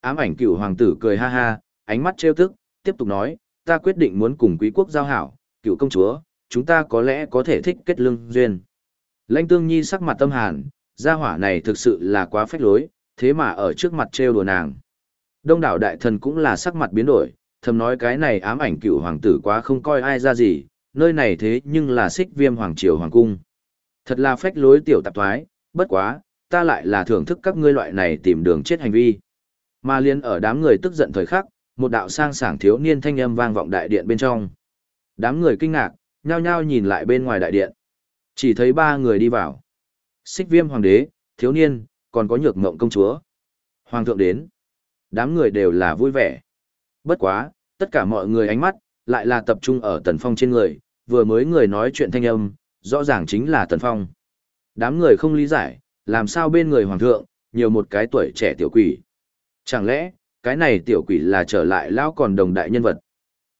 Ám ảnh cựu hoàng tử cười ha ha, ánh mắt trêu tức, tiếp tục nói, ta quyết định muốn cùng quý quốc giao hảo, cựu công chúa, chúng ta có lẽ có thể thích kết lương duyên. Lãnh tương nhi sắc mặt tâm hàn, gia hỏa này thực sự là quá phách lối, thế mà ở trước mặt trêu đùa nàng. Đông đảo đại thần cũng là sắc mặt biến đổi, thầm nói cái này ám ảnh cựu hoàng tử quá không coi ai ra gì, nơi này thế nhưng là xích viêm hoàng triều hoàng cung. Thật là phách lối tiểu tạp thoái, bất quá, ta lại là thưởng thức các ngươi loại này tìm đường chết hành vi. Mà liên ở đám người tức giận thời khắc, một đạo sang sảng thiếu niên thanh âm vang vọng đại điện bên trong. Đám người kinh ngạc, nhao nhao nhìn lại bên ngoài đại điện. Chỉ thấy ba người đi vào. Xích viêm hoàng đế, thiếu niên, còn có nhược mộng công chúa. Hoàng thượng đến. Đám người đều là vui vẻ. Bất quá, tất cả mọi người ánh mắt, lại là tập trung ở tần phong trên người, vừa mới người nói chuyện thanh âm, rõ ràng chính là tần phong. Đám người không lý giải, làm sao bên người hoàng thượng, nhiều một cái tuổi trẻ tiểu quỷ. Chẳng lẽ, cái này tiểu quỷ là trở lại lão còn đồng đại nhân vật.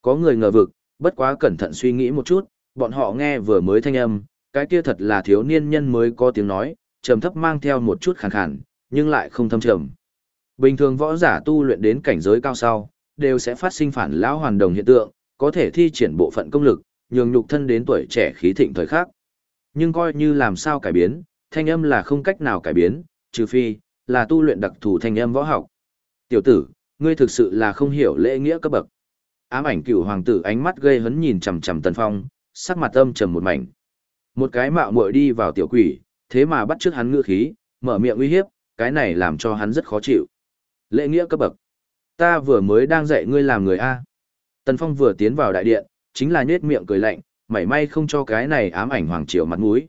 Có người ngờ vực, bất quá cẩn thận suy nghĩ một chút, bọn họ nghe vừa mới thanh âm, cái kia thật là thiếu niên nhân mới có tiếng nói, trầm thấp mang theo một chút khàn khàn, nhưng lại không thâm trầm. Bình thường võ giả tu luyện đến cảnh giới cao sau, đều sẽ phát sinh phản lão hoàn đồng hiện tượng, có thể thi triển bộ phận công lực, nhường nhục thân đến tuổi trẻ khí thịnh thời khắc. Nhưng coi như làm sao cải biến, thanh âm là không cách nào cải biến, trừ phi là tu luyện đặc thù thanh âm võ học. Tiểu tử, ngươi thực sự là không hiểu lễ nghĩa cấp bậc. Ám ảnh cựu hoàng tử ánh mắt gây hấn nhìn chằm chằm Tần Phong, sắc mặt âm trầm một mảnh. Một cái mạo muội đi vào tiểu quỷ, thế mà bắt trước hắn ngựa khí, mở miệng uy hiếp, cái này làm cho hắn rất khó chịu. Lễ nghĩa cấp bậc. Ta vừa mới đang dạy ngươi làm người A. Tần Phong vừa tiến vào đại điện, chính là nhết miệng cười lạnh, mảy may không cho cái này ám ảnh hoàng triều mặt mũi.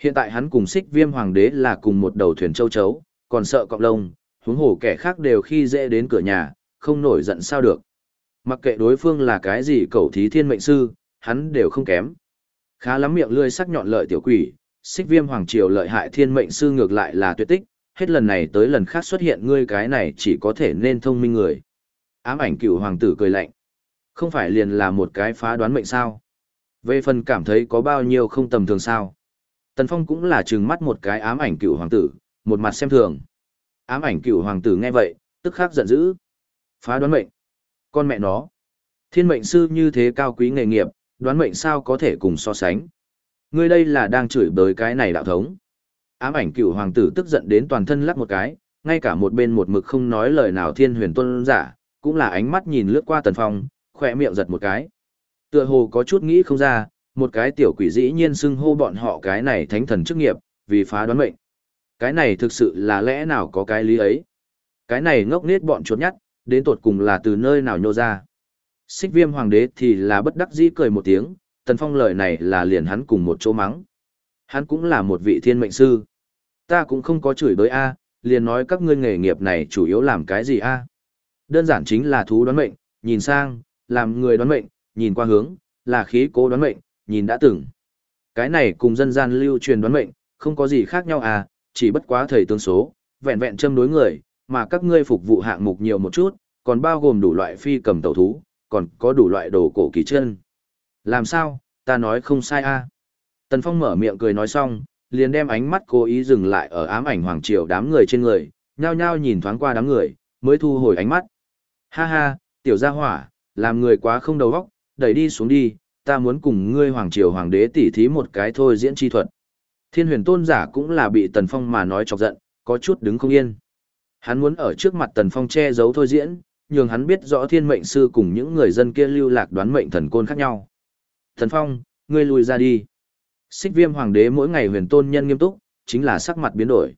Hiện tại hắn cùng xích viêm hoàng đế là cùng một đầu thuyền châu chấu, còn sợ cọng lông, huống hồ kẻ khác đều khi dễ đến cửa nhà, không nổi giận sao được. Mặc kệ đối phương là cái gì cầu thí thiên mệnh sư, hắn đều không kém. Khá lắm miệng lươi sắc nhọn lợi tiểu quỷ, xích viêm hoàng triều lợi hại thiên mệnh sư ngược lại là tuyệt tích, hết lần này tới lần khác xuất hiện ngươi cái này chỉ có thể nên thông minh người. Ám ảnh cựu hoàng tử cười lạnh. Không phải liền là một cái phá đoán mệnh sao. Về phần cảm thấy có bao nhiêu không tầm thường sao. Tần Phong cũng là trừng mắt một cái ám ảnh cựu hoàng tử, một mặt xem thường. Ám ảnh cựu hoàng tử nghe vậy, tức khắc giận dữ. Phá đoán mệnh. Con mẹ nó. Thiên mệnh sư như thế cao quý nghề nghiệp, đoán mệnh sao có thể cùng so sánh. Ngươi đây là đang chửi bới cái này đạo thống. Ám ảnh cựu hoàng tử tức giận đến toàn thân lắc một cái, ngay cả một bên một mực không nói lời nào thiên huyền tuân giả, cũng là ánh mắt nhìn lướt qua tần phong, khỏe miệng giật một cái. Tựa hồ có chút nghĩ không ra, một cái tiểu quỷ dĩ nhiên xưng hô bọn họ cái này thánh thần chức nghiệp, vì phá đoán mệnh. Cái này thực sự là lẽ nào có cái lý ấy. Cái này ngốc nết bọn chuột nhắt, đến tột cùng là từ nơi nào nhô ra. Xích viêm hoàng đế thì là bất đắc dĩ cười một tiếng, tần phong lời này là liền hắn cùng một chỗ mắng. Hắn cũng là một vị thiên mệnh sư. Ta cũng không có chửi bới A, liền nói các ngươi nghề nghiệp này chủ yếu làm cái gì A. Đơn giản chính là thú đoán mệnh, nhìn sang, làm người đoán mệnh, nhìn qua hướng, là khí cố đoán mệnh, nhìn đã từng. Cái này cùng dân gian lưu truyền đoán mệnh, không có gì khác nhau à, chỉ bất quá thầy tương số, vẹn vẹn châm đối người, mà các ngươi phục vụ hạng mục nhiều một chút, còn bao gồm đủ loại phi cầm tàu thú, còn có đủ loại đồ cổ kỳ chân. Làm sao, ta nói không sai a Tần Phong mở miệng cười nói xong, liền đem ánh mắt cố ý dừng lại ở ám ảnh hoàng triều đám người trên người, nhao nhao nhìn thoáng qua đám người, mới thu hồi ánh mắt. Ha ha, tiểu gia hỏa, làm người quá không đầu óc, đẩy đi xuống đi, ta muốn cùng ngươi hoàng triều hoàng đế tỉ thí một cái thôi diễn chi thuật. Thiên huyền tôn giả cũng là bị Tần Phong mà nói chọc giận, có chút đứng không yên. Hắn muốn ở trước mặt Tần Phong che giấu thôi diễn, nhường hắn biết rõ thiên mệnh sư cùng những người dân kia lưu lạc đoán mệnh thần côn khác nhau. Tần Phong, ngươi lùi ra đi. Xích viêm hoàng đế mỗi ngày huyền tôn nhân nghiêm túc, chính là sắc mặt biến đổi.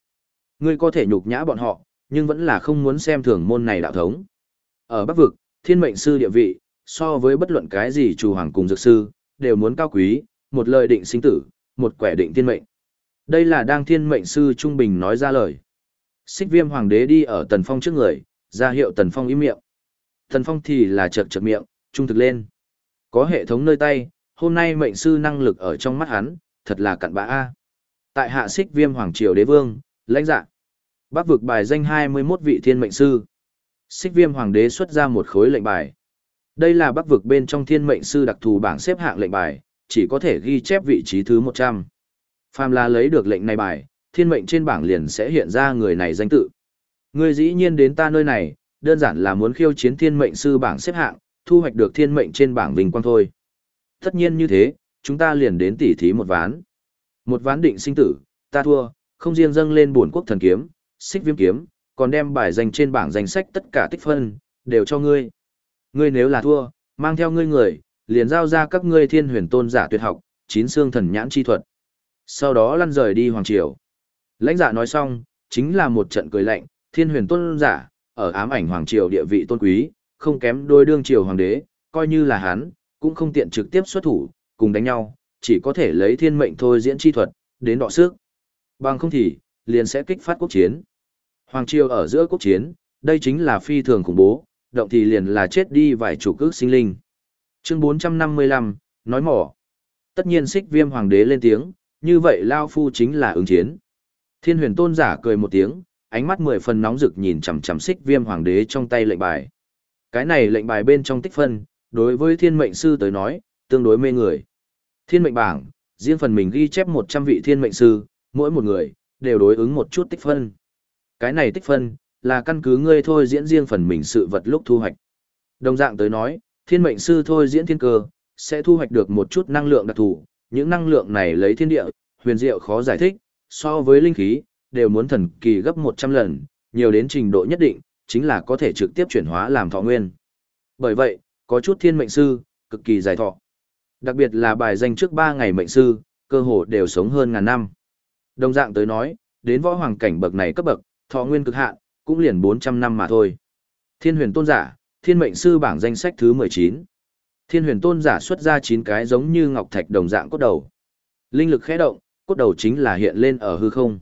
Ngươi có thể nhục nhã bọn họ, nhưng vẫn là không muốn xem thường môn này đạo thống. Ở Bắc Vực, thiên mệnh sư địa vị, so với bất luận cái gì chủ hoàng cùng dược sư, đều muốn cao quý, một lời định sinh tử, một quẻ định thiên mệnh. Đây là đang thiên mệnh sư Trung Bình nói ra lời. Xích viêm hoàng đế đi ở Tần Phong trước người, ra hiệu Tần Phong im miệng. Tần Phong thì là chật chật miệng, trung thực lên. Có hệ thống nơi tay, hôm nay mệnh sư năng lực ở trong mắt hắn, thật là cặn bã A. Tại hạ xích viêm hoàng triều đế vương, lãnh dạ. Bắc vực bài danh 21 vị thiên mệnh sư. Xích viêm hoàng đế xuất ra một khối lệnh bài. Đây là bắc vực bên trong thiên mệnh sư đặc thù bảng xếp hạng lệnh bài, chỉ có thể ghi chép vị trí thứ 100. Phàm là lấy được lệnh này bài, thiên mệnh trên bảng liền sẽ hiện ra người này danh tự. Ngươi dĩ nhiên đến ta nơi này, đơn giản là muốn khiêu chiến thiên mệnh sư bảng xếp hạng, thu hoạch được thiên mệnh trên bảng vinh quang thôi. Tất nhiên như thế, chúng ta liền đến tỉ thí một ván. Một ván định sinh tử, ta thua, không riêng dâng lên bổn quốc thần kiếm, xích viêm kiếm, còn đem bài danh trên bảng danh sách tất cả tích phân, đều cho ngươi. Ngươi nếu là thua, mang theo ngươi người, liền giao ra các ngươi thiên huyền tôn giả tuyệt học, chín xương thần nhãn chi thuật. Sau đó lăn rời đi hoàng triều. Lãnh giả nói xong, chính là một trận cười lạnh, thiên huyền tôn giả, ở ám ảnh hoàng triều địa vị tôn quý, không kém đôi đương triều hoàng đế, coi như là hắn, cũng không tiện trực tiếp xuất thủ, cùng đánh nhau, chỉ có thể lấy thiên mệnh thôi diễn chi thuật, đến đọ sức. Bằng không thì, liền sẽ kích phát quốc chiến. Hoàng triều ở giữa quốc chiến, đây chính là phi thường khủng bố, động thì liền là chết đi vài chủ cước sinh linh. Chương 455, nói mỏ. Tất nhiên xích viêm hoàng đế lên tiếng, như vậy Lao Phu chính là ứng chiến. Thiên huyền tôn giả cười một tiếng, ánh mắt mười phần nóng rực nhìn chằm chằm xích viêm hoàng đế trong tay lệnh bài. Cái này lệnh bài bên trong tích phân, đối với thiên mệnh sư tới nói, tương đối mê người. Thiên mệnh bảng, riêng phần mình ghi chép 100 vị thiên mệnh sư, mỗi một người, đều đối ứng một chút tích phân. Cái này tích phân, là căn cứ ngươi thôi diễn riêng phần mình sự vật lúc thu hoạch. Đồng dạng tới nói, thiên mệnh sư thôi diễn thiên cơ, sẽ thu hoạch được một chút năng lượng đặc thù, những năng lượng này lấy thiên địa, huyền diệu khó giải thích, so với linh khí, đều muốn thần kỳ gấp 100 lần, nhiều đến trình độ nhất định, chính là có thể trực tiếp chuyển hóa làm thọ nguyên. Bởi vậy, có chút thiên mệnh sư, cực kỳ dài thọ. Đặc biệt là bài danh trước 3 ngày mệnh sư, cơ hồ đều sống hơn ngàn năm. Đồng dạng tới nói, đến võ hoàng cảnh bậc này cấp bậc, thọ nguyên cực hạn, cũng liền 400 năm mà thôi. Thiên huyền tôn giả, thiên mệnh sư bảng danh sách thứ 19. Thiên huyền tôn giả xuất ra 9 cái giống như ngọc thạch đồng dạng cốt đầu. Linh lực khẽ động, cốt đầu chính là hiện lên ở hư không.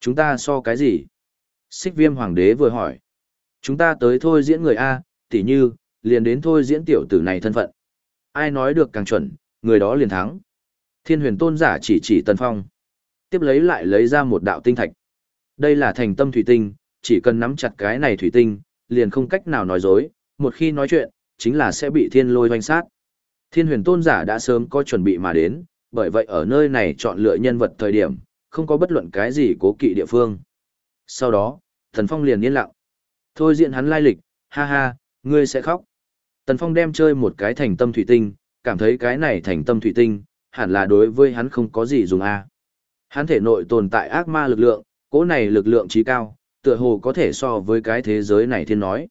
Chúng ta so cái gì? Xích viêm hoàng đế vừa hỏi. Chúng ta tới thôi diễn người A, tỉ như, liền đến thôi diễn tiểu tử này thân phận. Ai nói được càng chuẩn, người đó liền thắng. Thiên huyền tôn giả chỉ chỉ Tần Phong. Tiếp lấy lại lấy ra một đạo tinh thạch. Đây là thành tâm thủy tinh, chỉ cần nắm chặt cái này thủy tinh, liền không cách nào nói dối, một khi nói chuyện, chính là sẽ bị thiên lôi hoanh sát. Thiên huyền tôn giả đã sớm có chuẩn bị mà đến, bởi vậy ở nơi này chọn lựa nhân vật thời điểm, không có bất luận cái gì cố kỵ địa phương. Sau đó, Thần Phong liền yên lặng. Thôi diện hắn lai lịch, ha ha, ngươi sẽ khóc. Tần Phong đem chơi một cái thành tâm thủy tinh, cảm thấy cái này thành tâm thủy tinh, hẳn là đối với hắn không có gì dùng a. À. Hắn thể nội tồn tại ác ma lực lượng, cỗ này lực lượng trí cao, tựa hồ có thể so với cái thế giới này thiên nói.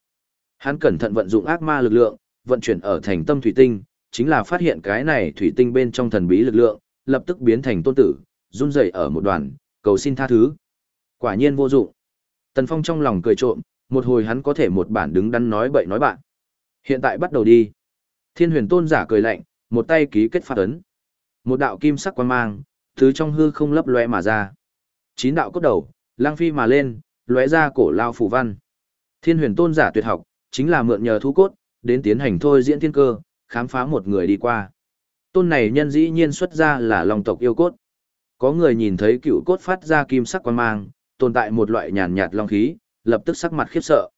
Hắn cẩn thận vận dụng ác ma lực lượng, vận chuyển ở thành tâm thủy tinh, chính là phát hiện cái này thủy tinh bên trong thần bí lực lượng, lập tức biến thành tôn tử, run rẩy ở một đoàn, cầu xin tha thứ. Quả nhiên vô dụng. Tần Phong trong lòng cười trộm, một hồi hắn có thể một bản đứng đắn nói bậy nói bạn. Hiện tại bắt đầu đi. Thiên huyền tôn giả cười lạnh, một tay ký kết phát ấn. Một đạo kim sắc quan mang, thứ trong hư không lấp lóe mà ra. Chín đạo cốt đầu, lang phi mà lên, lóe ra cổ lao phủ văn. Thiên huyền tôn giả tuyệt học, chính là mượn nhờ thú cốt, đến tiến hành thôi diễn thiên cơ, khám phá một người đi qua. Tôn này nhân dĩ nhiên xuất ra là long tộc yêu cốt. Có người nhìn thấy cựu cốt phát ra kim sắc quan mang, tồn tại một loại nhàn nhạt long khí, lập tức sắc mặt khiếp sợ.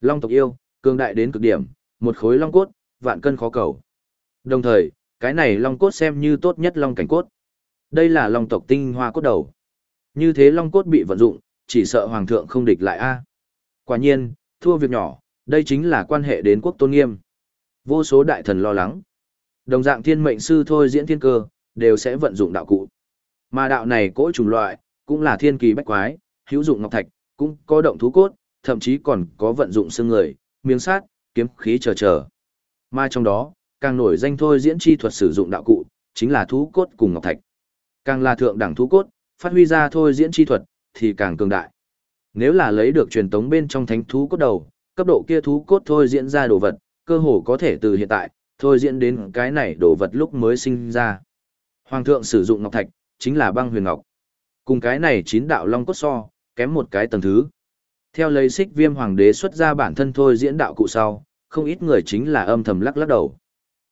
Long tộc yêu, cường đại đến cực điểm, một khối long cốt, vạn cân khó cầu. Đồng thời, cái này long cốt xem như tốt nhất long cảnh cốt. Đây là long tộc tinh hoa cốt đầu. Như thế long cốt bị vận dụng, chỉ sợ hoàng thượng không địch lại a. Quả nhiên, thua việc nhỏ, đây chính là quan hệ đến quốc tôn nghiêm. Vô số đại thần lo lắng. Đồng dạng thiên mệnh sư thôi diễn thiên cơ, đều sẽ vận dụng đạo cụ. Mà đạo này cỗ trùng loại, cũng là thiên kỳ bách quái, hữu dụng ngọc thạch, cũng có động thú cốt, thậm chí còn có vận dụng xương người, miếng sát, kiếm khí chờ chờ. Mà trong đó, càng nổi danh thôi diễn chi thuật sử dụng đạo cụ, chính là thú cốt cùng ngọc thạch. Càng là thượng đẳng thú cốt, phát huy ra thôi diễn chi thuật, thì càng cường đại. Nếu là lấy được truyền tống bên trong thánh thú cốt đầu, cấp độ kia thú cốt thôi diễn ra đồ vật, cơ hồ có thể từ hiện tại, thôi diễn đến cái này đồ vật lúc mới sinh ra. Hoàng thượng sử dụng ngọc thạch, chính là băng huyền ngọc. Cùng cái này chín đạo long cốt so, kém một cái tầng thứ. Theo lấy xích viêm hoàng đế xuất ra bản thân thôi diễn đạo cụ sau, không ít người chính là âm thầm lắc lắc đầu.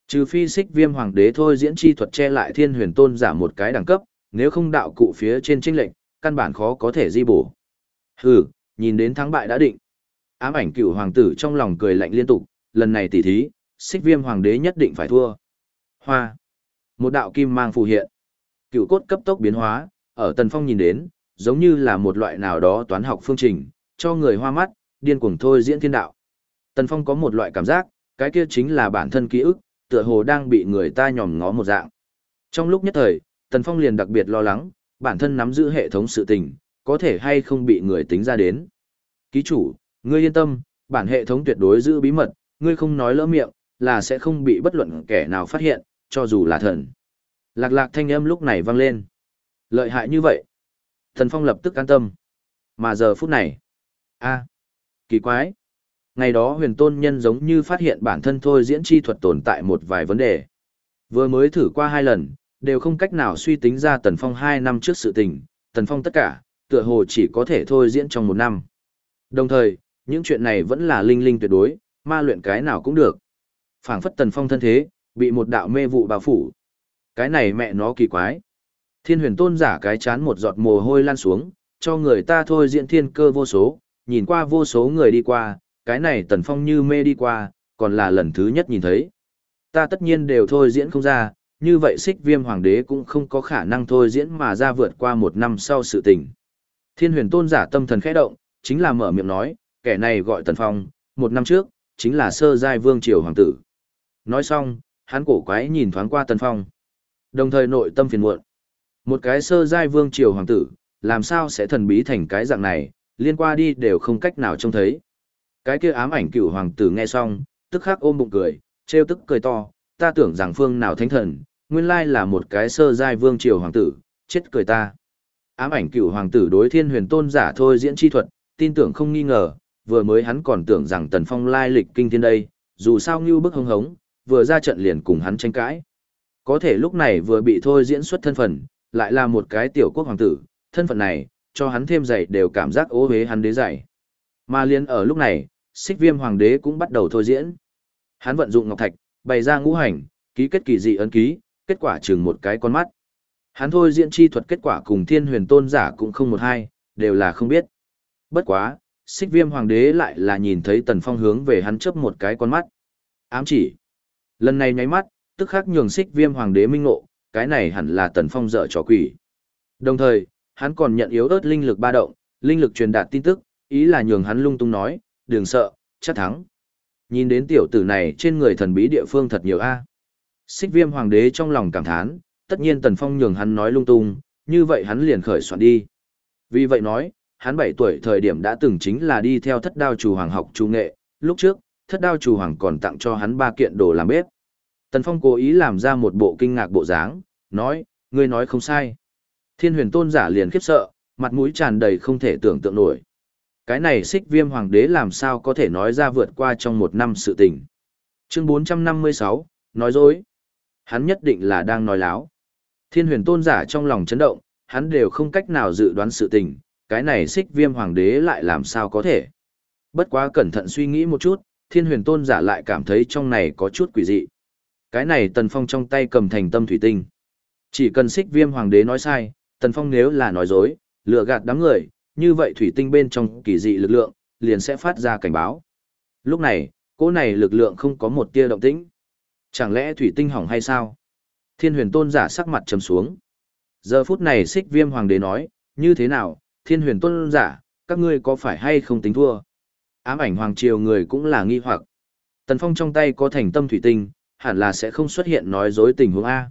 Trừ phi xích viêm hoàng đế thôi diễn chi thuật che lại thiên huyền tôn giả một cái đẳng cấp, nếu không đạo cụ phía trên trinh lệnh, căn bản khó có thể di bổ. Hừ, nhìn đến thắng bại đã định. Ám ảnh cựu hoàng tử trong lòng cười lạnh liên tục, lần này tỉ thí, xích viêm hoàng đế nhất định phải thua. Hoa. Một đạo kim mang phù hiện. Cựu cốt cấp tốc biến hóa, ở tần phong nhìn đến, giống như là một loại nào đó toán học phương trình, cho người hoa mắt, điên cuồng thôi diễn thiên đạo. Tần Phong có một loại cảm giác, cái kia chính là bản thân ký ức, tựa hồ đang bị người ta nhòm ngó một dạng. Trong lúc nhất thời, Tần Phong liền đặc biệt lo lắng, bản thân nắm giữ hệ thống sự tình, có thể hay không bị người tính ra đến. Ký chủ, ngươi yên tâm, bản hệ thống tuyệt đối giữ bí mật, ngươi không nói lỡ miệng, là sẽ không bị bất luận kẻ nào phát hiện, cho dù là thần. Lạc lạc thanh âm lúc này vang lên. Lợi hại như vậy. Thần Phong lập tức an tâm. Mà giờ phút này. a kỳ quái. Ngày đó huyền tôn nhân giống như phát hiện bản thân thôi diễn chi thuật tồn tại một vài vấn đề. Vừa mới thử qua hai lần, đều không cách nào suy tính ra Tần Phong hai năm trước sự tình, Tần Phong tất cả, tựa hồ chỉ có thể thôi diễn trong một năm. Đồng thời, những chuyện này vẫn là linh linh tuyệt đối, ma luyện cái nào cũng được. phảng phất Tần Phong thân thế, bị một đạo mê vụ bao phủ. Cái này mẹ nó kỳ quái. Thiên huyền tôn giả cái chán một giọt mồ hôi lan xuống, cho người ta thôi diễn thiên cơ vô số, nhìn qua vô số người đi qua, cái này Tần Phong như mê đi qua, còn là lần thứ nhất nhìn thấy. Ta tất nhiên đều thôi diễn không ra, như vậy xích viêm hoàng đế cũng không có khả năng thôi diễn mà ra vượt qua một năm sau sự tình. Thiên huyền tôn giả tâm thần khẽ động, chính là mở miệng nói, kẻ này gọi Tần Phong, một năm trước, chính là sơ giai vương triều hoàng tử. Nói xong, hắn cổ quái nhìn thoáng qua Tần Phong. Đồng thời nội tâm phiền muộn. Một cái sơ giai vương triều hoàng tử, làm sao sẽ thần bí thành cái dạng này, liên qua đi đều không cách nào trông thấy. Cái kia ám ảnh cựu hoàng tử nghe xong, tức khắc ôm bụng cười, trêu tức cười to, ta tưởng rằng phương nào thánh thần, nguyên lai là một cái sơ giai vương triều hoàng tử, chết cười ta. Ám ảnh cựu hoàng tử đối thiên huyền tôn giả thôi diễn chi thuật, tin tưởng không nghi ngờ, vừa mới hắn còn tưởng rằng tần phong lai lịch kinh thiên đây, dù sao như bức hống hống, vừa ra trận liền cùng hắn tranh cãi. Có thể lúc này vừa bị thôi diễn xuất thân phận, lại là một cái tiểu quốc hoàng tử, thân phận này, cho hắn thêm dạy đều cảm giác ố hế hắn đế dạy. Mà liền ở lúc này, xích viêm hoàng đế cũng bắt đầu thôi diễn. Hắn vận dụng ngọc thạch, bày ra ngũ hành, ký kết kỳ dị ấn ký, kết quả chừng một cái con mắt. Hắn thôi diễn chi thuật kết quả cùng thiên huyền tôn giả cũng không một hai, đều là không biết. Bất quá, xích viêm hoàng đế lại là nhìn thấy tần phong hướng về hắn chớp một cái con mắt. Ám chỉ. Lần này nháy mắt, tức khắc nhường xích viêm hoàng đế minh ngộ, cái này hẳn là tần phong dở trò quỷ. Đồng thời, hắn còn nhận yếu ớt linh lực ba động, linh lực truyền đạt tin tức, ý là nhường hắn lung tung nói, đừng sợ, chắc thắng. Nhìn đến tiểu tử này trên người thần bí địa phương thật nhiều a. Xích viêm hoàng đế trong lòng cảm thán, tất nhiên tần phong nhường hắn nói lung tung, như vậy hắn liền khởi soạn đi. Vì vậy nói, hắn 7 tuổi thời điểm đã từng chính là đi theo thất đao chủ hoàng học trung nghệ, lúc trước, thất đao chủ hoàng còn tặng cho hắn ba kiện đồ làm bếp. Tần Phong cố ý làm ra một bộ kinh ngạc bộ dáng, nói, ngươi nói không sai. Thiên huyền tôn giả liền khiếp sợ, mặt mũi tràn đầy không thể tưởng tượng nổi. Cái này xích viêm hoàng đế làm sao có thể nói ra vượt qua trong một năm sự tình. Chương 456, nói dối. Hắn nhất định là đang nói láo. Thiên huyền tôn giả trong lòng chấn động, hắn đều không cách nào dự đoán sự tình, cái này xích viêm hoàng đế lại làm sao có thể. Bất quá cẩn thận suy nghĩ một chút, thiên huyền tôn giả lại cảm thấy trong này có chút quỷ dị. Cái này tần phong trong tay cầm thành tâm thủy tinh. Chỉ cần xích viêm hoàng đế nói sai, tần phong nếu là nói dối, lừa gạt đám người, như vậy thủy tinh bên trong kỳ dị lực lượng, liền sẽ phát ra cảnh báo. Lúc này, cỗ này lực lượng không có một tia động tĩnh. Chẳng lẽ thủy tinh hỏng hay sao? Thiên huyền tôn giả sắc mặt trầm xuống. Giờ phút này xích viêm hoàng đế nói, như thế nào, thiên huyền tôn giả, các ngươi có phải hay không tính thua? Ám ảnh hoàng triều người cũng là nghi hoặc. Tần phong trong tay có thành tâm thủy tinh, hẳn là sẽ không xuất hiện nói dối tình huống A.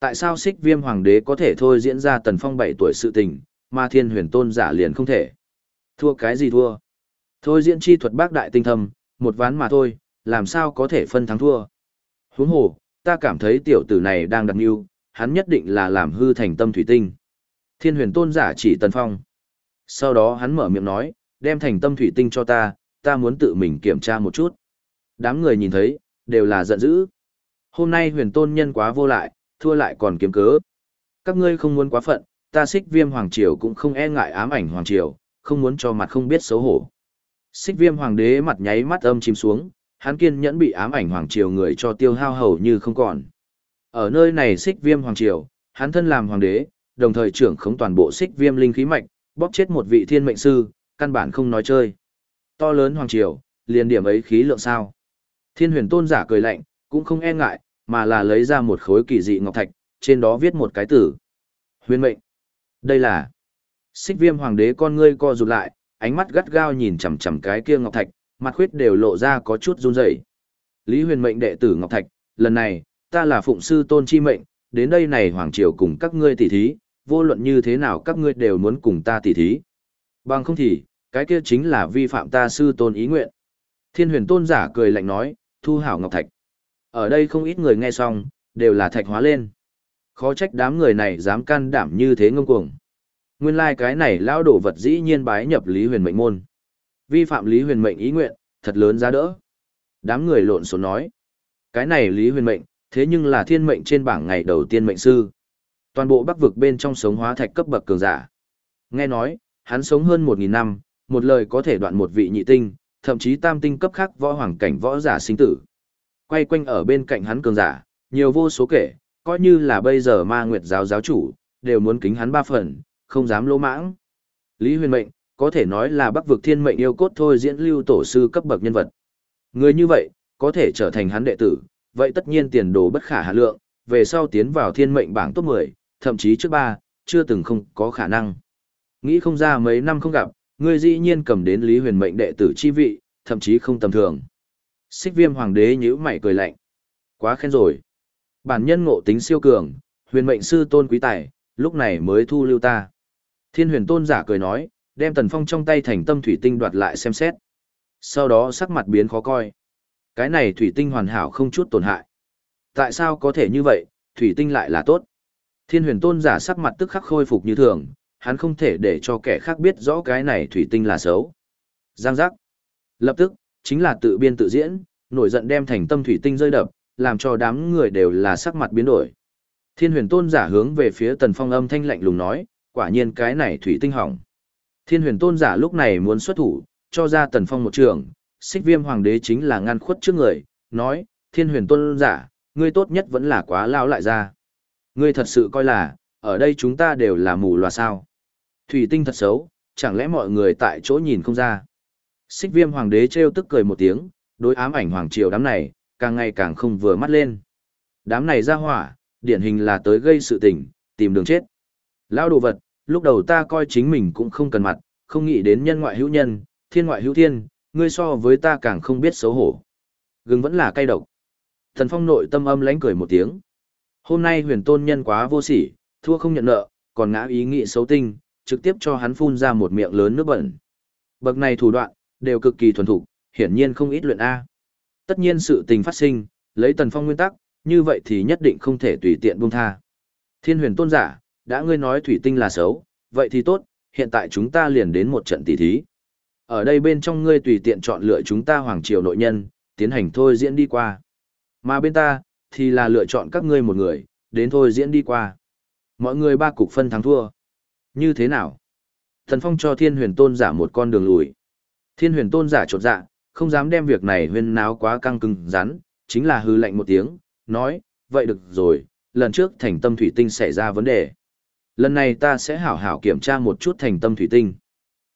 Tại sao xích viêm hoàng đế có thể thôi diễn ra tần phong 7 tuổi sự tình, mà thiên huyền tôn giả liền không thể? Thua cái gì thua? Thôi diễn chi thuật bác đại tinh thâm, một ván mà thôi, làm sao có thể phân thắng thua? Huống hồ, ta cảm thấy tiểu tử này đang đặt mưu, hắn nhất định là làm hư thành tâm thủy tinh. Thiên huyền tôn giả chỉ tần phong. Sau đó hắn mở miệng nói, đem thành tâm thủy tinh cho ta, ta muốn tự mình kiểm tra một chút. Đám người nhìn thấy, đều là giận dữ. Hôm nay huyền tôn nhân quá vô lại, thua lại còn kiếm cớ. Các ngươi không muốn quá phận, ta xích viêm hoàng triều cũng không e ngại ám ảnh hoàng triều, không muốn cho mặt không biết xấu hổ. Xích viêm hoàng đế mặt nháy mắt âm chìm xuống, hắn kiên nhẫn bị ám ảnh hoàng triều người cho tiêu hao hầu như không còn. Ở nơi này xích viêm hoàng triều, hắn thân làm hoàng đế, đồng thời trưởng khống toàn bộ xích viêm linh khí mạch, bóp chết một vị thiên mệnh sư, căn bản không nói chơi. To lớn hoàng triều, liền điểm ấy khí lượng sao. Thiên huyền tôn giả cười lạnh, cũng không e ngại, mà là lấy ra một khối kỳ dị ngọc thạch, trên đó viết một cái tử. Huyền mệnh. Đây là. Xích viêm hoàng đế con ngươi co rụt lại, ánh mắt gắt gao nhìn chằm chằm cái kia ngọc thạch, mặt khuyết đều lộ ra có chút run rẩy. Lý Huyền mệnh đệ tử Ngọc Thạch, lần này, ta là phụng sư tôn chi mệnh, đến đây này hoàng triều cùng các ngươi tỉ thí, vô luận như thế nào các ngươi đều muốn cùng ta tỉ thí. Bằng không thì, cái kia chính là vi phạm ta sư tôn ý nguyện. Thiên huyền tôn giả cười lạnh nói, thu hảo Ngọc Thạch. Ở đây không ít người nghe xong, đều là thạch hóa lên. Khó trách đám người này dám can đảm như thế ngông cuồng. Nguyên lai like cái này lão đổ vật dĩ nhiên bái nhập Lý Huyền mệnh môn. Vi phạm Lý Huyền mệnh ý nguyện, thật lớn giá đỡ. Đám người lộn xộn nói. Cái này Lý Huyền mệnh, thế nhưng là thiên mệnh trên bảng ngày đầu tiên mệnh sư. Toàn bộ bắc vực bên trong sống hóa thạch cấp bậc cường giả. Nghe nói, hắn sống hơn 1.000 năm, một lời có thể đoạn một vị nhị tinh, thậm chí tam tinh cấp khác võ hoàng cảnh võ giả sinh tử. Quay quanh ở bên cạnh hắn cường giả, nhiều vô số kể, coi như là bây giờ ma nguyệt giáo giáo chủ, đều muốn kính hắn ba phần, không dám lỗ mãng. Lý huyền mệnh, có thể nói là bắc vực thiên mệnh yêu cốt thôi diễn lưu tổ sư cấp bậc nhân vật. Người như vậy, có thể trở thành hắn đệ tử, vậy tất nhiên tiền đồ bất khả hạ lượng, về sau tiến vào thiên mệnh bảng top 10, thậm chí trước ba, chưa từng không có khả năng. Nghĩ không ra mấy năm không gặp, người dĩ nhiên cầm đến Lý Huyền mệnh đệ tử chi vị, thậm chí không tầm thường. Xích viêm hoàng đế nhíu mày cười lạnh. Quá khen rồi. Bản nhân ngộ tính siêu cường, huyền mệnh sư tôn quý tài, lúc này mới thu lưu ta. Thiên huyền tôn giả cười nói, đem tần phong trong tay thành tâm thủy tinh đoạt lại xem xét. Sau đó sắc mặt biến khó coi. Cái này thủy tinh hoàn hảo không chút tổn hại. Tại sao có thể như vậy, thủy tinh lại là tốt? Thiên huyền tôn giả sắc mặt tức khắc khôi phục như thường, hắn không thể để cho kẻ khác biết rõ cái này thủy tinh là xấu. Giang giác. Lập tức, chính là tự biên tự diễn, nổi giận đem thành tâm thủy tinh rơi đập, làm cho đám người đều là sắc mặt biến đổi. Thiên huyền tôn giả hướng về phía tần phong âm thanh lạnh lùng nói, quả nhiên cái này thủy tinh hỏng. Thiên huyền tôn giả lúc này muốn xuất thủ, cho ra tần phong một trường, xích viêm hoàng đế chính là ngăn khuất trước người, nói, thiên huyền tôn giả, ngươi tốt nhất vẫn là quá lao lại ra. Ngươi thật sự coi là, ở đây chúng ta đều là mù loà sao. Thủy tinh thật xấu, chẳng lẽ mọi người tại chỗ nhìn không ra. Xích viêm hoàng đế trêu tức cười một tiếng, đối ám ảnh hoàng triều đám này, càng ngày càng không vừa mắt lên. Đám này ra hỏa, điển hình là tới gây sự tình, tìm đường chết. Lao đồ vật, lúc đầu ta coi chính mình cũng không cần mặt, không nghĩ đến nhân ngoại hữu nhân, thiên ngoại hữu thiên, ngươi so với ta càng không biết xấu hổ. Gừng vẫn là cay độc. Thần phong nội tâm âm lánh cười một tiếng. Hôm nay huyền tôn nhân quá vô sỉ, thua không nhận nợ, còn ngã ý nghĩ xấu tinh, trực tiếp cho hắn phun ra một miệng lớn nước bẩn. Bậc này thủ đoạn, đều cực kỳ thuần thục, hiển nhiên không ít luyện A. Tất nhiên sự tình phát sinh, lấy tần phong nguyên tắc, như vậy thì nhất định không thể tùy tiện buông tha. Thiên huyền tôn giả, đã ngươi nói thủy tinh là xấu, vậy thì tốt, hiện tại chúng ta liền đến một trận tỷ thí. Ở đây bên trong ngươi tùy tiện chọn lựa chúng ta hoàng triều nội nhân, tiến hành thôi diễn đi qua. Mà bên ta, thì là lựa chọn các ngươi một người, đến thôi diễn đi qua. Mọi người ba cục phân thắng thua. Như thế nào? Thần Phong cho Thiên Huyền Tôn giả một con đường lùi. Thiên Huyền Tôn giả chột dạ, không dám đem việc này huyên náo quá căng cứng rắn, chính là hư lạnh một tiếng, nói, vậy được rồi, lần trước thành tâm thủy tinh xảy ra vấn đề. Lần này ta sẽ hảo hảo kiểm tra một chút thành tâm thủy tinh.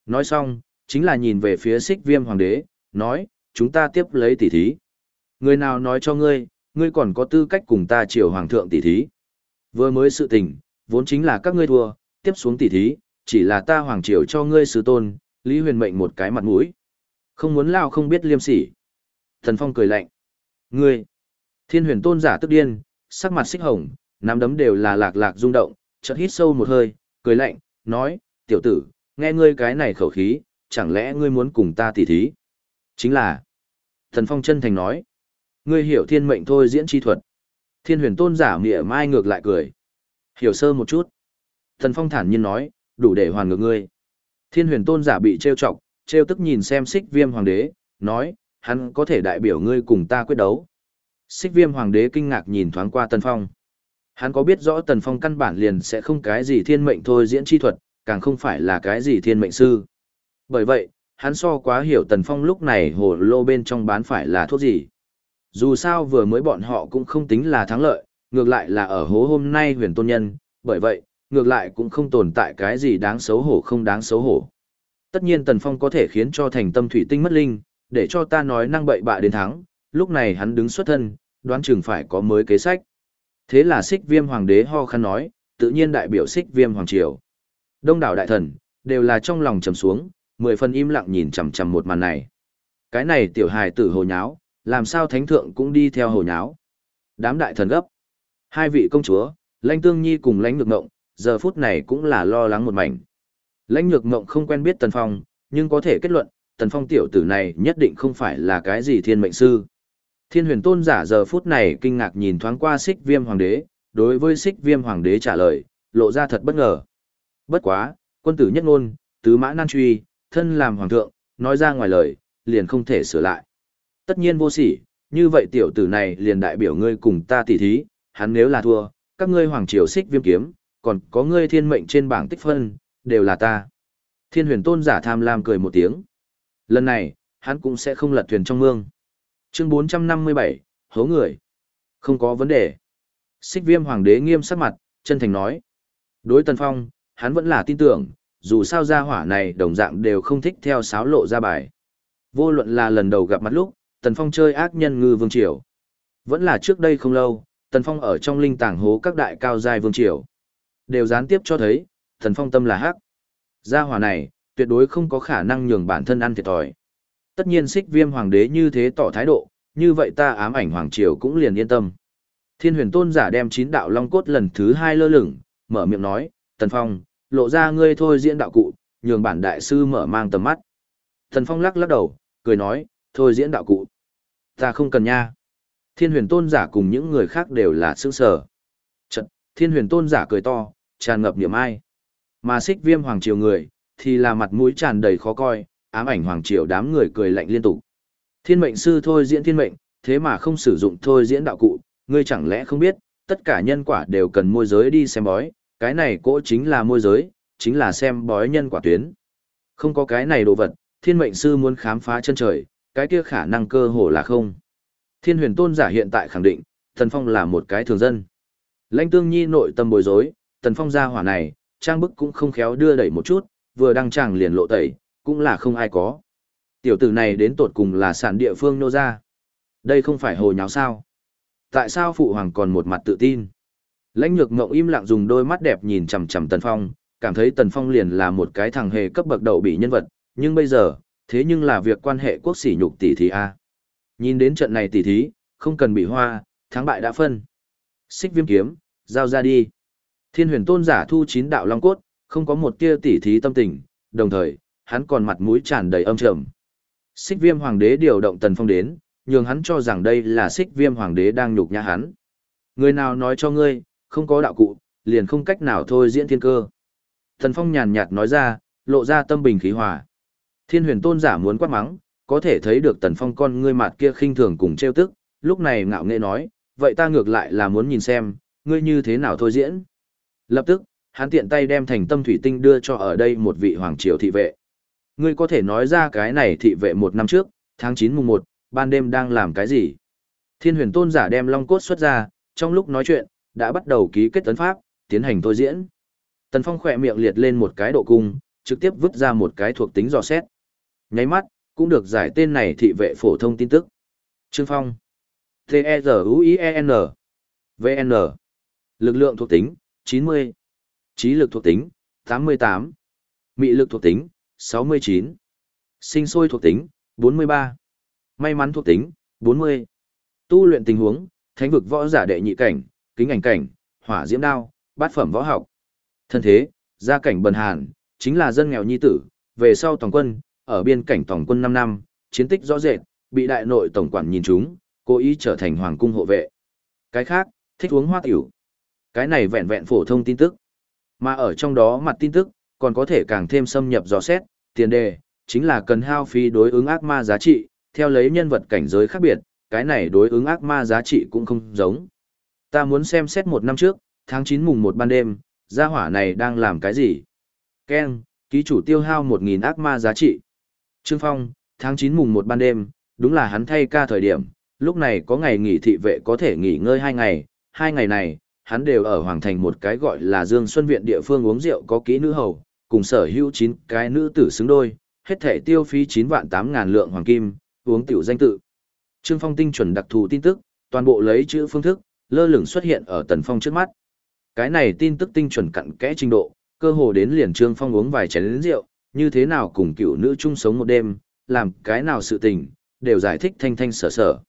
Nói xong, chính là nhìn về phía xích viêm hoàng đế, nói, chúng ta tiếp lấy tỷ thí. Người nào nói cho ngươi, ngươi còn có tư cách cùng ta triều hoàng thượng tỷ thí. Vừa mới sự tình, vốn chính là các ngươi thua, tiếp xuống tỷ thí, chỉ là ta hoàng triều cho ngươi sứ tôn, Lý Huyền mệnh một cái mặt mũi. Không muốn lao không biết liêm sỉ. Thần Phong cười lạnh. Ngươi! Thiên huyền tôn giả tức điên, sắc mặt xích hồng, nắm đấm đều là lạc lạc rung động, chợt hít sâu một hơi, cười lạnh, nói, tiểu tử, nghe ngươi cái này khẩu khí, chẳng lẽ ngươi muốn cùng ta tỉ thí? Chính là, thần phong chân thành nói, ngươi hiểu thiên mệnh thôi diễn chi thuật. Thiên huyền tôn giả mỉa mai ngược lại cười. Hiểu sơ một chút. Thần phong thản nhiên nói, đủ để hoàn ngược ngươi. Thiên huyền tôn giả bị trêu chọc, trêu tức nhìn xem xích viêm hoàng đế, nói, hắn có thể đại biểu ngươi cùng ta quyết đấu. Xích viêm hoàng đế kinh ngạc nhìn thoáng qua Tần Phong. Hắn có biết rõ Tần Phong căn bản liền sẽ không cái gì thiên mệnh thôi diễn chi thuật, càng không phải là cái gì thiên mệnh sư. Bởi vậy, hắn so quá hiểu Tần Phong lúc này hồ lô bên trong bán phải là thuốc gì. Dù sao vừa mới bọn họ cũng không tính là thắng lợi, ngược lại là ở hố hôm nay huyền tôn nhân, bởi vậy, ngược lại cũng không tồn tại cái gì đáng xấu hổ không đáng xấu hổ. Tất nhiên Tần Phong có thể khiến cho thành tâm thủy tinh mất linh, để cho ta nói năng bậy bạ đến thắng, lúc này hắn đứng xuất thân, đoán chừng phải có mới kế sách. Thế là xích viêm hoàng đế ho khăn nói, tự nhiên đại biểu xích viêm hoàng triều. Đông đảo đại thần, đều là trong lòng trầm xuống, mười phần im lặng nhìn chằm chằm một màn này. Cái này tiểu hài tử hồ nháo, làm sao thánh thượng cũng đi theo hồi nháo. Đám đại thần gấp. Hai vị công chúa, lãnh tương nhi cùng lãnh nhược ngộng, giờ phút này cũng là lo lắng một mảnh. Lãnh nhược ngộng không quen biết Tần Phong, nhưng có thể kết luận, Tần Phong tiểu tử này nhất định không phải là cái gì thiên mệnh sư. Thiên huyền tôn giả giờ phút này kinh ngạc nhìn thoáng qua xích viêm hoàng đế, đối với xích viêm hoàng đế trả lời, lộ ra thật bất ngờ. Bất quá, quân tử nhất ngôn, tứ mã nan truy, thân làm hoàng thượng, nói ra ngoài lời, liền không thể sửa lại. Tất nhiên vô sỉ, như vậy tiểu tử này liền đại biểu ngươi cùng ta tỉ thí, hắn nếu là thua, các ngươi hoàng triều xích viêm kiếm, còn có ngươi thiên mệnh trên bảng tích phân, đều là ta. Thiên huyền tôn giả tham lam cười một tiếng. Lần này, hắn cũng sẽ không lật thuyền trong mương. Chương 457, hố người. Không có vấn đề. Xích viêm hoàng đế nghiêm sắc mặt, chân thành nói. Đối Tần Phong, hắn vẫn là tin tưởng, dù sao gia hỏa này đồng dạng đều không thích theo sáo lộ ra bài. Vô luận là lần đầu gặp mặt lúc, Tần Phong chơi ác nhân ngư vương triều. Vẫn là trước đây không lâu, Tần Phong ở trong linh tàng hố các đại cao giai vương triều. Đều gián tiếp cho thấy, Tần Phong tâm là hắc. Gia hỏa này, tuyệt đối không có khả năng nhường bản thân ăn thiệt thòi. Tất nhiên xích viêm hoàng đế như thế tỏ thái độ, như vậy ta ám ảnh hoàng triều cũng liền yên tâm. Thiên huyền tôn giả đem chín đạo long cốt lần thứ hai lơ lửng, mở miệng nói, Tần Phong, lộ ra ngươi thôi diễn đạo cụ, nhường bản đại sư mở mang tầm mắt. Tần Phong lắc lắc đầu, cười nói, thôi diễn đạo cụ. Ta không cần nha. Thiên huyền tôn giả cùng những người khác đều là sướng sở. Chật, thiên huyền tôn giả cười to, tràn ngập niềm ai. Mà xích viêm hoàng triều người, thì là mặt mũi tràn đầy khó coi, ám ảnh hoàng triều đám người cười lạnh liên tục. Thiên mệnh sư thôi diễn thiên mệnh, thế mà không sử dụng thôi diễn đạo cụ, ngươi chẳng lẽ không biết, tất cả nhân quả đều cần môi giới đi xem bói, cái này cỗ chính là môi giới, chính là xem bói nhân quả tuyến. Không có cái này đồ vật, thiên mệnh sư muốn khám phá chân trời, cái kia khả năng cơ hồ là không. Thiên huyền tôn giả hiện tại khẳng định, Tần Phong là một cái thường dân. Lãnh tương nhi nội tâm bối rối, Tần Phong ra hỏa này, trang bức cũng không khéo đưa đẩy một chút, vừa đăng tràng liền lộ tẩy, cũng là không ai có. Tiểu tử này đến tột cùng là sản địa phương nô ra. Đây không phải hồ nháo sao. Tại sao phụ hoàng còn một mặt tự tin? Lãnh nhược ngộng im lặng dùng đôi mắt đẹp nhìn chằm chằm Tần Phong, cảm thấy Tần Phong liền là một cái thằng hề cấp bậc đầu bị nhân vật, nhưng bây giờ, thế nhưng là việc quan hệ quốc sỉ nhục tỷ thí A. Nhìn đến trận này tỷ thí, không cần bị hoa, thắng bại đã phân. Xích viêm kiếm, giao ra đi. Thiên huyền tôn giả thu chín đạo long cốt, không có một tia tỷ thí tâm tình, đồng thời, hắn còn mặt mũi tràn đầy âm trầm. Xích viêm hoàng đế điều động tần phong đến, nhường hắn cho rằng đây là xích viêm hoàng đế đang nhục nhã hắn. Người nào nói cho ngươi, không có đạo cụ, liền không cách nào thôi diễn thiên cơ. Tần phong nhàn nhạt nói ra, lộ ra tâm bình khí hòa. Thiên huyền tôn giả muốn quát mắng, có thể thấy được tần phong con ngươi mặt kia khinh thường cùng trêu tức, lúc này ngạo nghệ nói, vậy ta ngược lại là muốn nhìn xem, ngươi như thế nào thôi diễn. Lập tức, hắn tiện tay đem thành tâm thủy tinh đưa cho ở đây một vị hoàng triều thị vệ. Ngươi có thể nói ra cái này thị vệ một năm trước, tháng 9 mùng 1, ban đêm đang làm cái gì? Thiên huyền tôn giả đem long cốt xuất ra, trong lúc nói chuyện, đã bắt đầu ký kết tấn pháp, tiến hành thôi diễn. Tần Phong khỏe miệng liệt lên một cái độ cung, trực tiếp vứt ra một cái thuộc tính dò xét. Nháy mắt, cũng được giải tên này thị vệ phổ thông tin tức. Trương Phong. T-E-Z-U-I-E-N. V-N. Lực lượng thuộc tính, 90. Trí lực thuộc tính, 88. Mị lực thuộc tính, 69. Sinh sôi thuộc tính, 43. May mắn thuộc tính, 40. Tu luyện tình huống, thánh vực võ giả đệ nhị cảnh, kính ảnh cảnh, hỏa diễm đao, bát phẩm võ học. Thân thế, gia cảnh bần hàn, chính là dân nghèo nhi tử, về sau toàn quân, ở biên cảnh tổng quân 5 năm, chiến tích rõ rệt, bị đại nội tổng quản nhìn chúng, cố ý trở thành hoàng cung hộ vệ. Cái khác, thích uống hoa tiểu. Cái này vẹn vẹn phổ thông tin tức. Mà ở trong đó mặt tin tức, còn có thể càng thêm xâm nhập dò xét, tiền đề, chính là cần hao phí đối ứng ác ma giá trị, theo lấy nhân vật cảnh giới khác biệt, cái này đối ứng ác ma giá trị cũng không giống. Ta muốn xem xét một năm trước, tháng 9 mùng 1 ban đêm, gia hỏa này đang làm cái gì? Ken, ký chủ tiêu hao 1.000 ác ma giá trị. Trương Phong, tháng 9 mùng 1 ban đêm, đúng là hắn thay ca thời điểm, lúc này có ngày nghỉ thị vệ có thể nghỉ ngơi 2 ngày, 2 ngày này, hắn đều ở Hoàng Thành một cái gọi là Dương Xuân Viện địa phương uống rượu có kỹ nữ hầu, cùng sở hữu 9 cái nữ tử xứng đôi, hết thể tiêu phí 9 vạn 8 ngàn lượng hoàng kim, uống tiểu danh tự. Trương Phong tinh chuẩn đặc thù tin tức, toàn bộ lấy chữ phương thức, lơ lửng xuất hiện ở Tần Phong trước mắt. Cái này tin tức tinh chuẩn cặn kẽ trình độ, cơ hồ đến liền Trương Phong uống vài chén rượu, như thế nào cùng cựu nữ chung sống một đêm, làm cái nào sự tình, đều giải thích thanh thanh sở sở.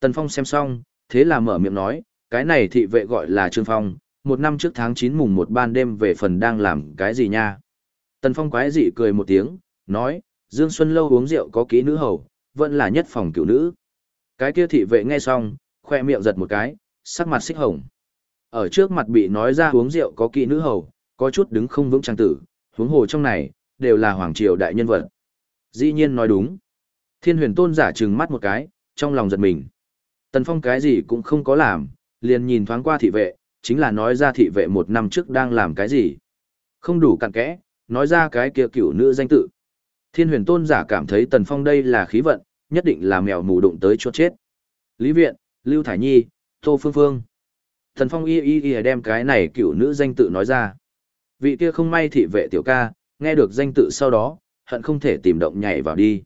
Tần Phong xem xong, thế là mở miệng nói, cái này thị vệ gọi là Trương Phong, một năm trước tháng 9 mùng một ban đêm về phần đang làm cái gì nha. Tần Phong quái dị cười một tiếng, nói, Dương Xuân Lâu uống rượu có kỹ nữ hầu, vẫn là nhất phòng cựu nữ. Cái kia thị vệ nghe xong, khoe miệng giật một cái, sắc mặt xích hồng. Ở trước mặt bị nói ra uống rượu có kỹ nữ hầu, có chút đứng không vững trang tử, huống hồ trong này, đều là hoàng triều đại nhân vật. Dĩ nhiên nói đúng. Thiên huyền tôn giả trừng mắt một cái, trong lòng giật mình. Tần Phong cái gì cũng không có làm, liền nhìn thoáng qua thị vệ, chính là nói ra thị vệ một năm trước đang làm cái gì. Không đủ cặn kẽ, nói ra cái kia cửu nữ danh tự. Thiên huyền tôn giả cảm thấy Tần Phong đây là khí vận, nhất định là mèo mù đụng tới chốt chết. Lý Viện, Lưu Thải Nhi, Tô Phương Phương. Tần Phong y y y đem cái này cửu nữ danh tự nói ra. Vị kia không may thị vệ tiểu ca, nghe được danh tự sau đó, hận không thể tìm động nhảy vào đi.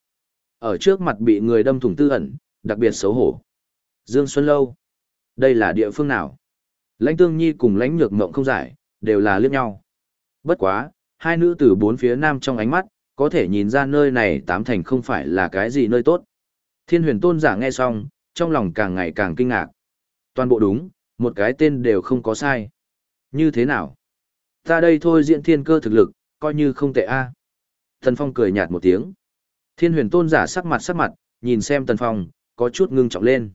Ở trước mặt bị người đâm thủng tư ẩn, đặc biệt xấu hổ. Dương Xuân Lâu. Đây là địa phương nào? Lãnh Tương Nhi cùng Lãnh Nhược Mộng không giải, đều là liếc nhau. Bất quá, hai nữ từ bốn phía nam trong ánh mắt, có thể nhìn ra nơi này tám thành không phải là cái gì nơi tốt. Thiên huyền tôn giả nghe xong, trong lòng càng ngày càng kinh ngạc. Toàn bộ đúng, một cái tên đều không có sai. Như thế nào? Ta đây thôi diễn thiên cơ thực lực, coi như không tệ a. Tần Phong cười nhạt một tiếng. Thiên huyền tôn giả sắc mặt sắc mặt, nhìn xem Tần Phong, có chút ngưng trọng lên.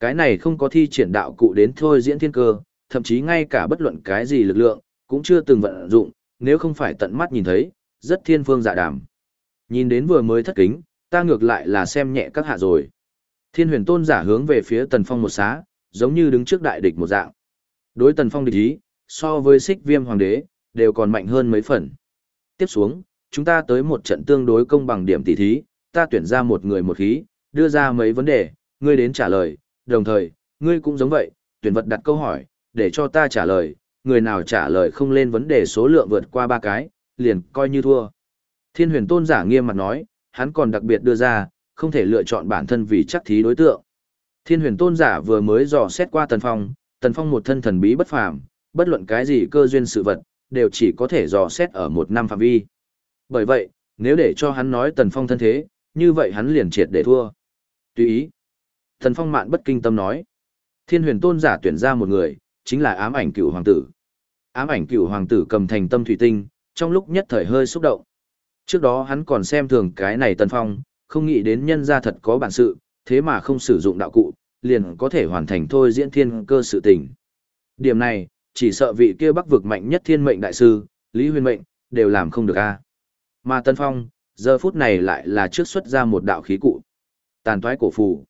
Cái này không có thi triển đạo cụ đến thôi diễn thiên cơ, thậm chí ngay cả bất luận cái gì lực lượng, cũng chưa từng vận dụng, nếu không phải tận mắt nhìn thấy, rất thiên phương dạ đàm. Nhìn đến vừa mới thất kính, ta ngược lại là xem nhẹ các hạ rồi. Thiên huyền tôn giả hướng về phía Tần Phong một xá, giống như đứng trước đại địch một dạng. Đối Tần Phong địch ý, so với xích viêm hoàng đế, đều còn mạnh hơn mấy phần. Tiếp xuống, chúng ta tới một trận tương đối công bằng điểm tỷ thí, ta tuyển ra một người một khí, đưa ra mấy vấn đề, ngươi đến trả lời, đồng thời, ngươi cũng giống vậy, tuyển vật đặt câu hỏi, để cho ta trả lời, người nào trả lời không lên vấn đề số lượng vượt qua ba cái, liền coi như thua. Thiên huyền tôn giả nghiêm mặt nói, hắn còn đặc biệt đưa ra, không thể lựa chọn bản thân vì chắc thí đối tượng. Thiên huyền tôn giả vừa mới dò xét qua tần phong, tần phong một thân thần bí bất phàm, bất luận cái gì cơ duyên sự vật, đều chỉ có thể dò xét ở một năm phạm vi. Bởi vậy, nếu để cho hắn nói tần phong thân thế, như vậy hắn liền triệt để thua. Tùy ý. Tần phong mạn bất kinh tâm nói. Thiên huyền tôn giả tuyển ra một người, chính là ám ảnh cựu hoàng tử. Ám ảnh cựu hoàng tử cầm thành tâm thủy tinh, trong lúc nhất thời hơi xúc động. Trước đó hắn còn xem thường cái này tần phong, không nghĩ đến nhân gia thật có bản sự, thế mà không sử dụng đạo cụ, liền có thể hoàn thành thôi diễn thiên cơ sự tình. Điểm này, chỉ sợ vị kia bắc vực mạnh nhất thiên mệnh đại sư, Lý Huyền Mệnh, đều làm không được a. Mà Tân Phong, giờ phút này lại là trước xuất ra một đạo khí cụ. Tàn thoái cổ phù.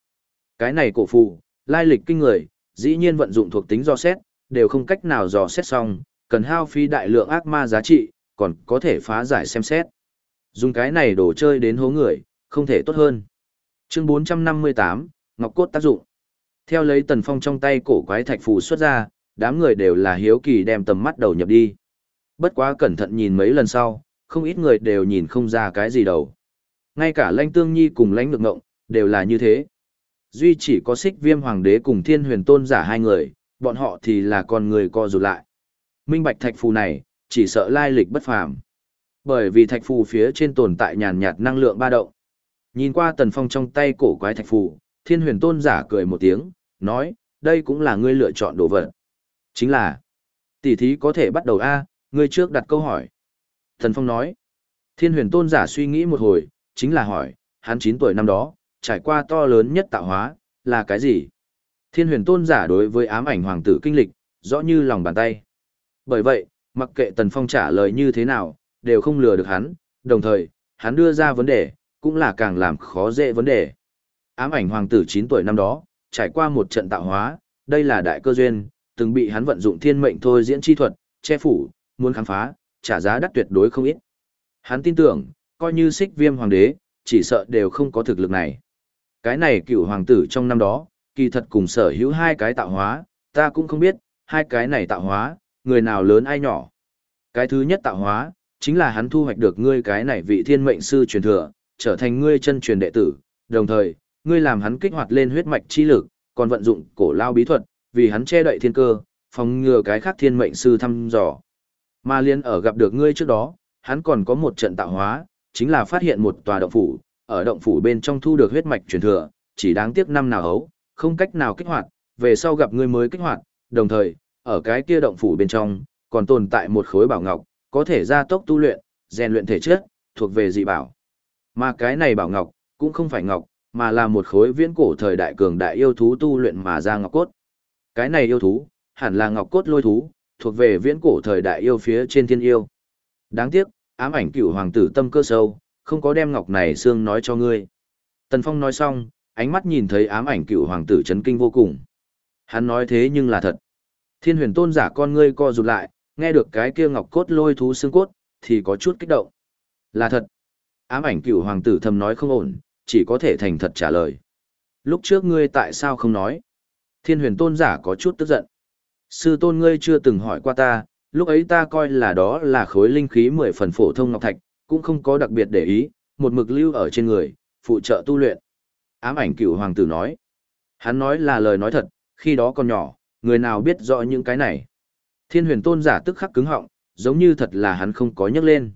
Cái này cổ phù, lai lịch kinh người, dĩ nhiên vận dụng thuộc tính do xét, đều không cách nào dò xét xong, cần hao phí đại lượng ác ma giá trị, còn có thể phá giải xem xét. Dùng cái này đồ chơi đến hố người, không thể tốt hơn. Chương 458, Ngọc Cốt tác dụng. Theo lấy Tần Phong trong tay cổ quái thạch phù xuất ra, đám người đều là hiếu kỳ đem tầm mắt đầu nhập đi. Bất quá cẩn thận nhìn mấy lần sau, không ít người đều nhìn không ra cái gì đâu. Ngay cả lãnh tương nhi cùng lãnh ngược ngộng, đều là như thế. Duy chỉ có xích viêm hoàng đế cùng thiên huyền tôn giả hai người, bọn họ thì là con người co rụt lại. Minh bạch thạch phù này, chỉ sợ lai lịch bất phàm. Bởi vì thạch phù phía trên tồn tại nhàn nhạt năng lượng ba động. Nhìn qua tần phong trong tay cổ quái thạch phù, thiên huyền tôn giả cười một tiếng, nói, đây cũng là ngươi lựa chọn đồ vật. Chính là, tỷ thí có thể bắt đầu A, ngươi trước đặt câu hỏi. Thần Phong nói, thiên huyền tôn giả suy nghĩ một hồi, chính là hỏi, hắn 9 tuổi năm đó, trải qua to lớn nhất tạo hóa, là cái gì? Thiên huyền tôn giả đối với ám ảnh hoàng tử kinh lịch, rõ như lòng bàn tay. Bởi vậy, mặc kệ Tần Phong trả lời như thế nào, đều không lừa được hắn, đồng thời, hắn đưa ra vấn đề, cũng là càng làm khó dễ vấn đề. Ám ảnh hoàng tử 9 tuổi năm đó, trải qua một trận tạo hóa, đây là đại cơ duyên, từng bị hắn vận dụng thiên mệnh thôi diễn chi thuật, che phủ, muốn khám phá, trả giá đắt tuyệt đối không ít. Hắn tin tưởng, coi như xích viêm hoàng đế, chỉ sợ đều không có thực lực này. Cái này cựu hoàng tử trong năm đó, kỳ thật cùng sở hữu hai cái tạo hóa, ta cũng không biết, hai cái này tạo hóa, người nào lớn ai nhỏ. Cái thứ nhất tạo hóa, chính là hắn thu hoạch được ngươi cái này vị thiên mệnh sư truyền thừa, trở thành ngươi chân truyền đệ tử, đồng thời, ngươi làm hắn kích hoạt lên huyết mạch chi lực, còn vận dụng cổ lao bí thuật, vì hắn che đậy thiên cơ, phòng ngừa cái khác thiên mệnh sư thăm dò. Mà liên ở gặp được ngươi trước đó, hắn còn có một trận tạo hóa, chính là phát hiện một tòa động phủ, ở động phủ bên trong thu được huyết mạch truyền thừa, chỉ đáng tiếc năm nào hấu, không cách nào kích hoạt, về sau gặp ngươi mới kích hoạt, đồng thời, ở cái kia động phủ bên trong, còn tồn tại một khối bảo ngọc, có thể gia tốc tu luyện, rèn luyện thể chất, thuộc về dị bảo. Mà cái này bảo ngọc, cũng không phải ngọc, mà là một khối viễn cổ thời đại cường đại yêu thú tu luyện mà ra ngọc cốt. Cái này yêu thú, hẳn là ngọc cốt lôi thú, thuộc về viễn cổ thời đại yêu phía trên thiên yêu. Đáng tiếc, ám ảnh cựu hoàng tử tâm cơ sâu, không có đem ngọc này xương nói cho ngươi. Tần Phong nói xong, ánh mắt nhìn thấy ám ảnh cựu hoàng tử chấn kinh vô cùng. Hắn nói thế nhưng là thật. Thiên huyền tôn giả con ngươi co rụt lại, nghe được cái kia ngọc cốt lôi thú xương cốt, thì có chút kích động. Là thật. Ám ảnh cựu hoàng tử thầm nói không ổn, chỉ có thể thành thật trả lời. Lúc trước ngươi tại sao không nói? Thiên huyền tôn giả có chút tức giận. Sư tôn ngươi chưa từng hỏi qua ta, lúc ấy ta coi là đó là khối linh khí mười phần phổ thông ngọc thạch, cũng không có đặc biệt để ý, một mực lưu ở trên người, phụ trợ tu luyện. Ám ảnh cựu hoàng tử nói. Hắn nói là lời nói thật, khi đó còn nhỏ, người nào biết rõ những cái này. Thiên huyền tôn giả tức khắc cứng họng, giống như thật là hắn không có nhắc lên.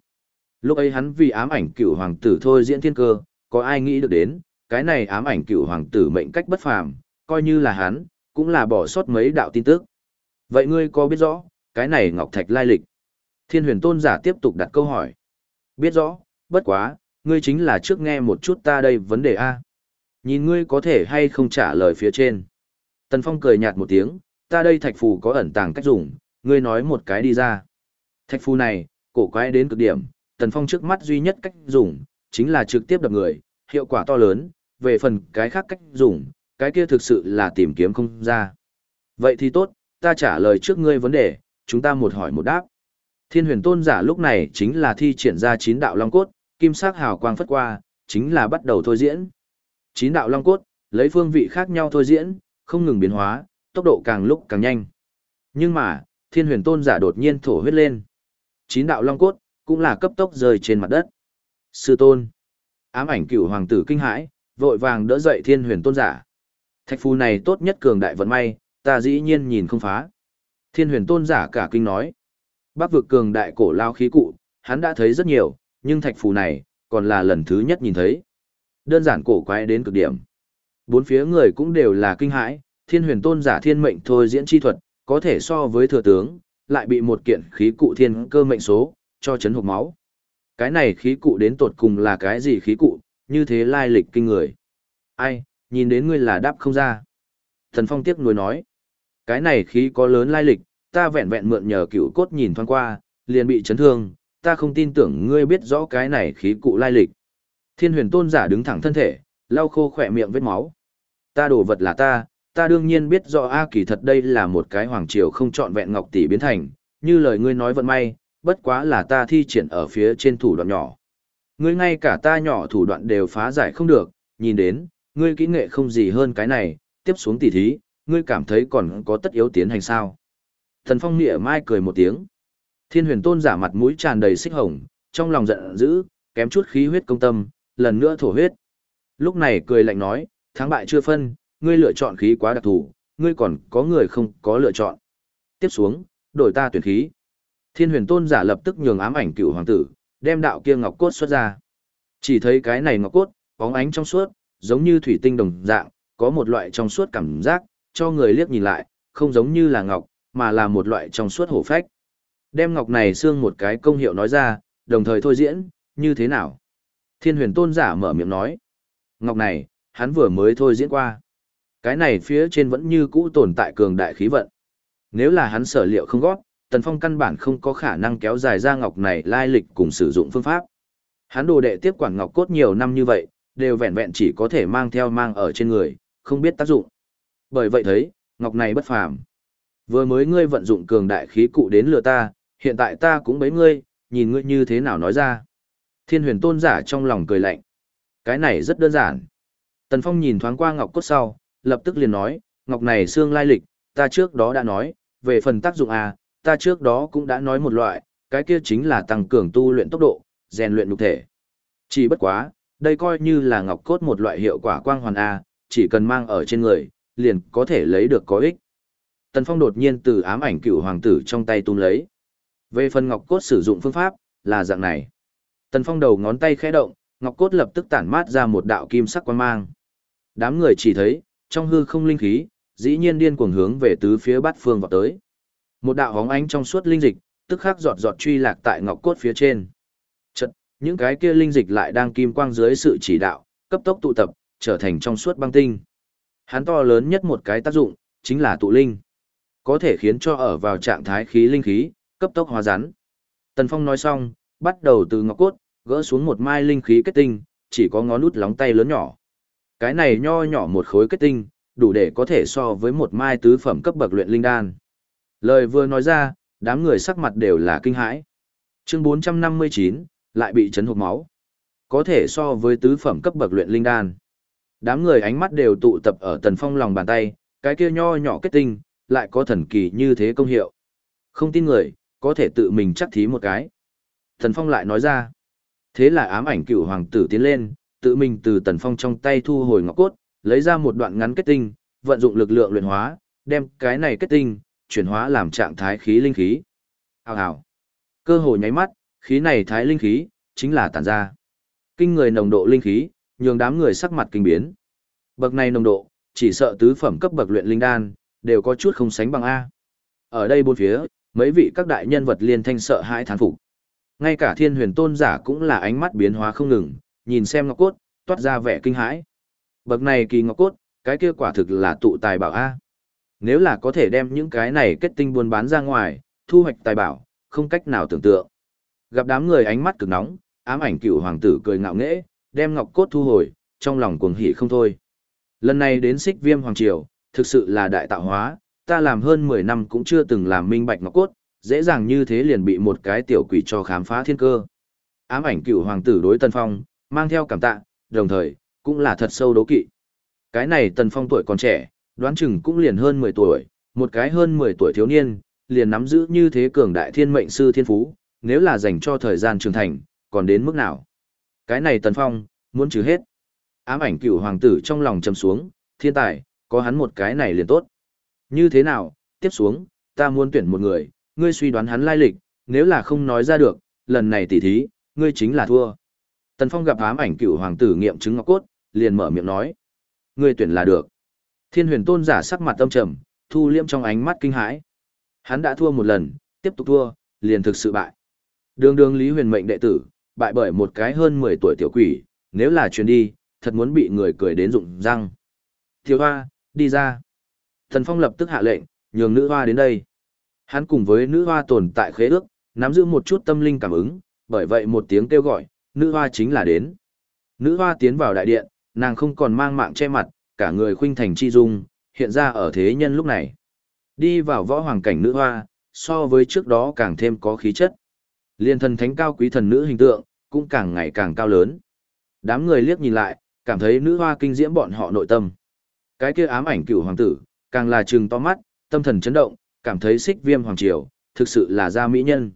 Lúc ấy hắn vì ám ảnh cựu hoàng tử thôi diễn thiên cơ, có ai nghĩ được đến, cái này ám ảnh cựu hoàng tử mệnh cách bất phàm, coi như là hắn, cũng là bỏ sót mấy đạo tin tức. Vậy ngươi có biết rõ, cái này Ngọc Thạch lai lịch? Thiên huyền tôn giả tiếp tục đặt câu hỏi. Biết rõ, bất quá, ngươi chính là trước nghe một chút ta đây vấn đề A. Nhìn ngươi có thể hay không trả lời phía trên. Tần Phong cười nhạt một tiếng, ta đây thạch phù có ẩn tàng cách dùng, ngươi nói một cái đi ra. Thạch phù này, cổ quái đến cực điểm, Tần Phong trước mắt duy nhất cách dùng, chính là trực tiếp đập người, hiệu quả to lớn, về phần cái khác cách dùng, cái kia thực sự là tìm kiếm không ra. Vậy thì tốt, ta trả lời trước ngươi vấn đề, chúng ta một hỏi một đáp. Thiên huyền tôn giả lúc này chính là thi triển ra chín đạo long cốt, kim sắc hào quang phất qua, chính là bắt đầu thôi diễn. Chín đạo long cốt, lấy phương vị khác nhau thôi diễn, không ngừng biến hóa, tốc độ càng lúc càng nhanh. Nhưng mà, thiên huyền tôn giả đột nhiên thổ huyết lên. Chín đạo long cốt, cũng là cấp tốc rơi trên mặt đất. Sư tôn. Ám ảnh cửu hoàng tử kinh hãi, vội vàng đỡ dậy thiên huyền tôn giả. Thạch phù này tốt nhất cường đại vận may, ta dĩ nhiên nhìn không phá. Thiên huyền tôn giả cả kinh nói. Bác vực cường đại cổ lao khí cụ, hắn đã thấy rất nhiều, nhưng thạch phù này, còn là lần thứ nhất nhìn thấy. Đơn giản cổ quái đến cực điểm. Bốn phía người cũng đều là kinh hãi, thiên huyền tôn giả thiên mệnh thôi diễn chi thuật, có thể so với thừa tướng, lại bị một kiện khí cụ thiên cơ mệnh số, cho chấn hộp máu. Cái này khí cụ đến tột cùng là cái gì khí cụ, như thế lai lịch kinh người. Ai, nhìn đến ngươi là đáp không ra. Thần Phong tiếc nuối nói, cái này khí có lớn lai lịch, ta vẹn vẹn mượn nhờ cựu cốt nhìn thoáng qua, liền bị chấn thương, ta không tin tưởng ngươi biết rõ cái này khí cụ lai lịch. Thiên huyền tôn giả đứng thẳng thân thể, lau khô khỏe miệng vết máu. Ta đổ vật là ta, ta đương nhiên biết rõ A kỳ thật đây là một cái hoàng triều không trọn vẹn ngọc tỷ biến thành, như lời ngươi nói vận may, bất quá là ta thi triển ở phía trên thủ đoạn nhỏ. Ngươi ngay cả ta nhỏ thủ đoạn đều phá giải không được, nhìn đến, ngươi kỹ nghệ không gì hơn cái này, tiếp xuống tỉ thí, ngươi cảm thấy còn có tất yếu tiến hành sao. Thần Phong nghĩa Mai cười một tiếng. Thiên huyền tôn giả mặt mũi tràn đầy xích hồng, trong lòng giận dữ, kém chút khí huyết công tâm, lần nữa thổ huyết. Lúc này cười lạnh nói, thắng bại chưa phân, ngươi lựa chọn khí quá đặc thù, ngươi còn có người không có lựa chọn. Tiếp xuống, đổi ta tuyển khí. Thiên huyền tôn giả lập tức nhường ám ảnh cựu hoàng tử, đem đạo kia ngọc cốt xuất ra. Chỉ thấy cái này ngọc cốt, bóng ánh trong suốt, giống như thủy tinh đồng dạng, có một loại trong suốt cảm giác, cho người liếc nhìn lại, không giống như là ngọc, mà là một loại trong suốt hổ phách. Đem ngọc này xương một cái công hiệu nói ra, đồng thời thôi diễn, như thế nào? Thiên huyền tôn giả mở miệng nói. Ngọc này, hắn vừa mới thôi diễn qua. Cái này phía trên vẫn như cũ tồn tại cường đại khí vận. Nếu là hắn sở liệu không gót, Tần Phong căn bản không có khả năng kéo dài ra ngọc này lai lịch cùng sử dụng phương pháp. Hắn đồ đệ tiếp quản ngọc cốt nhiều năm như vậy, đều vẹn vẹn chỉ có thể mang theo mang ở trên người, không biết tác dụng. Bởi vậy thấy, ngọc này bất phàm. Vừa mới ngươi vận dụng cường đại khí cụ đến lừa ta, hiện tại ta cũng bấy ngươi, nhìn ngươi như thế nào nói ra. Thiên huyền tôn giả trong lòng cười lạnh. Cái này rất đơn giản. Tần Phong nhìn thoáng qua ngọc cốt sau, lập tức liền nói, ngọc này xương lai lịch, ta trước đó đã nói, về phần tác dụng à, ta trước đó cũng đã nói một loại, cái kia chính là tăng cường tu luyện tốc độ, rèn luyện nhục thể. Chỉ bất quá, đây coi như là ngọc cốt một loại hiệu quả quang hoàn A, chỉ cần mang ở trên người, liền có thể lấy được có ích. Tần Phong đột nhiên từ ám ảnh cựu hoàng tử trong tay tung lấy. Về phần ngọc cốt sử dụng phương pháp, là dạng này. Tần Phong đầu ngón tay khẽ động, ngọc cốt lập tức tản mát ra một đạo kim sắc quang mang. Đám người chỉ thấy, trong hư không linh khí, dĩ nhiên điên cuồng hướng về tứ phía bát phương vào tới. Một đạo hóng ánh trong suốt linh dịch, tức khắc giọt giọt truy lạc tại ngọc cốt phía trên. Những cái kia linh dịch lại đang kim quang dưới sự chỉ đạo, cấp tốc tụ tập, trở thành trong suốt băng tinh. Hắn to lớn nhất một cái tác dụng, chính là tụ linh. Có thể khiến cho ở vào trạng thái khí linh khí, cấp tốc hóa rắn. Tần Phong nói xong, bắt đầu từ ngọc cốt, gỡ xuống một mai linh khí kết tinh, chỉ có ngón út lóng tay lớn nhỏ. Cái này nho nhỏ một khối kết tinh, đủ để có thể so với một mai tứ phẩm cấp bậc luyện linh đan. Lời vừa nói ra, đám người sắc mặt đều là kinh hãi. Chương 459, lại bị chấn hộp máu. Có thể so với tứ phẩm cấp bậc luyện linh đan. Đám người ánh mắt đều tụ tập ở Tần Phong lòng bàn tay, cái kia nho nhỏ kết tinh, lại có thần kỳ như thế công hiệu. Không tin người, có thể tự mình chắc thí một cái. Tần Phong lại nói ra. Thế là ám ảnh cựu hoàng tử tiến lên, tự mình từ Tần Phong trong tay thu hồi ngọc cốt, lấy ra một đoạn ngắn kết tinh, vận dụng lực lượng luyện hóa, đem cái này kết tinh, chuyển hóa làm trạng thái khí linh khí. Hào hào. Cơ hồ nháy mắt, khí này thái linh khí, chính là tản ra. Kinh người nồng độ linh khí, nhường đám người sắc mặt kinh biến. Bậc này nồng độ, chỉ sợ tứ phẩm cấp bậc luyện linh đan, đều có chút không sánh bằng A. Ở đây bốn phía, mấy vị các đại nhân vật liên thanh sợ hãi thán phục. Ngay cả thiên huyền tôn giả cũng là ánh mắt biến hóa không ngừng, nhìn xem ngọc cốt, toát ra vẻ kinh hãi. Bậc này kỳ ngọc cốt, cái kia quả thực là tụ tài bảo A. Nếu là có thể đem những cái này kết tinh buôn bán ra ngoài, thu hoạch tài bảo, không cách nào tưởng tượng. Gặp đám người ánh mắt cực nóng, ám ảnh cựu hoàng tử cười ngạo nghễ, đem ngọc cốt thu hồi, trong lòng cuồng hỉ không thôi. Lần này đến xích viêm hoàng triều, thực sự là đại tạo hóa, ta làm hơn 10 năm cũng chưa từng làm minh bạch ngọc cốt, dễ dàng như thế liền bị một cái tiểu quỷ cho khám phá thiên cơ. Ám ảnh cựu hoàng tử đối Tân Phong, mang theo cảm tạ, đồng thời, cũng là thật sâu đố kỵ. Cái này Tân Phong tuổi còn trẻ, đoán chừng cũng liền hơn 10 tuổi, một cái hơn 10 tuổi thiếu niên, liền nắm giữ như thế cường đại thiên mệnh sư thiên phú, nếu là dành cho thời gian trưởng thành, còn đến mức nào. Cái này Tần Phong, muốn trừ hết. Ám ảnh cựu hoàng tử trong lòng trầm xuống, thiên tài, có hắn một cái này liền tốt. Như thế nào, tiếp xuống, ta muốn tuyển một người, ngươi suy đoán hắn lai lịch, nếu là không nói ra được, lần này tỉ thí, ngươi chính là thua. Tần Phong gặp ám ảnh cựu hoàng tử nghiệm chứng ngọc cốt, liền mở miệng nói. Ngươi tuyển là được. Thiên huyền tôn giả sắc mặt tâm trầm, thu liêm trong ánh mắt kinh hãi. Hắn đã thua một lần, tiếp tục thua, liền thực sự bại. Đường đường Lý Huyền mệnh đệ tử, bại bởi một cái hơn 10 tuổi tiểu quỷ, nếu là chuyến đi, thật muốn bị người cười đến rụng răng. Tiểu hoa, đi ra. Thần Phong lập tức hạ lệnh, nhường nữ hoa đến đây. Hắn cùng với nữ hoa tồn tại khế ước, nắm giữ một chút tâm linh cảm ứng, bởi vậy một tiếng kêu gọi, nữ hoa chính là đến. Nữ hoa tiến vào đại điện, nàng không còn mang mạng che mặt, cả người khuynh thành chi dung, hiện ra ở thế nhân lúc này. Đi vào võ hoàng cảnh nữ hoa, so với trước đó càng thêm có khí chất. Liên thần thánh cao quý thần nữ hình tượng, cũng càng ngày càng cao lớn. Đám người liếc nhìn lại, cảm thấy nữ hoa kinh diễm bọn họ nội tâm. Cái kia ám ảnh cựu hoàng tử, càng là trừng to mắt, tâm thần chấn động, cảm thấy xích viêm hoàng triều, thực sự là gia mỹ nhân.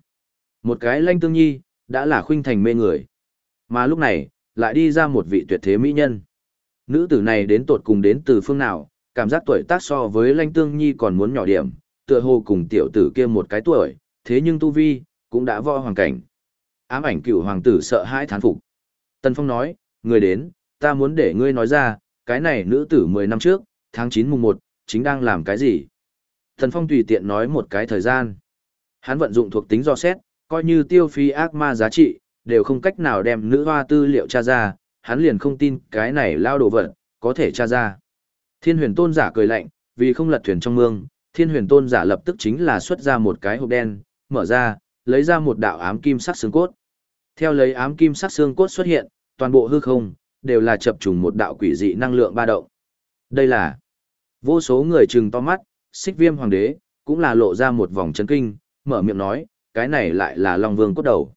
Một cái lanh tương nhi, đã là khuynh thành mê người. Mà lúc này, lại đi ra một vị tuyệt thế mỹ nhân. Nữ tử này đến tột cùng đến từ phương nào, cảm giác tuổi tác so với lanh tương nhi còn muốn nhỏ điểm, tựa hồ cùng tiểu tử kia một cái tuổi, thế nhưng tu vi, cũng đã võ hoàng cảnh. Ám ảnh cựu hoàng tử sợ hãi thán phục. Tần Phong nói, người đến, ta muốn để ngươi nói ra, cái này nữ tử 10 năm trước, tháng 9 mùng 1, chính đang làm cái gì? Tần Phong tùy tiện nói một cái thời gian. Hắn vận dụng thuộc tính do xét, coi như tiêu phí ác ma giá trị, đều không cách nào đem nữ hoa tư liệu tra ra, hắn liền không tin cái này lao đồ vật, có thể tra ra. Thiên huyền tôn giả cười lạnh, vì không lật thuyền trong mương, thiên huyền tôn giả lập tức chính là xuất ra một cái hộp đen, mở ra, lấy ra một đạo ám kim sắc xương cốt. Theo lấy ám kim sắc xương cốt xuất hiện, toàn bộ hư không, đều là chập trùng một đạo quỷ dị năng lượng ba động. Đây là vô số người trừng to mắt, xích viêm hoàng đế, cũng là lộ ra một vòng chấn kinh, mở miệng nói, cái này lại là Long Vương cốt đầu.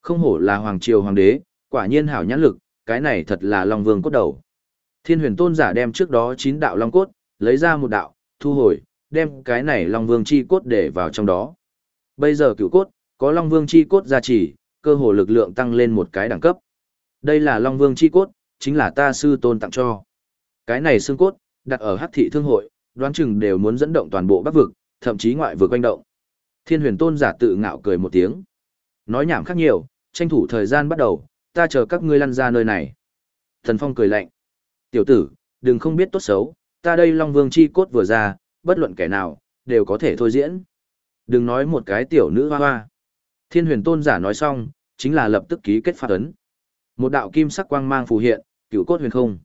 Không hổ là hoàng triều hoàng đế, quả nhiên hảo nhãn lực, cái này thật là Long Vương cốt đầu. Thiên huyền tôn giả đem trước đó chín đạo Long cốt, lấy ra một đạo, thu hồi, đem cái này Long Vương chi cốt để vào trong đó. Bây giờ cựu cốt, có Long Vương chi cốt gia trì, cơ hồ lực lượng tăng lên một cái đẳng cấp. Đây là Long Vương chi cốt, chính là ta sư tôn tặng cho. Cái này xương cốt, đặt ở Hắc thị thương hội, đoán chừng đều muốn dẫn động toàn bộ Bắc vực, thậm chí ngoại vực quanh động. Thiên Huyền Tôn giả tự ngạo cười một tiếng. Nói nhảm khác nhiều, tranh thủ thời gian bắt đầu, ta chờ các ngươi lăn ra nơi này. Thần Phong cười lạnh. Tiểu tử, đừng không biết tốt xấu, ta đây Long Vương chi cốt vừa ra, bất luận kẻ nào, đều có thể thôi diễn. Đừng nói một cái tiểu nữ hoa hoa. Thiên huyền tôn giả nói xong, chính là lập tức ký kết phát ấn. Một đạo kim sắc quang mang phù hiện, cửu cốt huyền không.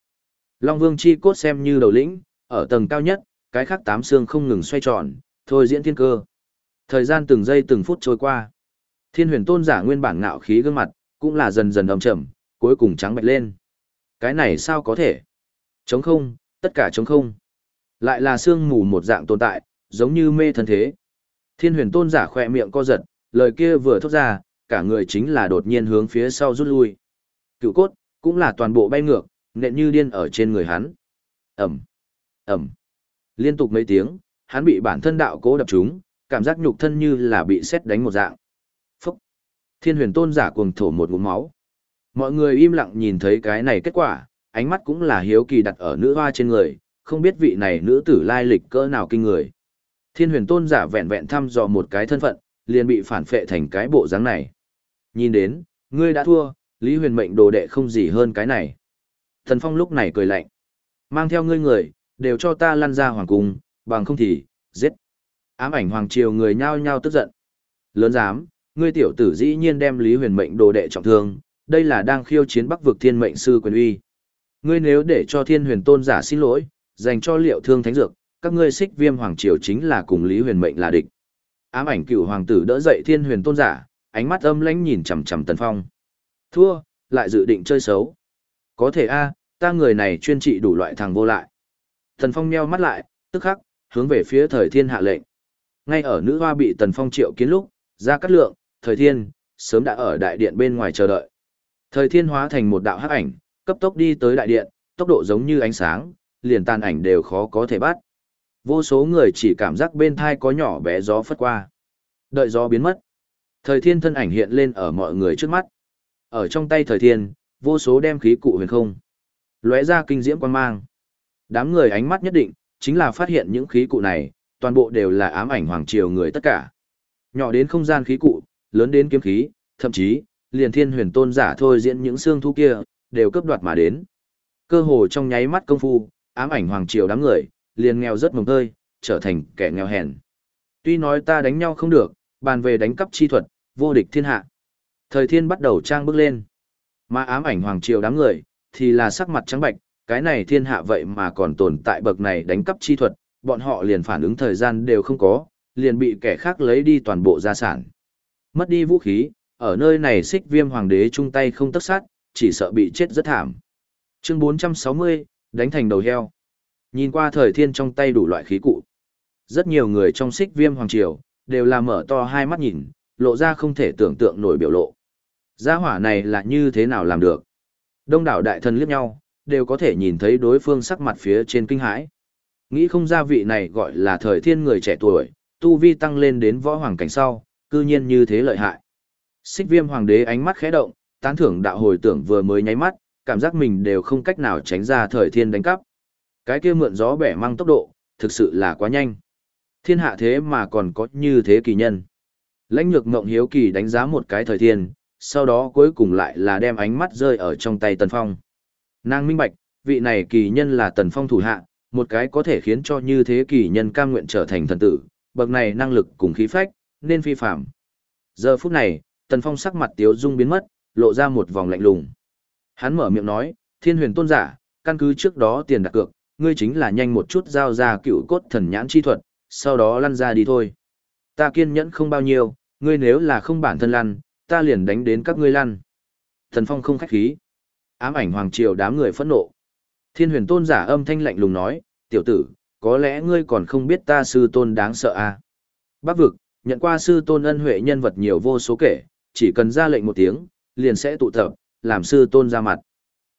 Long Vương chi cốt xem như đầu lĩnh, ở tầng cao nhất, cái khác tám xương không ngừng xoay tròn, thôi diễn thiên cơ. Thời gian từng giây từng phút trôi qua. Thiên huyền tôn giả nguyên bản ngạo khí gương mặt, cũng là dần dần âm trầm, cuối cùng trắng bạch lên. Cái này sao có thể? Trống không, tất cả trống không. Lại là xương mù một dạng tồn tại, giống như mê thân thế. Thiên huyền tôn giả khỏe miệng co giật, lời kia vừa thốt ra, cả người chính là đột nhiên hướng phía sau rút lui. Cựu cốt, cũng là toàn bộ bay ngược, nện như điên ở trên người hắn. Ẩm, Ẩm. Liên tục mấy tiếng, hắn bị bản thân đạo cố đập trúng, cảm giác nhục thân như là bị xét đánh một dạng. Phúc. Thiên huyền tôn giả cuồng thổ một ngụm máu. Mọi người im lặng nhìn thấy cái này kết quả, ánh mắt cũng là hiếu kỳ đặt ở nữ hoa trên người, không biết vị này nữ tử lai lịch cỡ nào kinh người. Thiên huyền tôn giả vẹn vẹn thăm dò một cái thân phận, liền bị phản phệ thành cái bộ dáng này. Nhìn đến, ngươi đã thua, Lý huyền mệnh đồ đệ không gì hơn cái này. Thần Phong lúc này cười lạnh. Mang theo ngươi người, đều cho ta lăn ra hoàng cung, bằng không thì, giết. Ám ảnh hoàng triều người nhao nhao tức giận. Lớn dám, ngươi tiểu tử dĩ nhiên đem Lý huyền mệnh đồ đệ trọng thương, đây là đang khiêu chiến bắc vực thiên mệnh sư quyền uy. Ngươi nếu để cho thiên huyền tôn giả xin lỗi, dành cho liệu thương thánh dược, các ngươi xích viêm hoàng triều chính là cùng Lý huyền mệnh là địch. Ám ảnh cựu hoàng tử đỡ dậy thiên huyền tôn giả, ánh mắt âm lãnh nhìn chằm chằm tần phong. Thua, lại dự định chơi xấu. Có thể a, ta người này chuyên trị đủ loại thằng vô lại. Tần phong meo mắt lại, tức khắc, hướng về phía thời thiên hạ lệnh. Ngay ở nữ hoa bị tần phong triệu kiến lúc, ra cắt lượng, thời thiên, sớm đã ở đại điện bên ngoài chờ đợi. Thời thiên hóa thành một đạo hắc ảnh, cấp tốc đi tới đại điện, tốc độ giống như ánh sáng, liền tàn ảnh đều khó có thể bắt. Vô số người chỉ cảm giác bên thai có nhỏ bé gió phất qua. Đợi gió biến mất. Thời thiên thân ảnh hiện lên ở mọi người trước mắt. Ở trong tay thời thiên, vô số đem khí cụ huyền không. lóe ra kinh diễm quan mang. Đám người ánh mắt nhất định, chính là phát hiện những khí cụ này, toàn bộ đều là ám ảnh hoàng triều người tất cả. Nhỏ đến không gian khí cụ, lớn đến kiếm khí, thậm chí, liền thiên huyền tôn giả thôi diễn những xương thu kia, đều cấp đoạt mà đến. Cơ hồ trong nháy mắt công phu, ám ảnh hoàng triều đám người, liền nghèo rất mồng tơi, trở thành kẻ nghèo hèn. Tuy nói ta đánh nhau không được, bàn về đánh cắp chi thuật, vô địch thiên hạ. Thời thiên bắt đầu trang bước lên. Mà ám ảnh hoàng triều đám người, thì là sắc mặt trắng bạch, cái này thiên hạ vậy mà còn tồn tại bậc này đánh cắp chi thuật, bọn họ liền phản ứng thời gian đều không có, liền bị kẻ khác lấy đi toàn bộ gia sản. Mất đi vũ khí, ở nơi này xích viêm hoàng đế chung tay không tất sát, chỉ sợ bị chết rất thảm. Chương 460, đánh thành đầu heo. Nhìn qua thời thiên trong tay đủ loại khí cụ. Rất nhiều người trong xích viêm hoàng triều, đều là mở to hai mắt nhìn, lộ ra không thể tưởng tượng nổi biểu lộ. Gia hỏa này là như thế nào làm được? Đông đảo đại thần liếc nhau, đều có thể nhìn thấy đối phương sắc mặt phía trên kinh hãi. Nghĩ không ra vị này gọi là thời thiên người trẻ tuổi, tu vi tăng lên đến võ hoàng cảnh sau, cư nhiên như thế lợi hại. Xích viêm hoàng đế ánh mắt khẽ động, tán thưởng đạo hồi tưởng vừa mới nháy mắt, cảm giác mình đều không cách nào tránh ra thời thiên đánh cắp. Cái kia mượn gió bẻ mang tốc độ, thực sự là quá nhanh. Thiên hạ thế mà còn có như thế kỳ nhân. Lãnh nhược ngộng hiếu kỳ đánh giá một cái thời thiên, sau đó cuối cùng lại là đem ánh mắt rơi ở trong tay Tần Phong. Nàng minh bạch, vị này kỳ nhân là Tần Phong thủ hạ, một cái có thể khiến cho như thế kỳ nhân cam nguyện trở thành thần tử, bậc này năng lực cùng khí phách, nên phi phạm. Giờ phút này, Tần Phong sắc mặt tiếu dung biến mất, lộ ra một vòng lạnh lùng. Hắn mở miệng nói, thiên huyền tôn giả, căn cứ trước đó tiền đặt cược, ngươi chính là nhanh một chút giao ra cựu cốt thần nhãn chi thuật, sau đó lăn ra đi thôi. Ta kiên nhẫn không bao nhiêu, ngươi nếu là không bản thân lăn, ta liền đánh đến các ngươi lăn. Thần Phong không khách khí. Ám ảnh hoàng triều đám người phẫn nộ. Thiên huyền tôn giả âm thanh lạnh lùng nói, tiểu tử, có lẽ ngươi còn không biết ta sư tôn đáng sợ à. Bác vực, nhận qua sư tôn ân huệ nhân vật nhiều vô số kể, chỉ cần ra lệnh một tiếng, liền sẽ tụ tập, làm sư tôn ra mặt.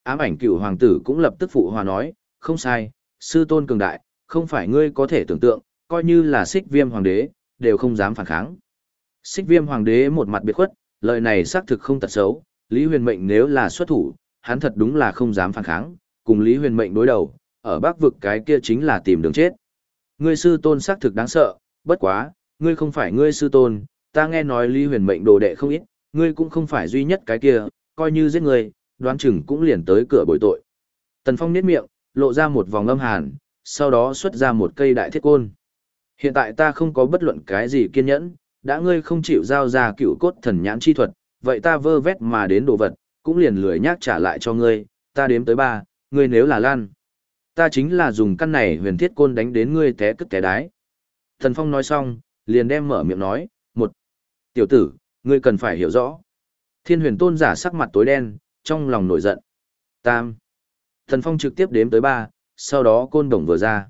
Ám ảnh cựu hoàng tử cũng lập tức phụ hòa nói, không sai, sư tôn cường đại, không phải ngươi có thể tưởng tượng, coi như là xích viêm hoàng đế, đều không dám phản kháng. Xích viêm hoàng đế một mặt biệt khuất, lời này xác thực không tật xấu, Lý huyền mệnh nếu là xuất thủ, hắn thật đúng là không dám phản kháng, cùng Lý huyền mệnh đối đầu, ở bắc vực cái kia chính là tìm đường chết. Ngươi sư tôn xác thực đáng sợ, bất quá, ngươi không phải ngươi sư tôn, ta nghe nói Lý huyền mệnh đồ đệ không ít, ngươi cũng không phải duy nhất cái kia, coi như giết người, đoán chừng cũng liền tới cửa bồi tội. Tần Phong niết miệng, lộ ra một vòng âm hàn, sau đó xuất ra một cây đại thiết côn. Hiện tại ta không có bất luận cái gì kiên nhẫn, đã ngươi không chịu giao ra cựu cốt thần nhãn chi thuật, vậy ta vơ vét mà đến đồ vật, cũng liền lười nhác trả lại cho ngươi, ta đếm tới ba, ngươi nếu là lan. Ta chính là dùng căn này huyền thiết côn đánh đến ngươi té cất té đái. Thần Phong nói xong, liền đem mở miệng nói, một. Tiểu tử, ngươi cần phải hiểu rõ. Thiên huyền tôn giả sắc mặt tối đen, trong lòng nổi giận. Tam. Thần Phong trực tiếp đếm tới ba, sau đó côn đồng vừa ra.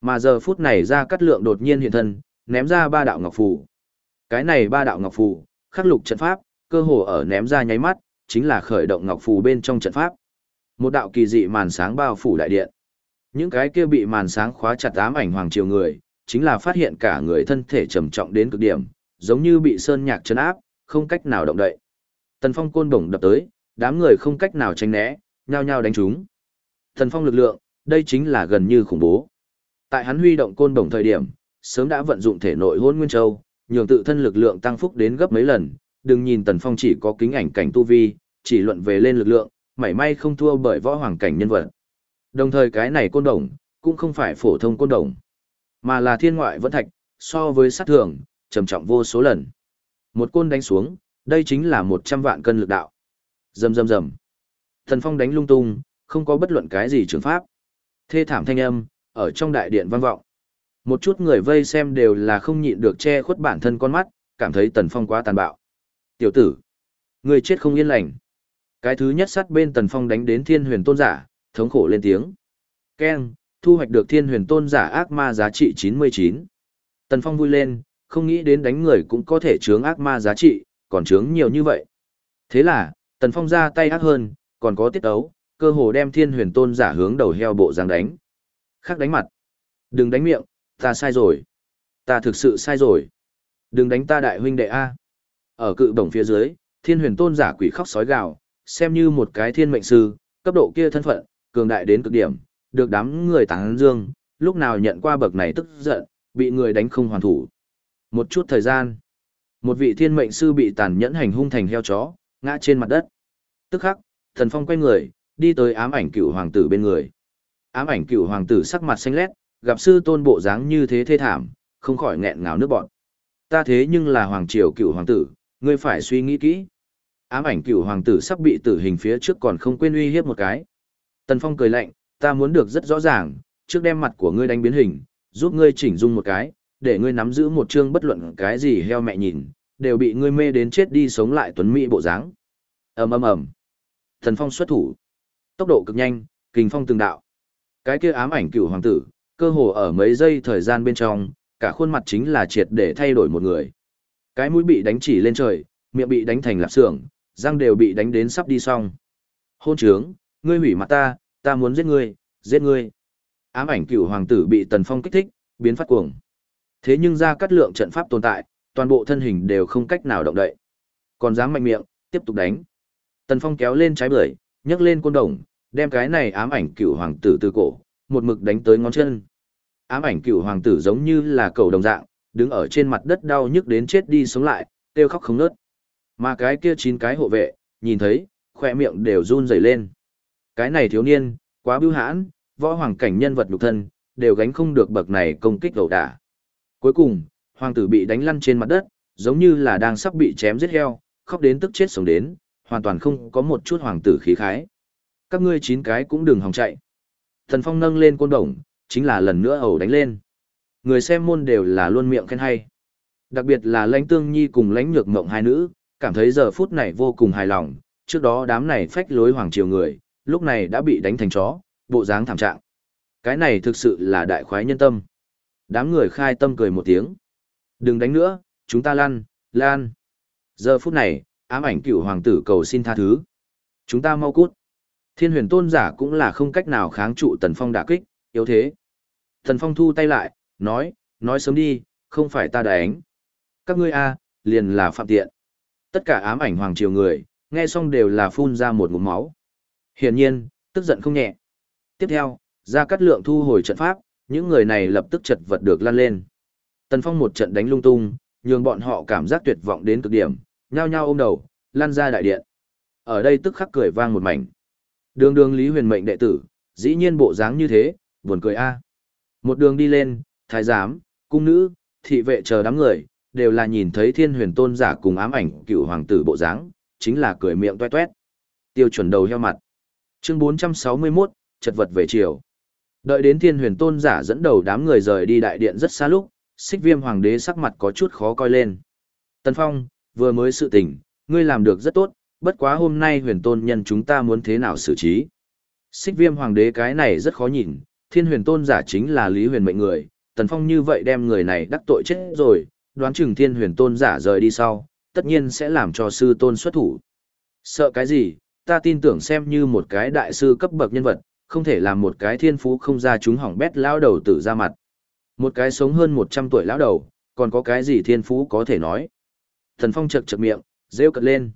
Mà giờ phút này ra cắt lượng đột nhiên hiện thân, ném ra ba đạo ngọc phù. Cái này ba đạo ngọc phù, khắc lục trận pháp, cơ hồ ở ném ra nháy mắt, chính là khởi động ngọc phù bên trong trận pháp. Một đạo kỳ dị màn sáng bao phủ đại điện. Những cái kia bị màn sáng khóa chặt ám ảnh hoàng triều người, chính là phát hiện cả người thân thể trầm trọng đến cực điểm, giống như bị sơn nhạc chấn áp, không cách nào động đậy. Tần Phong côn bổng đập tới, đám người không cách nào tránh né, nhao nhao đánh chúng. Thần Phong lực lượng, đây chính là gần như khủng bố. Tại hắn huy động côn bổng thời điểm, sớm đã vận dụng thể nội hôn nguyên châu, nhường tự thân lực lượng tăng phúc đến gấp mấy lần, đừng nhìn Tần Phong chỉ có kính ảnh cảnh tu vi, chỉ luận về lên lực lượng, mảy may không thua bởi võ hoàng cảnh nhân vật. Đồng thời cái này côn đồng, cũng không phải phổ thông côn đồng, mà là thiên ngoại vẫn thạch, so với sát thường, trầm trọng vô số lần. Một côn đánh xuống, đây chính là 100 vạn cân lực đạo. Rầm rầm rầm. Thần Phong đánh lung tung, không có bất luận cái gì trường pháp. Thê thảm thanh âm, ở trong đại điện vang vọng. Một chút người vây xem đều là không nhịn được che khuất bản thân con mắt, cảm thấy Tần Phong quá tàn bạo. Tiểu tử, người chết không yên lành. Cái thứ nhất sát bên Tần Phong đánh đến thiên huyền tôn giả, thống khổ lên tiếng. Ken, thu hoạch được thiên huyền tôn giả ác ma giá trị 99. Tần Phong vui lên, không nghĩ đến đánh người cũng có thể chướng ác ma giá trị, còn chướng nhiều như vậy. Thế là, Tần Phong ra tay ác hơn, còn có tiết ấu, cơ hồ đem thiên huyền tôn giả hướng đầu heo bộ giang đánh. khắc đánh mặt. Đừng đánh miệng, ta sai rồi. Ta thực sự sai rồi. Đừng đánh ta đại huynh đệ A. Ở cự bổng phía dưới, thiên huyền tôn giả quỷ khóc sói gào, xem như một cái thiên mệnh sư, cấp độ kia thân phận, cường đại đến cực điểm, được đám người tán dương, lúc nào nhận qua bậc này tức giận, bị người đánh không hoàn thủ. Một chút thời gian, một vị thiên mệnh sư bị tàn nhẫn hành hung thành heo chó, ngã trên mặt đất. Tức khắc, thần phong quay người, đi tới ám ảnh cựu hoàng tử bên người. Ám ảnh cựu hoàng tử sắc mặt xanh lét, gặp sư tôn bộ dáng như thế thê thảm, không khỏi nghẹn ngào nước bọt. Ta thế nhưng là hoàng triều cựu hoàng tử, ngươi phải suy nghĩ kỹ. Ám ảnh cựu hoàng tử sắp bị tử hình phía trước còn không quên uy hiếp một cái. Tần Phong cười lạnh, ta muốn được rất rõ ràng, trước đem mặt của ngươi đánh biến hình, giúp ngươi chỉnh dung một cái, để ngươi nắm giữ một chương bất luận cái gì heo mẹ nhìn, đều bị ngươi mê đến chết đi sống lại tuấn mỹ bộ dáng. Ầm ầm ầm. Tần Phong xuất thủ. Tốc độ cực nhanh, kình phong từng đạo. Cái kia ám ảnh cựu hoàng tử, cơ hồ ở mấy giây thời gian bên trong, cả khuôn mặt chính là triệt để thay đổi một người. Cái mũi bị đánh chỉ lên trời, miệng bị đánh thành lạp xưởng, răng đều bị đánh đến sắp đi xong. Hôn trướng, ngươi hủy mặt ta, ta muốn giết ngươi, giết ngươi. Ám ảnh cựu hoàng tử bị Tần Phong kích thích, biến phát cuồng. Thế nhưng ra cắt lượng trận pháp tồn tại, toàn bộ thân hình đều không cách nào động đậy. Còn dám mạnh miệng, tiếp tục đánh. Tần Phong kéo lên trái bưởi, nhấc lên côn đồng, đem cái này ám ảnh cựu hoàng tử từ cổ, một mực đánh tới ngón chân. Ám ảnh cựu hoàng tử giống như là cầu đồng dạng, đứng ở trên mặt đất đau nhức đến chết đi sống lại, kêu khóc không nớt. Mà cái kia chín cái hộ vệ, nhìn thấy, khỏe miệng đều run rẩy lên. Cái này thiếu niên, quá bưu hãn, võ hoàng cảnh nhân vật nhục thân, đều gánh không được bậc này công kích đầu đả. Cuối cùng, hoàng tử bị đánh lăn trên mặt đất, giống như là đang sắp bị chém giết heo, khóc đến tức chết sống đến, hoàn toàn không có một chút hoàng tử khí khái. Các ngươi chín cái cũng đừng hòng chạy. Thần Phong nâng lên côn đồng, chính là lần nữa ẩu đánh lên. Người xem môn đều là luôn miệng khen hay. Đặc biệt là lãnh tương nhi cùng lãnh nhược mộng hai nữ, cảm thấy giờ phút này vô cùng hài lòng, trước đó đám này phách lối hoàng triều người, lúc này đã bị đánh thành chó, bộ dáng thảm trạng. Cái này thực sự là đại khoái nhân tâm. Đám người khai tâm cười một tiếng. Đừng đánh nữa, chúng ta lan, lan. Giờ phút này, ám ảnh cựu hoàng tử cầu xin tha thứ. Chúng ta mau cút. Thiên huyền tôn giả cũng là không cách nào kháng trụ tần phong đả kích, yếu thế. Tần phong thu tay lại, nói, nói sớm đi, không phải ta đánh. Các ngươi a, liền là phạm tiện. Tất cả ám ảnh hoàng triều người, nghe xong đều là phun ra một ngụm máu. Hiển nhiên, tức giận không nhẹ. Tiếp theo, ra cắt lượng thu hồi trận pháp, những người này lập tức chật vật được lăn lên. Tần Phong một trận đánh lung tung, nhường bọn họ cảm giác tuyệt vọng đến cực điểm, nhao nhao ôm đầu, lăn ra đại điện. Ở đây tức khắc cười vang một mảnh. Đường đường Lý Huyền mệnh đệ tử, dĩ nhiên bộ dáng như thế, buồn cười a. Một đường đi lên, thái giám, cung nữ, thị vệ chờ đám người, đều là nhìn thấy thiên huyền tôn giả cùng ám ảnh cựu hoàng tử bộ dáng, chính là cười miệng toe toét. Tiêu chuẩn đầu heo mặt. Chương 461, chật vật về chiều. Đợi đến thiên huyền tôn giả dẫn đầu đám người rời đi đại điện rất xa lúc, xích viêm hoàng đế sắc mặt có chút khó coi lên. Tần Phong, vừa mới sự tình, ngươi làm được rất tốt, bất quá hôm nay huyền tôn nhân chúng ta muốn thế nào xử trí. Xích viêm hoàng đế cái này rất khó nhìn, thiên huyền tôn giả chính là lý huyền mệnh người, Tần Phong như vậy đem người này đắc tội chết rồi, đoán chừng thiên huyền tôn giả rời đi sau, tất nhiên sẽ làm cho sư tôn xuất thủ. Sợ cái gì, ta tin tưởng xem như một cái đại sư cấp bậc nhân vật, không thể làm một cái thiên phú không ra chúng hỏng bét lão đầu tử ra mặt. Một cái sống hơn 100 tuổi lão đầu, còn có cái gì thiên phú có thể nói. Thần Phong chật chật miệng, rêu cật lên.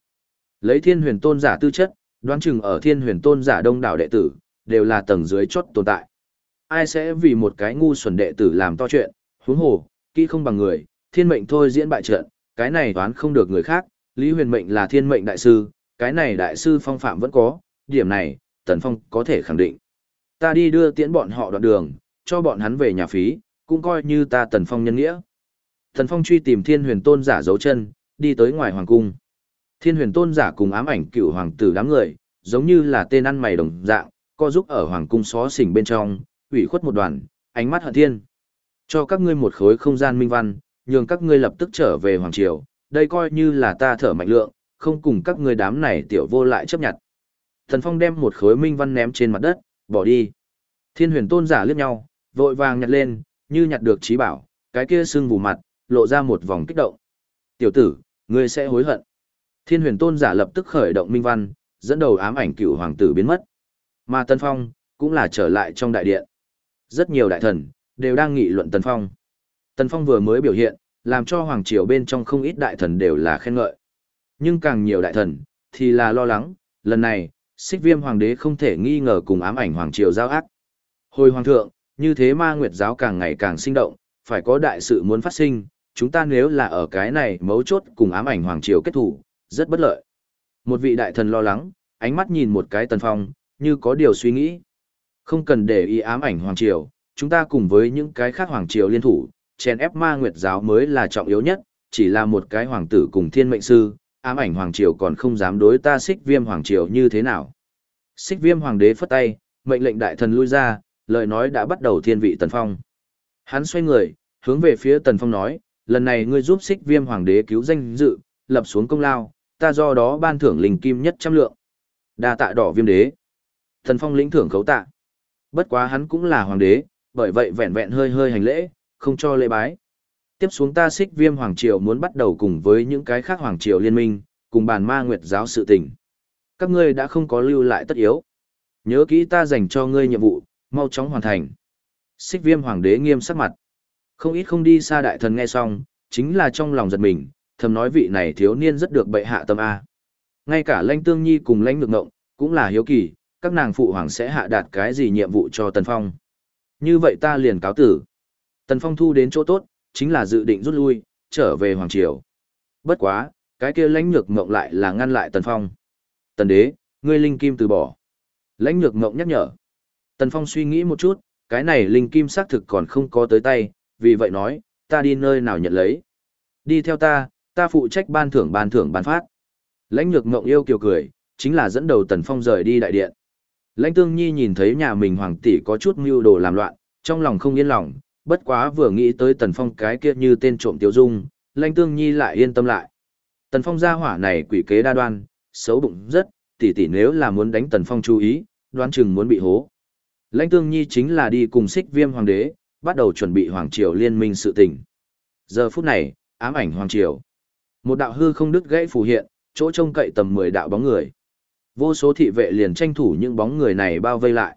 Lấy thiên huyền tôn giả tư chất, đoán chừng ở thiên huyền tôn giả đông đảo đệ tử, đều là tầng dưới chốt tồn tại. Ai sẽ vì một cái ngu xuẩn đệ tử làm to chuyện, huống hồ, kỹ không bằng người, thiên mệnh thôi diễn bại trận, cái này đoán không được người khác, Lý Huyền Mệnh là thiên mệnh đại sư, cái này đại sư phong phạm vẫn có, điểm này, Tần Phong có thể khẳng định. Ta đi đưa tiễn bọn họ đoạn đường, cho bọn hắn về nhà phí, cũng coi như ta Tần Phong nhân nghĩa. Tần Phong truy tìm thiên huyền tôn giả dấu chân, đi tới ngoài hoàng cung. Thiên huyền tôn giả cùng ám ảnh cựu hoàng tử đám người, giống như là tên ăn mày đồng dạng, co giúp ở hoàng cung xó xỉnh bên trong, ủy khuất một đoàn, ánh mắt hận thiên. Cho các ngươi một khối không gian minh văn, nhường các ngươi lập tức trở về hoàng triều, đây coi như là ta thở mạnh lượng, không cùng các ngươi đám này tiểu vô lại chấp nhận. Thần Phong đem một khối minh văn ném trên mặt đất, bỏ đi. Thiên huyền tôn giả liếc nhau, vội vàng nhặt lên, như nhặt được trí bảo, cái kia sưng vù mặt, lộ ra một vòng kích động. Tiểu tử, ngươi sẽ hối hận. Thiên huyền tôn giả lập tức khởi động minh văn, dẫn đầu ám ảnh cựu hoàng tử biến mất. Mà Tân Phong, cũng là trở lại trong đại điện. Rất nhiều đại thần, đều đang nghị luận Tân Phong. Tân Phong vừa mới biểu hiện, làm cho hoàng triều bên trong không ít đại thần đều là khen ngợi. Nhưng càng nhiều đại thần, thì là lo lắng, lần này, xích viêm hoàng đế không thể nghi ngờ cùng ám ảnh hoàng triều giao ác. Hồi hoàng thượng, như thế ma nguyệt giáo càng ngày càng sinh động, phải có đại sự muốn phát sinh, chúng ta nếu là ở cái này mấu chốt cùng ám ảnh hoàng triều kết thủ, rất bất lợi. Một vị đại thần lo lắng, ánh mắt nhìn một cái tần phong, như có điều suy nghĩ. Không cần để ý ám ảnh hoàng triều, chúng ta cùng với những cái khác hoàng triều liên thủ, chèn ép ma nguyệt giáo mới là trọng yếu nhất, chỉ là một cái hoàng tử cùng thiên mệnh sư, ám ảnh hoàng triều còn không dám đối ta xích viêm hoàng triều như thế nào. Xích viêm hoàng đế phất tay, mệnh lệnh đại thần lui ra, lời nói đã bắt đầu thiên vị tần phong. Hắn xoay người, hướng về phía tần phong nói, lần này ngươi giúp xích viêm hoàng đế cứu danh dự, lập xuống công lao, ta do đó ban thưởng linh kim nhất trăm lượng. Đa tạ đỏ viêm đế. thần phong lĩnh thưởng khấu tạ. Bất quá hắn cũng là hoàng đế, bởi vậy vẹn vẹn hơi hơi hành lễ, không cho lễ bái. Tiếp xuống ta xích viêm hoàng triều muốn bắt đầu cùng với những cái khác hoàng triều liên minh, cùng bàn ma nguyệt giáo sự tình. Các ngươi đã không có lưu lại tất yếu. Nhớ kỹ ta dành cho ngươi nhiệm vụ, mau chóng hoàn thành. Xích viêm hoàng đế nghiêm sắc mặt. Không ít không đi xa đại thần nghe xong, chính là trong lòng giật mình, thầm nói vị này thiếu niên rất được bệ hạ tâm A. Ngay cả lãnh tương nhi cùng lãnh ngược ngộng, cũng là hiếu kỳ, các nàng phụ hoàng sẽ hạ đạt cái gì nhiệm vụ cho Tần Phong. Như vậy ta liền cáo tử. Tần Phong thu đến chỗ tốt, chính là dự định rút lui, trở về Hoàng Triều. Bất quá, cái kia lãnh nhược ngộng lại là ngăn lại Tần Phong. Tần đế, ngươi linh kim từ bỏ. Lãnh nhược ngộng nhắc nhở. Tần Phong suy nghĩ một chút, cái này linh kim xác thực còn không có tới tay, vì vậy nói, ta đi nơi nào nhận lấy. Đi theo ta, ta phụ trách ban thưởng ban thưởng ban phát. Lãnh nhược ngộng yêu kiều cười, chính là dẫn đầu Tần Phong rời đi đại điện. Lãnh Tương Nhi nhìn thấy nhà mình hoàng tỷ có chút mưu đồ làm loạn, trong lòng không yên lòng, bất quá vừa nghĩ tới Tần Phong cái kia như tên trộm tiêu dung, Lãnh Tương Nhi lại yên tâm lại. Tần Phong gia hỏa này quỷ kế đa đoan, xấu bụng rất, tỷ tỷ nếu là muốn đánh Tần Phong chú ý, đoán chừng muốn bị hố. Lãnh Tương Nhi chính là đi cùng xích viêm hoàng đế, bắt đầu chuẩn bị hoàng triều liên minh sự tình. Giờ phút này, ám ảnh hoàng triều. Một đạo hư không đứt gãy phù hiện, chỗ trông cậy tầm 10 đạo bóng người. Vô số thị vệ liền tranh thủ những bóng người này bao vây lại.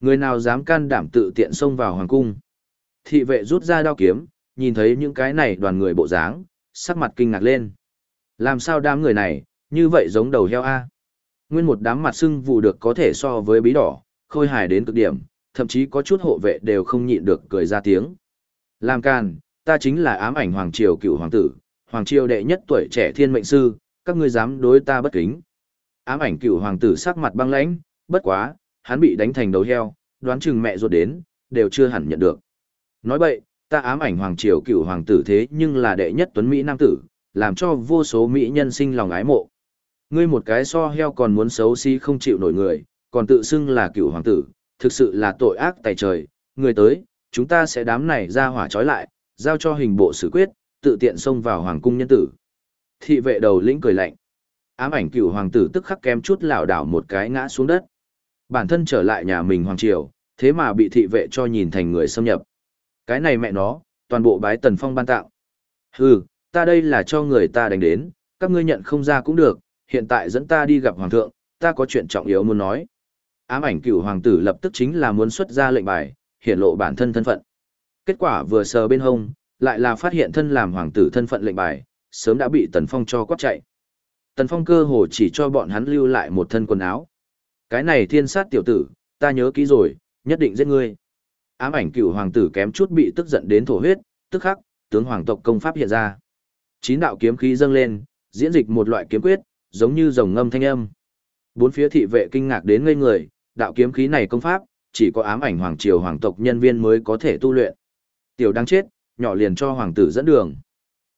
Người nào dám can đảm tự tiện xông vào hoàng cung. Thị vệ rút ra đao kiếm, nhìn thấy những cái này đoàn người bộ dáng, sắc mặt kinh ngạc lên. Làm sao đám người này, như vậy giống đầu heo A. Nguyên một đám mặt sưng vụ được có thể so với bí đỏ, khôi hài đến cực điểm, thậm chí có chút hộ vệ đều không nhịn được cười ra tiếng. Làm can, ta chính là ám ảnh Hoàng Triều cựu hoàng tử, Hoàng Triều đệ nhất tuổi trẻ thiên mệnh sư, các ngươi dám đối ta bất kính. Ám ảnh cựu hoàng tử sắc mặt băng lãnh, bất quá, hắn bị đánh thành đầu heo, đoán chừng mẹ ruột đến, đều chưa hẳn nhận được. Nói vậy, ta ám ảnh hoàng triều cựu hoàng tử thế nhưng là đệ nhất tuấn Mỹ nam tử, làm cho vô số Mỹ nhân sinh lòng ái mộ. Ngươi một cái so heo còn muốn xấu xí si không chịu nổi người, còn tự xưng là cựu hoàng tử, thực sự là tội ác tài trời, người tới, chúng ta sẽ đám này ra hỏa trói lại, giao cho hình bộ xử quyết, tự tiện xông vào hoàng cung nhân tử. Thị vệ đầu lĩnh cười lạnh. Ám ảnh cựu hoàng tử tức khắc kém chút lảo đảo một cái ngã xuống đất. Bản thân trở lại nhà mình hoàng triều, thế mà bị thị vệ cho nhìn thành người xâm nhập. Cái này mẹ nó, toàn bộ bái tần phong ban tạo. Hừ, ta đây là cho người ta đánh đến, các ngươi nhận không ra cũng được, hiện tại dẫn ta đi gặp hoàng thượng, ta có chuyện trọng yếu muốn nói. Ám ảnh cựu hoàng tử lập tức chính là muốn xuất ra lệnh bài, hiện lộ bản thân thân phận. Kết quả vừa sờ bên hông, lại là phát hiện thân làm hoàng tử thân phận lệnh bài, sớm đã bị Tần Phong cho quát chạy. Tần Phong cơ hồ chỉ cho bọn hắn lưu lại một thân quần áo. Cái này thiên sát tiểu tử, ta nhớ kỹ rồi, nhất định giết ngươi. Ám ảnh cựu hoàng tử kém chút bị tức giận đến thổ huyết, tức khắc, tướng hoàng tộc công pháp hiện ra. Chín đạo kiếm khí dâng lên, diễn dịch một loại kiếm quyết, giống như rồng ngâm thanh âm. Bốn phía thị vệ kinh ngạc đến ngây người, đạo kiếm khí này công pháp, chỉ có ám ảnh hoàng triều hoàng tộc nhân viên mới có thể tu luyện. Tiểu đang chết, nhỏ liền cho hoàng tử dẫn đường.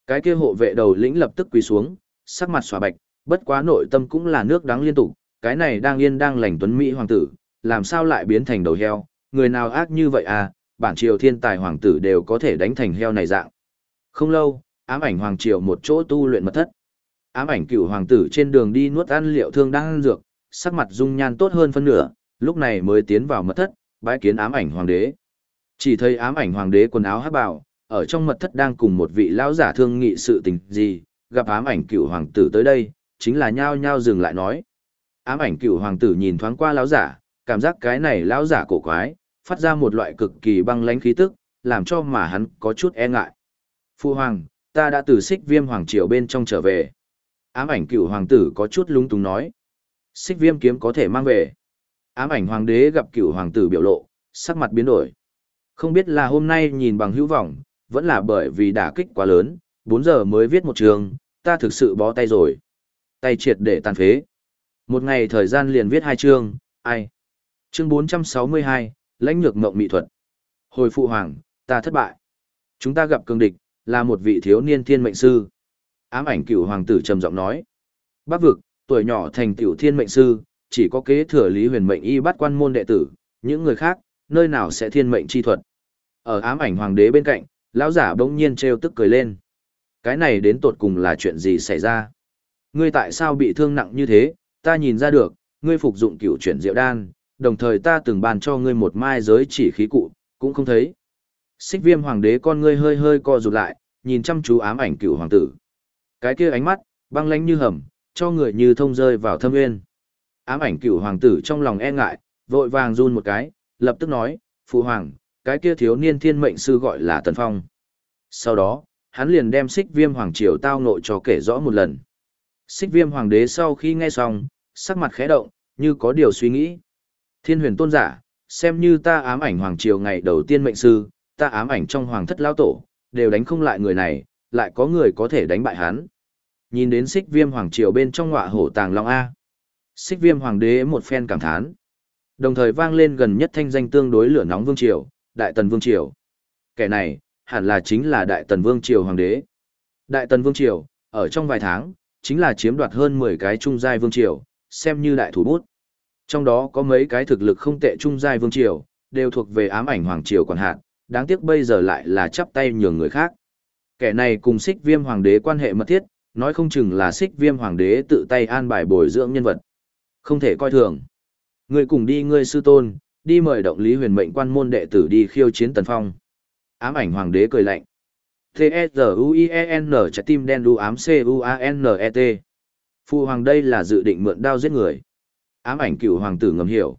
Cái kia hộ vệ đầu lĩnh lập tức quỳ xuống, sắc mặt xòa bạch, bất quá nội tâm cũng là nước đắng liên tục, cái này đang yên đang lành tuấn mỹ hoàng tử, làm sao lại biến thành đầu heo, người nào ác như vậy à, bản triều thiên tài hoàng tử đều có thể đánh thành heo này dạng. Không lâu, ám ảnh hoàng triều một chỗ tu luyện mật thất. Ám ảnh cựu hoàng tử trên đường đi nuốt ăn liệu thương đang ăn dược, sắc mặt dung nhan tốt hơn phân nửa, lúc này mới tiến vào mật thất, bái kiến ám ảnh hoàng đế. Chỉ thấy ám ảnh hoàng đế quần áo hắc bào, ở trong mật thất đang cùng một vị lão giả thương nghị sự tình gì, gặp ám ảnh cựu hoàng tử tới đây, chính là nhao nhao dừng lại nói. Ám ảnh cựu hoàng tử nhìn thoáng qua lão giả, cảm giác cái này lão giả cổ quái, phát ra một loại cực kỳ băng lãnh khí tức, làm cho mà hắn có chút e ngại. Phu hoàng, ta đã từ xích viêm hoàng triều bên trong trở về. Ám ảnh cựu hoàng tử có chút lung túng nói. Xích viêm kiếm có thể mang về. Ám ảnh hoàng đế gặp cựu hoàng tử biểu lộ, sắc mặt biến đổi. Không biết là hôm nay nhìn bằng hữu vọng, vẫn là bởi vì đả kích quá lớn, 4 giờ mới viết một trường, ta thực sự bó tay rồi. Tay triệt để tàn phế. Một ngày thời gian liền viết hai chương, ai? Chương 462, lãnh nhược mộng mỹ thuật. Hồi phụ hoàng, ta thất bại. Chúng ta gặp cường địch, là một vị thiếu niên thiên mệnh sư. Ám ảnh cựu hoàng tử trầm giọng nói. Bác vực, tuổi nhỏ thành tiểu thiên mệnh sư, chỉ có kế thừa lý huyền mệnh y bắt quan môn đệ tử, những người khác, nơi nào sẽ thiên mệnh chi thuật. Ở ám ảnh hoàng đế bên cạnh, lão giả bỗng nhiên trêu tức cười lên. Cái này đến tột cùng là chuyện gì xảy ra? Ngươi tại sao bị thương nặng như thế? Ta nhìn ra được, ngươi phục dụng cửu chuyển diệu đan, đồng thời ta từng bàn cho ngươi một mai giới chỉ khí cụ, cũng không thấy. Xích viêm hoàng đế con ngươi hơi hơi co rụt lại, nhìn chăm chú ám ảnh cửu hoàng tử. Cái kia ánh mắt, băng lánh như hầm, cho người như thông rơi vào thâm nguyên. Ám ảnh cửu hoàng tử trong lòng e ngại, vội vàng run một cái, lập tức nói, phụ hoàng, cái kia thiếu niên thiên mệnh sư gọi là Tần Phong. Sau đó, hắn liền đem xích viêm hoàng triều tao nội cho kể rõ một lần. Xích viêm hoàng đế sau khi nghe xong, sắc mặt khẽ động, như có điều suy nghĩ. Thiên huyền tôn giả, xem như ta ám ảnh hoàng triều ngày đầu tiên mệnh sư, ta ám ảnh trong hoàng thất lao tổ, đều đánh không lại người này, lại có người có thể đánh bại hắn. Nhìn đến xích viêm hoàng triều bên trong ngọa hổ tàng long A. Xích viêm hoàng đế một phen cảm thán. Đồng thời vang lên gần nhất thanh danh tương đối lửa nóng vương triều, đại tần vương triều. Kẻ này, hẳn là chính là đại tần vương triều hoàng đế. Đại tần vương triều, ở trong vài tháng, chính là chiếm đoạt hơn 10 cái trung giai vương triều, xem như đại thủ bút. Trong đó có mấy cái thực lực không tệ trung giai vương triều, đều thuộc về ám ảnh hoàng triều còn hạn, đáng tiếc bây giờ lại là chắp tay nhường người khác. Kẻ này cùng xích viêm hoàng đế quan hệ mật thiết, nói không chừng là xích viêm hoàng đế tự tay an bài bồi dưỡng nhân vật. Không thể coi thường. Người cùng đi ngươi sư tôn, đi mời động lý huyền mệnh quan môn đệ tử đi khiêu chiến tần phong. Ám ảnh hoàng đế cười lạnh. T-E-Z-U-I-E-N trái tim đen đu ám C-U-A-N-E-T. Phu hoàng đây là dự định mượn đao giết người. Ám ảnh cựu hoàng tử ngầm hiểu.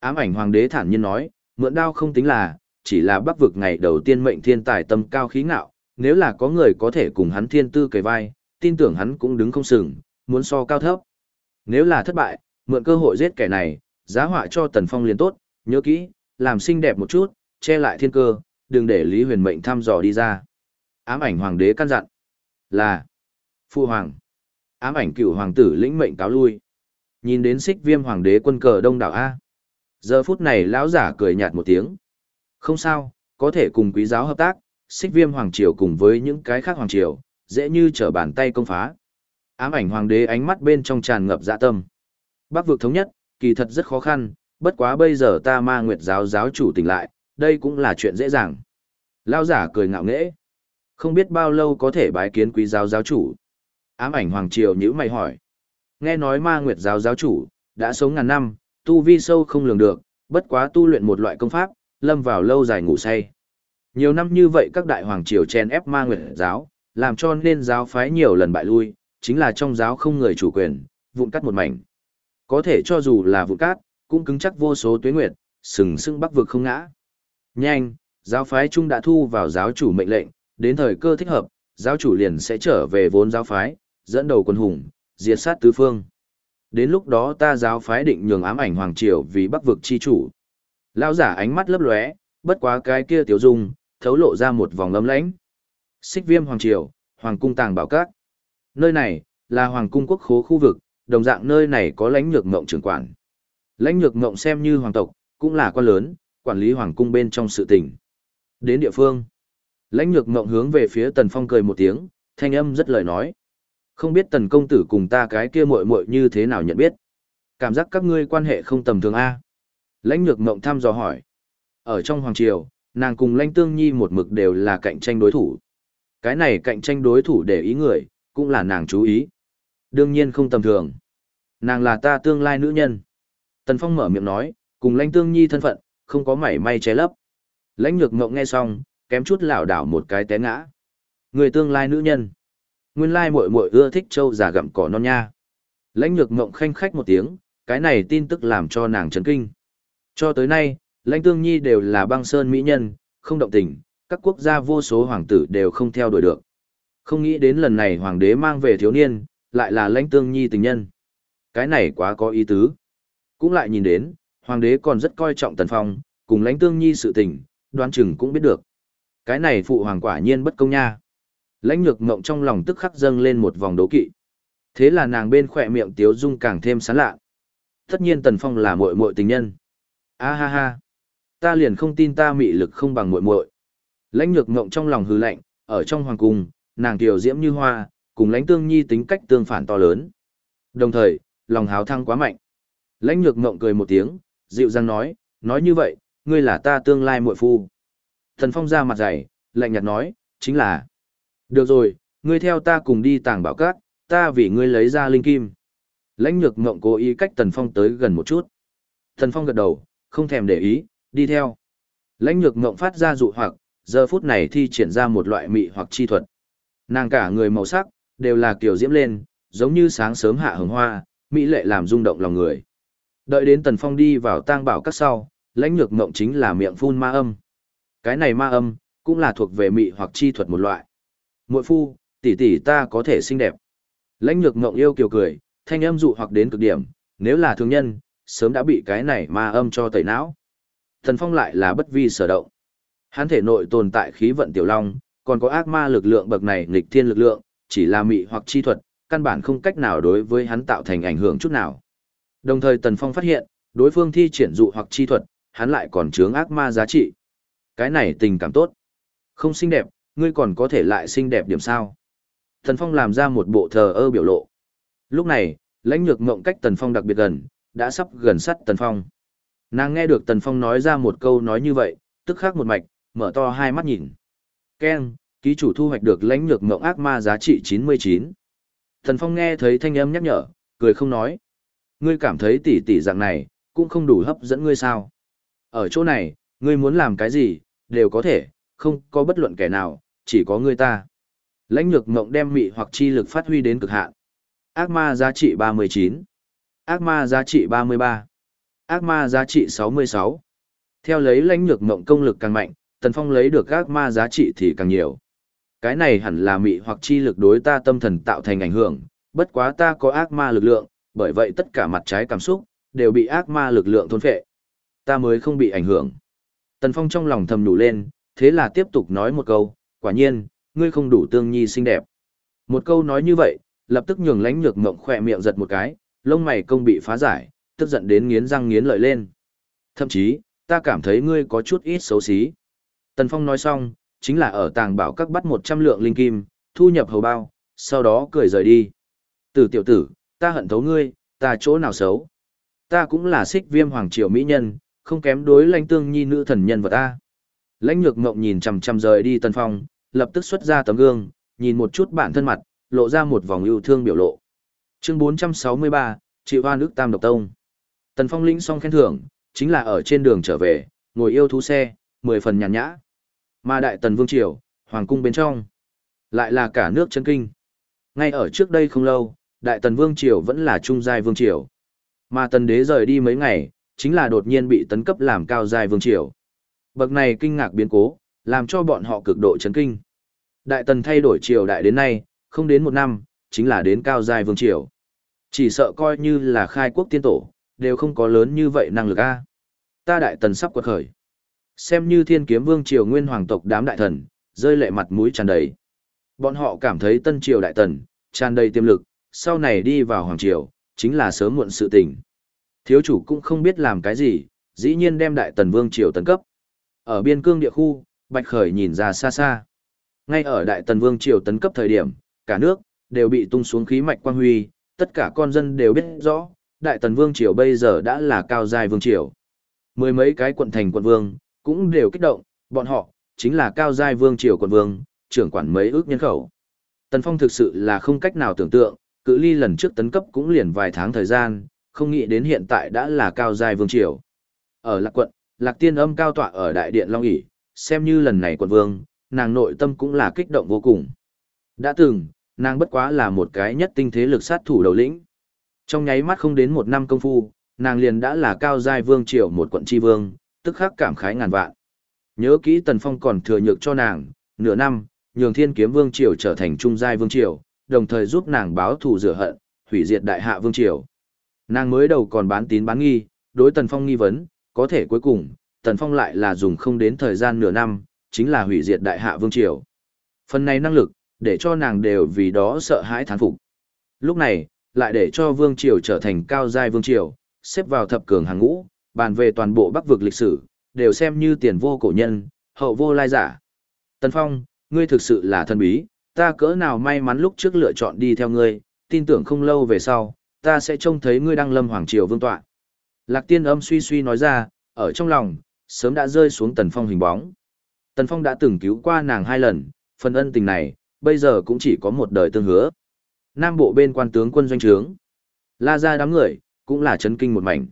Ám ảnh hoàng đế thản nhiên nói, mượn đao không tính là, chỉ là bắc vực ngày đầu tiên mệnh thiên tài tâm cao khí ngạo, nếu là có người có thể cùng hắn thiên tư kề vai, tin tưởng hắn cũng đứng không sừng, muốn so cao thấp. Nếu là thất bại, mượn cơ hội giết kẻ này, giá họa cho Tần Phong liền tốt, nhớ kỹ, làm xinh đẹp một chút, che lại thiên cơ, đừng để Lý Huyền Mệnh thăm dò đi ra. Ám ảnh hoàng đế căn dặn là Phu hoàng. Ám ảnh cựu hoàng tử lĩnh mệnh cáo lui. Nhìn đến xích viêm hoàng đế quân cờ đông đảo A. Giờ phút này lão giả cười nhạt một tiếng. Không sao, có thể cùng quý giáo hợp tác, xích viêm hoàng triều cùng với những cái khác hoàng triều, dễ như trở bàn tay công phá. Ám ảnh hoàng đế ánh mắt bên trong tràn ngập dạ tâm. Bắc vực thống nhất, kỳ thật rất khó khăn, bất quá bây giờ ta ma nguyệt giáo giáo chủ tỉnh lại, đây cũng là chuyện dễ dàng. Lao giả cười ngạo nghễ. Không biết bao lâu có thể bái kiến quý giáo giáo chủ. Ám ảnh hoàng triều nhữ mày hỏi. Nghe nói ma nguyệt giáo giáo chủ, đã sống ngàn năm, tu vi sâu không lường được, bất quá tu luyện một loại công pháp, lâm vào lâu dài ngủ say. Nhiều năm như vậy các đại hoàng triều chen ép ma nguyệt giáo, làm cho nên giáo phái nhiều lần bại lui, chính là trong giáo không người chủ quyền, vụn cắt một mảnh. Có thể cho dù là vụ cát, cũng cứng chắc vô số tuế nguyệt, sừng sững bắc vực không ngã. Nhanh, giáo phái trung đã thu vào giáo chủ mệnh lệnh, đến thời cơ thích hợp, giáo chủ liền sẽ trở về vốn giáo phái, dẫn đầu quân hùng, diệt sát tứ phương. Đến lúc đó ta giáo phái định nhường ám ảnh hoàng triều vì bắc vực chi chủ. Lao giả ánh mắt lấp lóe, bất quá cái kia tiểu dung, thấu lộ ra một vòng lấm lãnh. Xích viêm hoàng triều, hoàng cung tàng bảo các. Nơi này, là hoàng cung quốc khố khu vực, đồng dạng nơi này có lãnh nhược ngộng trưởng quản. Lãnh nhược ngộng xem như hoàng tộc, cũng là quan lớn, quản lý hoàng cung bên trong sự tình. Đến địa phương, lãnh nhược ngộng hướng về phía tần phong cười một tiếng, thanh âm rất lời nói. Không biết tần công tử cùng ta cái kia muội muội như thế nào nhận biết. Cảm giác các ngươi quan hệ không tầm thường A. Lãnh nhược ngộng thăm dò hỏi. Ở trong hoàng triều, nàng cùng lãnh tương nhi một mực đều là cạnh tranh đối thủ. Cái này cạnh tranh đối thủ để ý người, cũng là nàng chú ý. Đương nhiên không tầm thường. Nàng là ta tương lai nữ nhân. Tần Phong mở miệng nói, cùng lãnh tương nhi thân phận, không có mảy may che lấp. Lãnh nhược ngộng nghe xong, kém chút lảo đảo một cái té ngã. Người tương lai nữ nhân. Nguyên lai muội muội ưa thích trâu già gặm cỏ non nha. Lãnh nhược ngộng khanh khách một tiếng, cái này tin tức làm cho nàng chấn kinh. Cho tới nay, lãnh tương nhi đều là băng sơn mỹ nhân, không động tình, các quốc gia vô số hoàng tử đều không theo đuổi được. Không nghĩ đến lần này hoàng đế mang về thiếu niên, lại là lãnh tương nhi tình nhân. Cái này quá có ý tứ. Cũng lại nhìn đến, hoàng đế còn rất coi trọng tần phong, cùng lãnh tương nhi sự tình, đoán chừng cũng biết được. Cái này phụ hoàng quả nhiên bất công nha. Lãnh nhược mộng trong lòng tức khắc dâng lên một vòng đố kỵ. Thế là nàng bên khỏe miệng tiếu dung càng thêm sán lạ. Tất nhiên tần phong là muội muội tình nhân. A ha ha. Ta liền không tin ta mị lực không bằng muội muội. Lãnh nhược mộng trong lòng hư lạnh, ở trong hoàng cung, nàng tiểu diễm như hoa, cùng lãnh tương nhi tính cách tương phản to lớn. Đồng thời, lòng háo thăng quá mạnh. Lãnh nhược ngộng cười một tiếng, dịu dàng nói, nói như vậy, ngươi là ta tương lai muội phu. Thần phong ra mặt dày, lạnh nhạt nói, chính là. Được rồi, ngươi theo ta cùng đi tàng bảo cát, ta vì ngươi lấy ra linh kim. Lãnh nhược ngộng cố ý cách tần phong tới gần một chút. Thần phong gật đầu, không thèm để ý, đi theo. Lãnh nhược ngộng phát ra dụ hoặc, giờ phút này thi triển ra một loại mị hoặc chi thuật. Nàng cả người màu sắc, đều là kiểu diễm lên, giống như sáng sớm hạ hồng hoa, mỹ lệ làm rung động lòng người. Đợi đến Tần Phong đi vào tang bảo các sau, lãnh nhược mộng chính là miệng phun ma âm. Cái này ma âm, cũng là thuộc về mị hoặc chi thuật một loại. Muội phu, tỷ tỷ ta có thể xinh đẹp. Lãnh nhược mộng yêu kiều cười, thanh âm dụ hoặc đến cực điểm, nếu là thương nhân, sớm đã bị cái này ma âm cho tẩy não. Tần Phong lại là bất vi sở động. Hắn thể nội tồn tại khí vận tiểu long, còn có ác ma lực lượng bậc này nghịch thiên lực lượng, chỉ là mị hoặc chi thuật, căn bản không cách nào đối với hắn tạo thành ảnh hưởng chút nào. Đồng thời Tần Phong phát hiện, đối phương thi triển dụ hoặc chi thuật, hắn lại còn chướng ác ma giá trị. Cái này tình cảm tốt. Không xinh đẹp, ngươi còn có thể lại xinh đẹp điểm sao. Tần Phong làm ra một bộ thờ ơ biểu lộ. Lúc này, lãnh nhược mộng cách Tần Phong đặc biệt gần, đã sắp gần sát Tần Phong. Nàng nghe được Tần Phong nói ra một câu nói như vậy, tức khắc một mạch, mở to hai mắt nhìn. Ken, ký chủ thu hoạch được lãnh nhược mộng ác ma giá trị 99. Thần Phong nghe thấy thanh âm nhắc nhở, cười không nói. Ngươi cảm thấy tỷ tỷ dạng này, cũng không đủ hấp dẫn ngươi sao. Ở chỗ này, ngươi muốn làm cái gì, đều có thể, không có bất luận kẻ nào, chỉ có ngươi ta. Lãnh nhược mộng đem mị hoặc chi lực phát huy đến cực hạn. Ác ma giá trị 39. Ác ma giá trị 33. Ác ma giá trị 66. Theo lấy lãnh nhược mộng công lực càng mạnh, Tần Phong lấy được ác ma giá trị thì càng nhiều. Cái này hẳn là mị hoặc chi lực đối ta tâm thần tạo thành ảnh hưởng, bất quá ta có ác ma lực lượng, bởi vậy tất cả mặt trái cảm xúc, đều bị ác ma lực lượng thôn phệ. Ta mới không bị ảnh hưởng. Tần Phong trong lòng thầm nhủ lên, thế là tiếp tục nói một câu, quả nhiên, ngươi không đủ tương nhi xinh đẹp. Một câu nói như vậy, lập tức nhường lánh nhược mộng khỏe miệng giật một cái, lông mày công bị phá giải, tức giận đến nghiến răng nghiến lợi lên. Thậm chí, ta cảm thấy ngươi có chút ít xấu xí. Tần Phong nói xong, chính là ở tàng bảo các bắt 100 lượng linh kim, thu nhập hầu bao, sau đó cười rời đi. Tử tiểu tử, ta hận thấu ngươi, ta chỗ nào xấu. Ta cũng là xích viêm hoàng triều mỹ nhân, không kém đối lãnh tương nhi nữ thần nhân vật ta. Lãnh nhược mộng nhìn chằm chằm rời đi Tần Phong, lập tức xuất ra tấm gương, nhìn một chút bản thân mặt, lộ ra một vòng yêu thương biểu lộ. Chương 463, Triệu Hoa nước Tam Độc Tông. Tần Phong lĩnh xong khen thưởng, chính là ở trên đường trở về, ngồi yêu thú xe, mười phần nhàn nhã. Mà đại tần vương triều, hoàng cung bên trong, lại là cả nước chân kinh. Ngay ở trước đây không lâu, đại tần vương triều vẫn là trung giai vương triều. Mà tần đế rời đi mấy ngày, chính là đột nhiên bị tấn cấp làm cao giai vương triều. Bậc này kinh ngạc biến cố, làm cho bọn họ cực độ chấn kinh. Đại tần thay đổi triều đại đến nay, không đến một năm, chính là đến cao giai vương triều. Chỉ sợ coi như là khai quốc tiên tổ, đều không có lớn như vậy năng lực a. Ta đại tần sắp quật khởi. Xem như thiên kiếm vương triều nguyên hoàng tộc đám đại thần, rơi lệ mặt mũi tràn đầy. Bọn họ cảm thấy tân triều đại tần, tràn đầy tiềm lực, sau này đi vào hoàng triều, chính là sớm muộn sự tình. Thiếu chủ cũng không biết làm cái gì, dĩ nhiên đem đại tần vương triều tấn cấp. Ở biên cương địa khu, Bạch Khởi nhìn ra xa xa. Ngay ở đại tần vương triều tấn cấp thời điểm, cả nước, đều bị tung xuống khí mạch quang huy, tất cả con dân đều biết rõ, đại tần vương triều bây giờ đã là cao giai vương triều. Mười mấy cái quận thành quận vương, cũng đều kích động, bọn họ, chính là cao giai vương triều quận vương, trưởng quản mấy ước nhân khẩu. Tần Phong thực sự là không cách nào tưởng tượng, cự ly lần trước tấn cấp cũng liền vài tháng thời gian, không nghĩ đến hiện tại đã là cao giai vương triều. Ở Lạc quận, Lạc Tiên Âm cao tọa ở đại điện Long ỷ, xem như lần này quận vương, nàng nội tâm cũng là kích động vô cùng. Đã từng, nàng bất quá là một cái nhất tinh thế lực sát thủ đầu lĩnh. Trong nháy mắt không đến một năm công phu, nàng liền đã là cao giai vương triều một quận tri vương, tức khắc cảm khái ngàn vạn. Nhớ kỹ Tần Phong còn thừa nhược cho nàng, nửa năm, nhường thiên kiếm vương triều trở thành trung giai vương triều, đồng thời giúp nàng báo thù rửa hận, hủy diệt đại hạ vương triều. Nàng mới đầu còn bán tín bán nghi, đối Tần Phong nghi vấn, có thể cuối cùng, Tần Phong lại là dùng không đến thời gian nửa năm, chính là hủy diệt đại hạ vương triều. Phần này năng lực, để cho nàng đều vì đó sợ hãi thán phục. Lúc này, lại để cho vương triều trở thành cao giai vương triều, xếp vào thập cường hàng ngũ, bàn về toàn bộ bắc vực lịch sử, đều xem như tiền vô cổ nhân, hậu vô lai giả. Tần Phong, ngươi thực sự là thần bí, ta cỡ nào may mắn lúc trước lựa chọn đi theo ngươi, tin tưởng không lâu về sau, ta sẽ trông thấy ngươi đang lâm hoàng triều vương tọa. Lạc tiên âm suy suy nói ra, ở trong lòng, sớm đã rơi xuống Tần Phong hình bóng. Tần Phong đã từng cứu qua nàng hai lần, phần ân tình này, bây giờ cũng chỉ có một đời tương hứa. Nam bộ bên quan tướng quân doanh trướng. La ra đám người, cũng là chấn kinh một mảnh.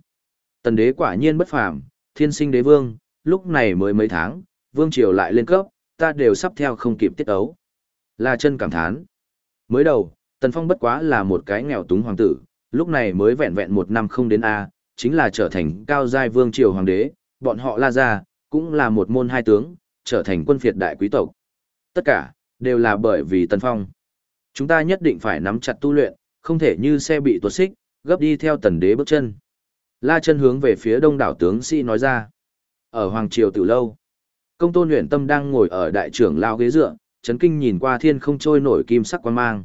Tần đế quả nhiên bất phàm, thiên sinh đế vương, lúc này mới mấy tháng, vương triều lại lên cấp, ta đều sắp theo không kịp tiết ấu. La chân cảm thán. Mới đầu, Tần Phong bất quá là một cái nghèo túng hoàng tử, lúc này mới vẹn vẹn một năm không đến A, chính là trở thành cao giai vương triều hoàng đế, bọn họ la ra, cũng là một môn hai tướng, trở thành quân phiệt đại quý tộc. Tất cả, đều là bởi vì Tần Phong. Chúng ta nhất định phải nắm chặt tu luyện, không thể như xe bị tuột xích, gấp đi theo tần đế bước chân. La chân hướng về phía đông đảo tướng sĩ nói ra. Ở Hoàng Triều từ Lâu, công tôn luyện tâm đang ngồi ở đại trưởng lao ghế dựa, chấn kinh nhìn qua thiên không trôi nổi kim sắc quang mang.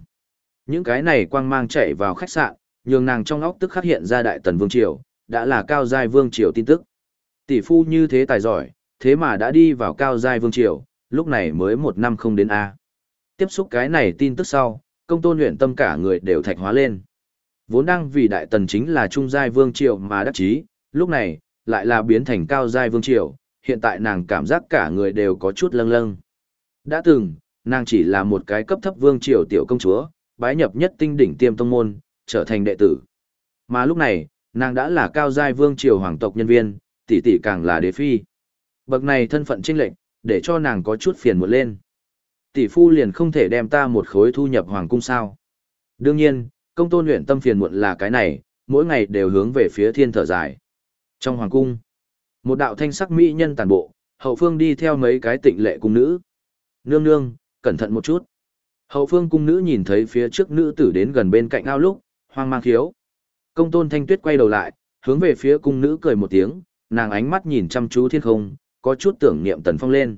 Những cái này quang mang chạy vào khách sạn, nhường nàng trong óc tức khắc hiện ra đại tần vương triều, đã là cao giai vương triều tin tức. Tỷ phu như thế tài giỏi, thế mà đã đi vào cao giai vương triều, lúc này mới một năm không đến A. Tiếp xúc cái này tin tức sau, công tôn luyện tâm cả người đều thạch hóa lên. Vốn đang vì đại tần chính là trung giai vương triều mà đắc chí, lúc này, lại là biến thành cao giai vương triều, hiện tại nàng cảm giác cả người đều có chút lâng lâng. Đã từng, nàng chỉ là một cái cấp thấp vương triều tiểu công chúa, bái nhập nhất tinh đỉnh tiêm tông môn, trở thành đệ tử. Mà lúc này, nàng đã là cao giai vương triều hoàng tộc nhân viên, tỷ tỷ càng là đế phi. Bậc này thân phận trinh lệnh, để cho nàng có chút phiền muộn lên. Tỷ phu liền không thể đem ta một khối thu nhập hoàng cung sao. Đương nhiên, công tôn luyện tâm phiền muộn là cái này, mỗi ngày đều hướng về phía thiên thở dài. Trong hoàng cung, một đạo thanh sắc mỹ nhân tàn bộ, hậu phương đi theo mấy cái tịnh lệ cung nữ. Nương nương, cẩn thận một chút. Hậu phương cung nữ nhìn thấy phía trước nữ tử đến gần bên cạnh ao lúc, hoang mang khiếu. Công tôn thanh tuyết quay đầu lại, hướng về phía cung nữ cười một tiếng, nàng ánh mắt nhìn chăm chú thiên không, có chút tưởng niệm tần phong lên.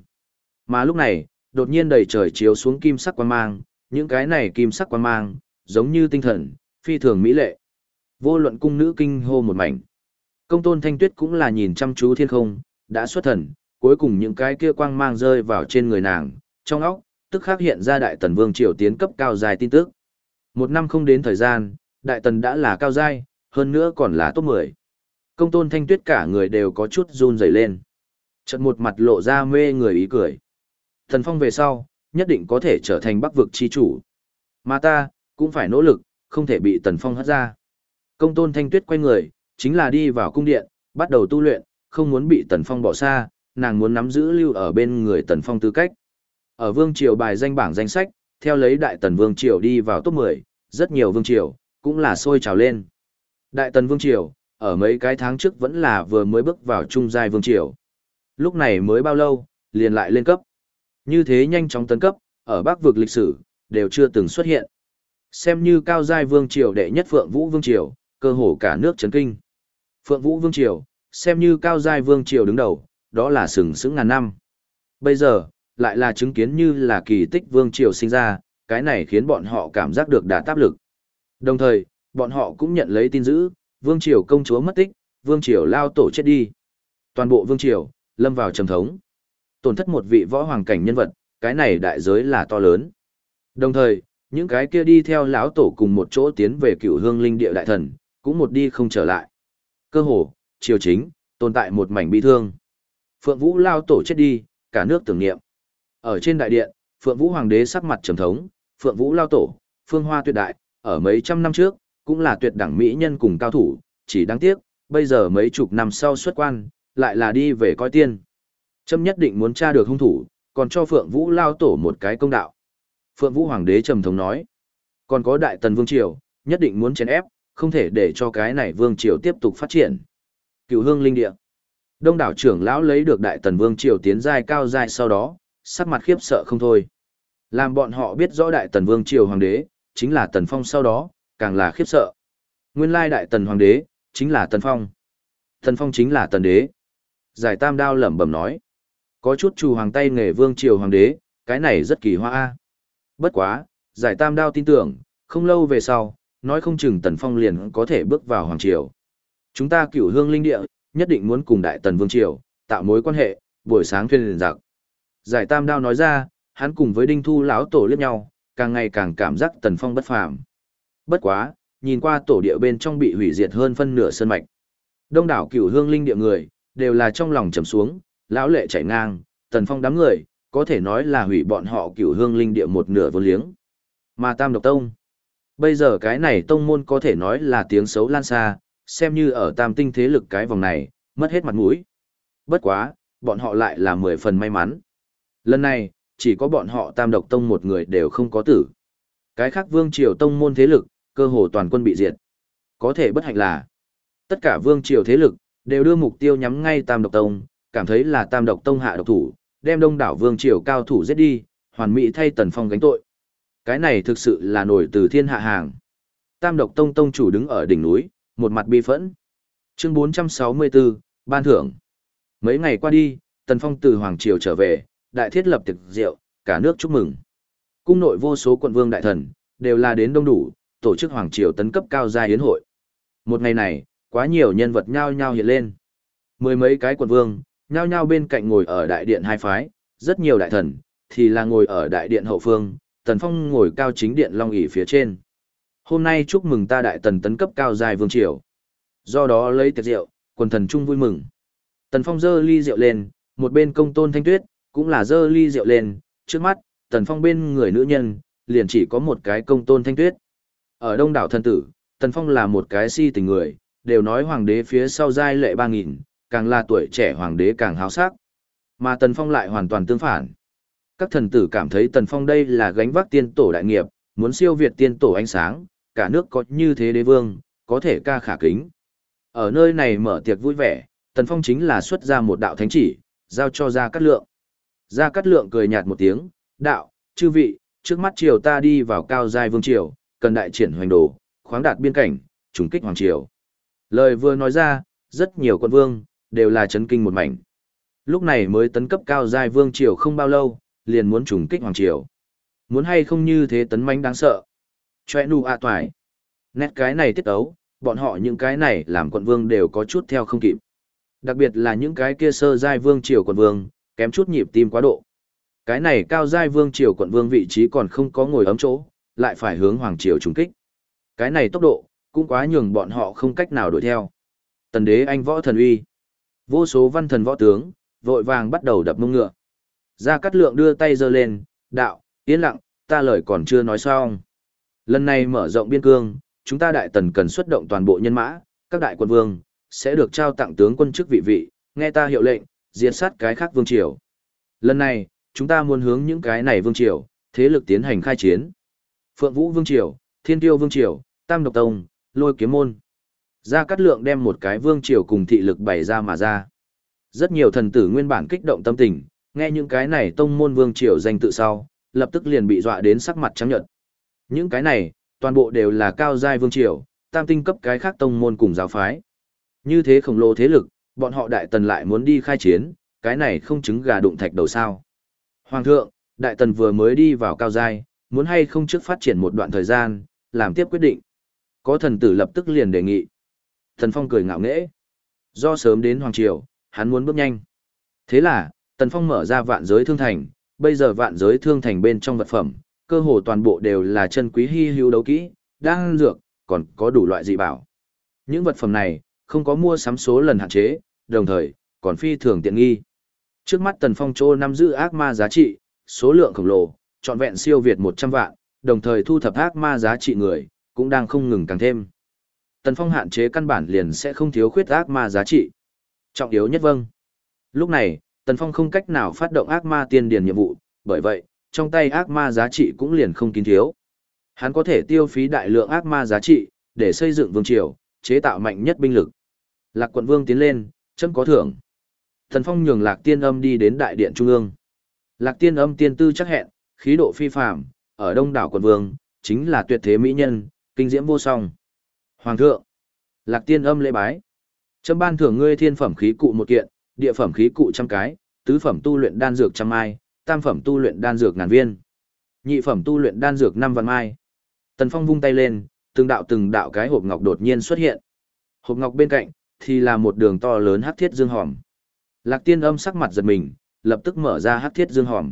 Mà lúc này, đột nhiên đầy trời chiếu xuống kim sắc quang mang, những cái này kim sắc quang mang, giống như tinh thần, phi thường mỹ lệ. Vô luận cung nữ kinh hô một mảnh. Công tôn thanh tuyết cũng là nhìn chăm chú thiên không, đã xuất thần, cuối cùng những cái kia quang mang rơi vào trên người nàng, trong óc, tức khắc hiện ra đại tần vương triều tiến cấp cao dài tin tức. Một năm không đến thời gian, đại tần đã là cao giai, hơn nữa còn là top 10. Công tôn thanh tuyết cả người đều có chút run rẩy lên. Chợt một mặt lộ ra mê người ý cười. Thần phong về sau, nhất định có thể trở thành bắc vực chi chủ. Mà ta, cũng phải nỗ lực, không thể bị tần phong hất ra. Công tôn thanh tuyết quay người, chính là đi vào cung điện, bắt đầu tu luyện, không muốn bị tần phong bỏ xa, nàng muốn nắm giữ lưu ở bên người tần phong tư cách. Ở vương triều bài danh bảng danh sách, theo lấy đại tần vương triều đi vào top 10, rất nhiều vương triều, cũng là sôi trào lên. Đại tần vương triều, ở mấy cái tháng trước vẫn là vừa mới bước vào trung giai vương triều. Lúc này mới bao lâu, liền lại lên cấp. Như thế nhanh chóng tấn cấp, ở bắc vực lịch sử, đều chưa từng xuất hiện. Xem như cao giai vương triều đệ nhất Phượng Vũ vương triều, cơ hồ cả nước chấn kinh. Phượng Vũ vương triều, xem như cao giai vương triều đứng đầu, đó là sừng sững ngàn năm. Bây giờ, lại là chứng kiến như là kỳ tích vương triều sinh ra, cái này khiến bọn họ cảm giác được đả áp lực. Đồng thời, bọn họ cũng nhận lấy tin dữ, vương triều công chúa mất tích, vương triều lao tổ chết đi. Toàn bộ vương triều, lâm vào trầm thống. Tổn thất một vị võ hoàng cảnh nhân vật, cái này đại giới là to lớn. Đồng thời, những cái kia đi theo lão tổ cùng một chỗ tiến về cựu hương linh địa đại thần, cũng một đi không trở lại. Cơ hồ, triều chính, tồn tại một mảnh bi thương. Phượng Vũ lao tổ chết đi, cả nước tưởng niệm. Ở trên đại điện, Phượng Vũ hoàng đế sắc mặt trầm thống, Phượng Vũ lao tổ, phương hoa tuyệt đại, ở mấy trăm năm trước, cũng là tuyệt đẳng mỹ nhân cùng cao thủ, chỉ đáng tiếc, bây giờ mấy chục năm sau xuất quan, lại là đi về coi tiên. Trâm nhất định muốn tra được hung thủ, còn cho Phượng Vũ lao tổ một cái công đạo. Phượng Vũ Hoàng đế trầm thống nói, còn có Đại Tần Vương Triều, nhất định muốn chèn ép, không thể để cho cái này Vương Triều tiếp tục phát triển. Cựu hương linh địa. Đông đảo trưởng lão lấy được Đại Tần Vương Triều tiến giai cao giai sau đó, sắc mặt khiếp sợ không thôi. Làm bọn họ biết rõ Đại Tần Vương Triều Hoàng đế, chính là Tần Phong sau đó, càng là khiếp sợ. Nguyên lai Đại Tần Hoàng đế, chính là Tần Phong. Tần Phong chính là Tần đế. Giải tam đao lẩm bẩm nói. Có chút trù hoàng tay nghề Vương Triều Hoàng đế, cái này rất kỳ hoa. a Bất quá, giải tam đao tin tưởng, không lâu về sau, nói không chừng Tần Phong liền có thể bước vào Hoàng Triều. Chúng ta cửu hương linh địa, nhất định muốn cùng Đại Tần Vương Triều, tạo mối quan hệ, buổi sáng thuyền liền giặc. Giải tam đao nói ra, hắn cùng với Đinh Thu lão tổ liếc nhau, càng ngày càng cảm giác Tần Phong bất phàm. Bất quá, nhìn qua tổ địa bên trong bị hủy diệt hơn phân nửa sơn mạch. Đông đảo cửu hương linh địa người, đều là trong lòng trầm xuống, lão lệ chảy ngang, Tần Phong đám người, có thể nói là hủy bọn họ cửu hương linh địa một nửa vốn liếng. Mà Tam Độc Tông, bây giờ cái này tông môn có thể nói là tiếng xấu lan xa, xem như ở tam tinh thế lực cái vòng này, mất hết mặt mũi. Bất quá, bọn họ lại là mười phần may mắn. Lần này, chỉ có bọn họ Tam Độc Tông một người đều không có tử. Cái khác vương triều tông môn thế lực, cơ hồ toàn quân bị diệt. Có thể bất hạnh là, tất cả vương triều thế lực, đều đưa mục tiêu nhắm ngay Tam Độc Tông, cảm thấy là Tam Độc Tông hạ độc thủ, đem đông đảo vương triều cao thủ giết đi, hoàn mỹ thay Tần Phong gánh tội. Cái này thực sự là nổi từ thiên hạ hàng. Tam độc tông tông chủ đứng ở đỉnh núi, một mặt bi phẫn. Chương 464, Ban thưởng. Mấy ngày qua đi, Tần Phong từ Hoàng Triều trở về, đại thiết lập tiệc rượu, cả nước chúc mừng. Cung nội vô số quận vương đại thần, đều là đến đông đủ, tổ chức Hoàng Triều tấn cấp cao gia yến hội. Một ngày này, quá nhiều nhân vật nhao nhao hiện lên. Mười mấy cái quận vương, nhao nhao bên cạnh ngồi ở đại điện hai phái, rất nhiều đại thần, thì là ngồi ở đại điện hậu phương, Tần Phong ngồi cao chính điện long ỷ phía trên. Hôm nay chúc mừng ta đại tần tấn cấp cao dài vương triều. Do đó lấy tiệc rượu, quần thần chung vui mừng. Tần Phong dơ ly rượu lên, một bên công tôn thanh tuyết, cũng là dơ ly rượu lên, trước mắt, Tần Phong bên người nữ nhân, liền chỉ có một cái công tôn thanh tuyết. Ở đông đảo thần tử, Tần Phong là một cái si tình người, đều nói hoàng đế phía sau giai lệ ba nghìn, càng là tuổi trẻ hoàng đế càng háo sắc. Mà Tần Phong lại hoàn toàn tương phản. Các thần tử cảm thấy Tần Phong đây là gánh vác tiên tổ đại nghiệp, muốn siêu việt tiên tổ ánh sáng, cả nước có như thế đế vương, có thể ca khả kính. Ở nơi này mở tiệc vui vẻ, Tần Phong chính là xuất ra một đạo thánh chỉ, giao cho Gia Cát Lượng. Gia Cát Lượng cười nhạt một tiếng, đạo, chư vị, trước mắt triều ta đi vào cao giai vương triều, cần đại triển hoành đồ, khoáng đạt biên cảnh, trùng kích hoàng triều. Lời vừa nói ra, rất nhiều quân vương, đều là chấn kinh một mảnh. Lúc này mới tấn cấp cao giai vương triều không bao lâu, liền muốn trùng kích hoàng triều. Muốn hay không như thế tấn mãnh đáng sợ. Choe nụ a toại. Nét cái này tiết ấu, bọn họ những cái này làm quận vương đều có chút theo không kịp. Đặc biệt là những cái kia sơ giai vương triều quận vương, kém chút nhịp tim quá độ. Cái này cao giai vương triều quận vương vị trí còn không có ngồi ấm chỗ, lại phải hướng hoàng triều trùng kích. Cái này tốc độ, cũng quá nhường bọn họ không cách nào đuổi theo. Tần đế anh võ thần uy. Vô số văn thần võ tướng, vội vàng bắt đầu đập mông ngựa. Gia Cát Lượng đưa tay giơ lên, đạo, yên lặng, ta lời còn chưa nói xong. Lần này mở rộng biên cương, chúng ta đại tần cần xuất động toàn bộ nhân mã, các đại quân vương, sẽ được trao tặng tướng quân chức vị vị, nghe ta hiệu lệnh, diệt sát cái khác vương triều. Lần này, chúng ta muốn hướng những cái này vương triều, thế lực tiến hành khai chiến. Phượng Vũ vương triều, Thiên Tiêu vương triều, Tam Độc Tông, Lôi Kiếm môn. Gia Cát Lượng đem một cái vương triều cùng thị lực bày ra mà ra. Rất nhiều thần tử nguyên bản kích động tâm tình, nghe những cái này tông môn vương triều danh tự sau, lập tức liền bị dọa đến sắc mặt trắng nhợt. Những cái này, toàn bộ đều là cao giai vương triều, tam tinh cấp cái khác tông môn cùng giáo phái. Như thế khổng lồ thế lực, bọn họ đại tần lại muốn đi khai chiến, cái này không chứng gà đụng thạch đầu sao. Hoàng thượng, đại tần vừa mới đi vào cao giai, muốn hay không trước phát triển một đoạn thời gian, làm tiếp quyết định. Có thần tử lập tức liền đề nghị. Tần Phong cười ngạo nghễ. Do sớm đến Hoàng Triều, hắn muốn bước nhanh. Thế là, Tần Phong mở ra vạn giới thương thành, bây giờ vạn giới thương thành bên trong vật phẩm, cơ hồ toàn bộ đều là chân quý hy hữu đấu kỹ, đang dược, còn có đủ loại dị bảo. Những vật phẩm này, không có mua sắm số lần hạn chế, đồng thời, còn phi thường tiện nghi. Trước mắt Tần Phong Trô nắm giữ ác ma giá trị, số lượng khổng lồ, trọn vẹn siêu việt 100 vạn, đồng thời thu thập ác ma giá trị người, cũng đang không ngừng càng thêm. Tần Phong hạn chế căn bản liền sẽ không thiếu khuyết ác ma giá trị. Trọng yếu nhất vâng. Lúc này, Tần Phong không cách nào phát động ác ma tiên điền nhiệm vụ, bởi vậy, trong tay ác ma giá trị cũng liền không kín thiếu. Hắn có thể tiêu phí đại lượng ác ma giá trị, để xây dựng vương triều, chế tạo mạnh nhất binh lực. Lạc quận vương tiến lên, chấm có thưởng. Thần Phong nhường Lạc Tiên Âm đi đến đại điện trung ương. Lạc Tiên Âm tiên tư chắc hẹn, khí độ phi phàm, ở đông đảo quận vương, chính là tuyệt thế mỹ nhân, kinh diễm vô song. Hoàng thượng, Lạc Tiên Âm lễ bái. Chấm ban thưởng ngươi thiên phẩm khí cụ một kiện, địa phẩm khí cụ trăm cái, tứ phẩm tu luyện đan dược trăm mai, tam phẩm tu luyện đan dược ngàn viên, nhị phẩm tu luyện đan dược năm vạn mai. Tần Phong vung tay lên, từng đạo từng đạo cái hộp ngọc đột nhiên xuất hiện. Hộp ngọc bên cạnh thì là một đường to lớn hắc thiết dương hòm. Lạc Tiên Âm sắc mặt giật mình, lập tức mở ra hắc thiết dương hòm.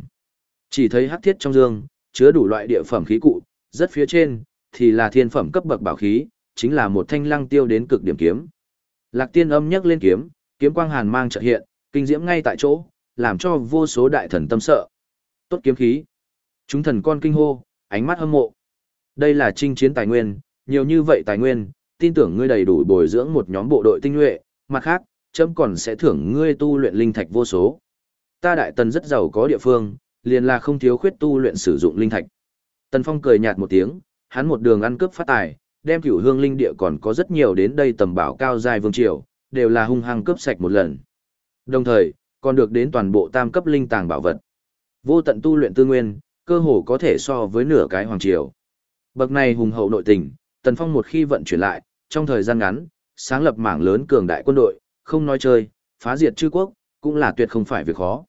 Chỉ thấy hắc thiết trong dương chứa đủ loại địa phẩm khí cụ, rất phía trên thì là thiên phẩm cấp bậc bảo khí, chính là một thanh lăng tiêu đến cực điểm kiếm. Lạc Tiên Âm nhấc lên kiếm, kiếm quang hàn mang chợt hiện, kinh diễm ngay tại chỗ, làm cho vô số đại thần tâm sợ. Tốt kiếm khí. Chúng thần con kinh hô, ánh mắt hâm mộ. Đây là chinh chiến tài nguyên, nhiều như vậy tài nguyên, tin tưởng ngươi đầy đủ bồi dưỡng một nhóm bộ đội tinh nhuệ, mặt khác, chấm còn sẽ thưởng ngươi tu luyện linh thạch vô số. Ta đại tần rất giàu có địa phương, liền là không thiếu khuyết tu luyện sử dụng linh thạch. Tần Phong cười nhạt một tiếng, hắn một đường ăn cướp phát tài, đem cửu hương linh địa còn có rất nhiều đến đây tầm bảo cao dài vương triều, đều là hung hăng cướp sạch một lần. Đồng thời, còn được đến toàn bộ tam cấp linh tàng bảo vật. Vô tận tu luyện tư nguyên, cơ hồ có thể so với nửa cái hoàng triều. Bậc này hùng hậu nội tình, Tần Phong một khi vận chuyển lại, trong thời gian ngắn, sáng lập mảng lớn cường đại quân đội, không nói chơi, phá diệt chư quốc, cũng là tuyệt không phải việc khó.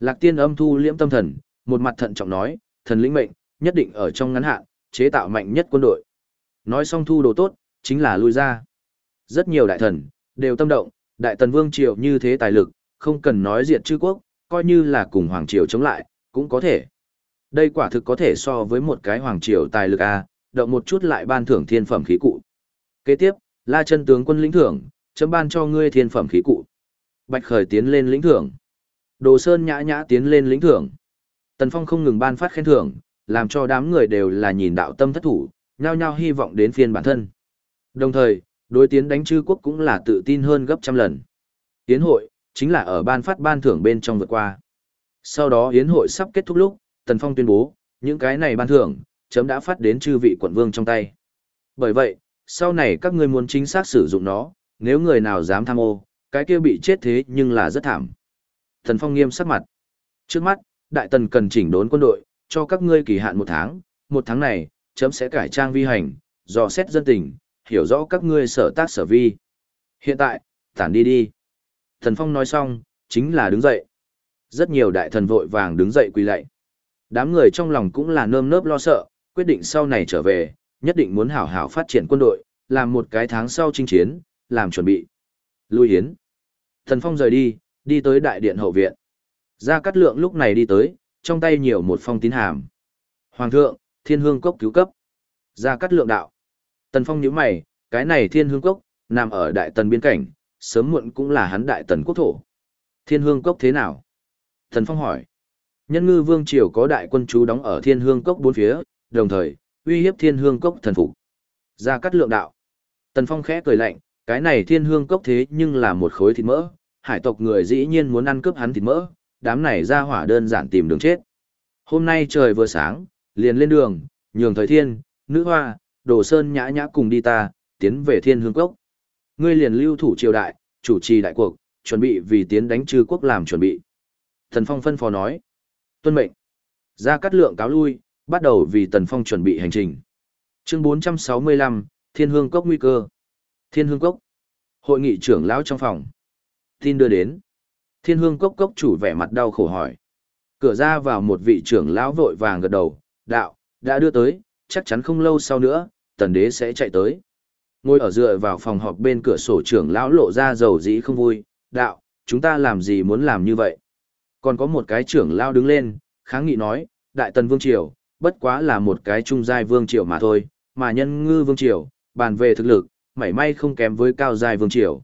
Lạc Tiên âm thu liễm tâm thần, một mặt thận trọng nói, thần lĩnh mệnh, nhất định ở trong ngắn hạn, chế tạo mạnh nhất quân đội. Nói xong thu đồ tốt, chính là lui ra. Rất nhiều đại thần, đều tâm động, đại tần vương triều như thế tài lực, không cần nói diệt chư quốc, coi như là cùng hoàng triều chống lại, cũng có thể. Đây quả thực có thể so với một cái hoàng triều tài lực A, động một chút lại ban thưởng thiên phẩm khí cụ. Kế tiếp, la chân tướng quân lĩnh thưởng, chấm ban cho ngươi thiên phẩm khí cụ. Bạch khởi tiến lên lĩnh thưởng. Đồ sơn nhã nhã tiến lên lĩnh thưởng. Tần Phong không ngừng ban phát khen thưởng, làm cho đám người đều là nhìn đạo tâm thất thủ, nhao nhao hy vọng đến phiên bản thân. Đồng thời, đối tiến đánh chư quốc cũng là tự tin hơn gấp trăm lần. Yến hội, chính là ở ban phát ban thưởng bên trong vượt qua. Sau đó Yến hội sắp kết thúc lúc, Tần Phong tuyên bố, những cái này ban thưởng, chấm đã phát đến chư vị quận vương trong tay. Bởi vậy, sau này các ngươi muốn chính xác sử dụng nó, nếu người nào dám tham ô, cái kia bị chết thế nhưng là rất thảm. Tần Phong nghiêm sắc mặt. Trước mắt, Đại Tần cần chỉnh đốn quân đội, cho các ngươi kỳ hạn một tháng, một tháng này, chấm sẽ cải trang vi hành, dò xét dân tình, hiểu rõ các ngươi sở tác sở vi. Hiện tại, tản đi đi. Thần Phong nói xong, chính là đứng dậy. Rất nhiều đại thần vội vàng đứng dậy quỳ lạy. Đám người trong lòng cũng là nơm nớp lo sợ, quyết định sau này trở về, nhất định muốn hảo hảo phát triển quân đội, làm một cái tháng sau chinh chiến, làm chuẩn bị. Lui hiến. Thần Phong rời đi, đi tới đại điện hậu viện. Gia Cát Lượng lúc này đi tới, trong tay nhiều một phong tín hàm. Hoàng thượng, thiên hương cốc cứu cấp. Gia Cát Lượng đạo. Tần Phong nhíu mày, cái này thiên hương cốc, nằm ở đại tần biên cảnh, sớm muộn cũng là hắn đại tần quốc thổ. Thiên hương cốc thế nào? Tần Phong hỏi. Nhân ngư vương triều có đại quân chú đóng ở thiên hương cốc bốn phía, đồng thời, uy hiếp thiên hương cốc thần phục. Gia Cát Lượng đạo. Tần Phong khẽ cười lạnh, cái này thiên hương cốc thế nhưng là một khối thịt mỡ, hải tộc người dĩ nhiên muốn ăn cướp hắn thịt mỡ, đám này ra hỏa đơn giản tìm đường chết. Hôm nay trời vừa sáng, liền lên đường, nhường thời thiên, nữ hoa, đồ sơn nhã nhã cùng đi ta, tiến về thiên hương cốc. Ngươi liền lưu thủ triều đại, chủ trì đại cuộc, chuẩn bị vì tiến đánh trừ quốc làm chuẩn bị. Thần Phong phân phó nói. Tuân mệnh. Ra cắt lượng cáo lui, bắt đầu vì Tần Phong chuẩn bị hành trình. Chương 465, Thiên Hương Cốc nguy cơ. Thiên Hương Cốc. Hội nghị trưởng lão trong phòng. Tin đưa đến. Thiên Hương Cốc cốc chủ vẻ mặt đau khổ hỏi. Cửa ra vào một vị trưởng lão vội vàng gật đầu, đạo, đã đưa tới, chắc chắn không lâu sau nữa, tần đế sẽ chạy tới. Ngồi ở dựa vào phòng họp bên cửa sổ trưởng lão lộ ra dầu dĩ không vui, đạo, chúng ta làm gì muốn làm như vậy. Còn có một cái trưởng lão đứng lên, kháng nghị nói, đại tần vương triều, bất quá là một cái trung giai vương triều mà thôi, mà nhân ngư vương triều, bàn về thực lực, mảy may không kém với cao giai vương triều.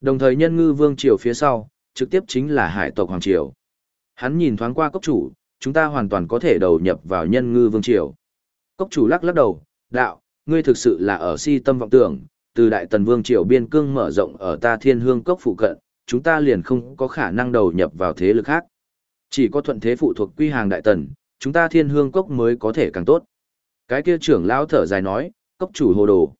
Đồng thời nhân ngư vương triều phía sau, trực tiếp chính là hải tộc hoàng triều. Hắn nhìn thoáng qua cốc chủ, chúng ta hoàn toàn có thể đầu nhập vào nhân ngư vương triều. Cốc chủ lắc lắc đầu, đạo, ngươi thực sự là ở si tâm vọng tưởng, từ đại tần vương triều biên cương mở rộng ở ta thiên hương cốc phụ cận, chúng ta liền không có khả năng đầu nhập vào thế lực khác. Chỉ có thuận thế phụ thuộc quy hàng đại tần, chúng ta thiên hương cốc mới có thể càng tốt. Cái kia trưởng lão thở dài nói, cốc chủ hồ đồ.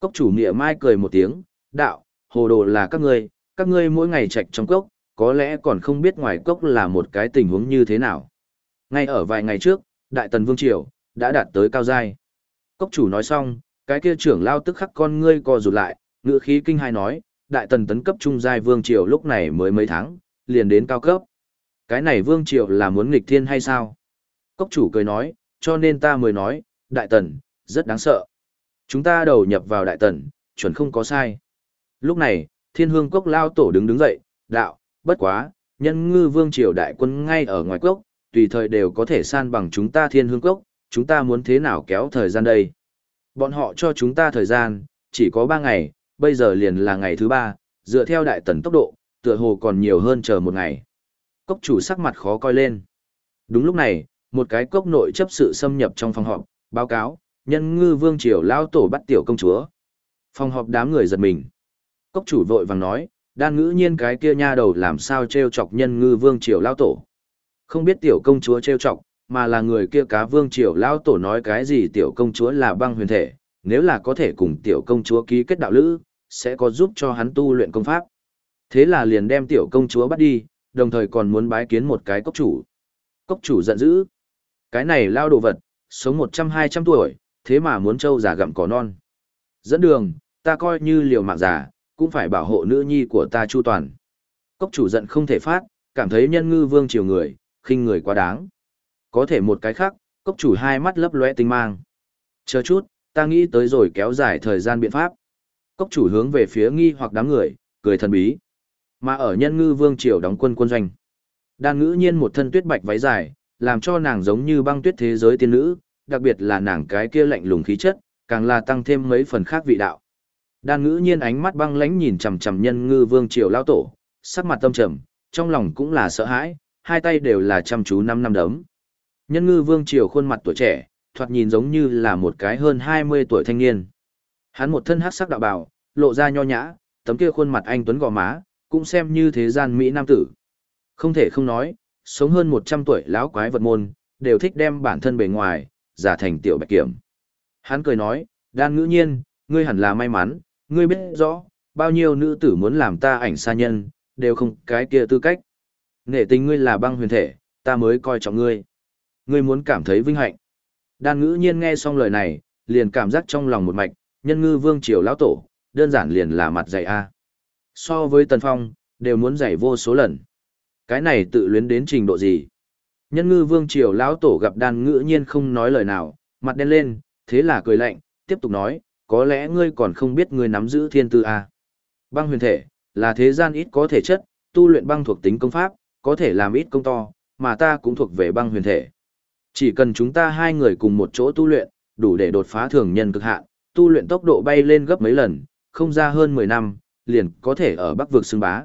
Cốc chủ nghĩa mai cười một tiếng, đạo, hồ đồ là các ngươi, các ngươi mỗi ngày trạch trong cốc, có lẽ còn không biết ngoài cốc là một cái tình huống như thế nào. Ngay ở vài ngày trước, Đại Tần Vương Triều, đã đạt tới cao giai. Cốc chủ nói xong, cái kia trưởng lao tức khắc con ngươi co rụt lại, ngựa khí kinh hai nói, Đại Tần tấn cấp trung giai Vương Triều lúc này mới mấy tháng, liền đến cao cấp. Cái này Vương Triều là muốn nghịch thiên hay sao? Cốc chủ cười nói, cho nên ta mới nói, Đại Tần, rất đáng sợ. Chúng ta đầu nhập vào Đại Tần, chuẩn không có sai. Lúc này, thiên hương cốc lao tổ đứng đứng dậy, đạo, bất quá, nhân ngư vương triều đại quân ngay ở ngoài cốc, tùy thời đều có thể san bằng chúng ta thiên hương cốc, chúng ta muốn thế nào kéo thời gian đây. Bọn họ cho chúng ta thời gian, chỉ có 3 ngày, bây giờ liền là ngày thứ 3, dựa theo đại tần tốc độ, tựa hồ còn nhiều hơn chờ một ngày. Cốc chủ sắc mặt khó coi lên. Đúng lúc này, một cái cốc nội chấp sự xâm nhập trong phòng họp, báo cáo, nhân ngư vương triều lao tổ bắt tiểu công chúa. Phòng họp đám người giật mình. Cốc chủ vội vàng nói, đan ngữ nhiên cái kia nha đầu làm sao treo chọc nhân ngư vương triều lao tổ. Không biết tiểu công chúa trêu chọc, mà là người kia cá vương triều lao tổ nói cái gì tiểu công chúa là băng huyền thể, nếu là có thể cùng tiểu công chúa ký kết đạo lữ, sẽ có giúp cho hắn tu luyện công pháp. Thế là liền đem tiểu công chúa bắt đi, đồng thời còn muốn bái kiến một cái cốc chủ. Cốc chủ giận dữ. Cái này lao đồ vật, sống một trăm hai trăm tuổi, thế mà muốn trâu già gặm cỏ non. Dẫn đường, ta coi như liều mạng giả, cũng phải bảo hộ nữ nhi của ta chu toàn. Cốc chủ giận không thể phát, cảm thấy nhân ngư vương triều người, khinh người quá đáng. Có thể một cái khác, cốc chủ hai mắt lấp lóe tinh mang. Chờ chút, ta nghĩ tới rồi kéo dài thời gian biện pháp. Cốc chủ hướng về phía nghi hoặc đám người, cười thần bí. Mà ở nhân ngư vương triều đóng quân quân doanh. Đan ngữ nhiên một thân tuyết bạch váy dài, làm cho nàng giống như băng tuyết thế giới tiên nữ, đặc biệt là nàng cái kia lạnh lùng khí chất, càng là tăng thêm mấy phần khác vị đạo. Đan ngữ nhiên ánh mắt băng lãnh nhìn chằm chằm nhân ngư vương triều lao tổ, sắc mặt tâm trầm, trong lòng cũng là sợ hãi, hai tay đều là chăm chú năm năm đấm. Nhân ngư vương triều khuôn mặt tuổi trẻ, thoạt nhìn giống như là một cái hơn 20 tuổi thanh niên. Hắn một thân hắc sắc đạo bào, lộ ra nho nhã, tấm kia khuôn mặt anh tuấn gò má, cũng xem như thế gian mỹ nam tử. Không thể không nói, sống hơn 100 tuổi lão quái vật môn, đều thích đem bản thân bề ngoài, giả thành tiểu bạch kiểm. Hắn cười nói, đan ngữ nhiên, ngươi hẳn là may mắn, ngươi biết rõ, bao nhiêu nữ tử muốn làm ta ảnh xa nhân, đều không cái kia tư cách. Nghệ tình ngươi là băng huyền thể, ta mới coi trọng ngươi. Ngươi muốn cảm thấy vinh hạnh. Đan ngữ nhiên nghe xong lời này, liền cảm giác trong lòng một mạch, nhân ngư vương triều lão tổ, đơn giản liền là mặt dày A. So với Tần Phong, đều muốn dày vô số lần. Cái này tự luyến đến trình độ gì? Nhân ngư vương triều lão tổ gặp đan ngữ nhiên không nói lời nào, mặt đen lên, thế là cười lạnh, tiếp tục nói, có lẽ ngươi còn không biết ngươi nắm giữ thiên tư a. Băng huyền thể, là thế gian ít có thể chất, tu luyện băng thuộc tính công pháp, có thể làm ít công to, mà ta cũng thuộc về băng huyền thể. Chỉ cần chúng ta hai người cùng một chỗ tu luyện, đủ để đột phá thường nhân cực hạn, tu luyện tốc độ bay lên gấp mấy lần, không ra hơn 10 năm, liền có thể ở Bắc vực xưng bá.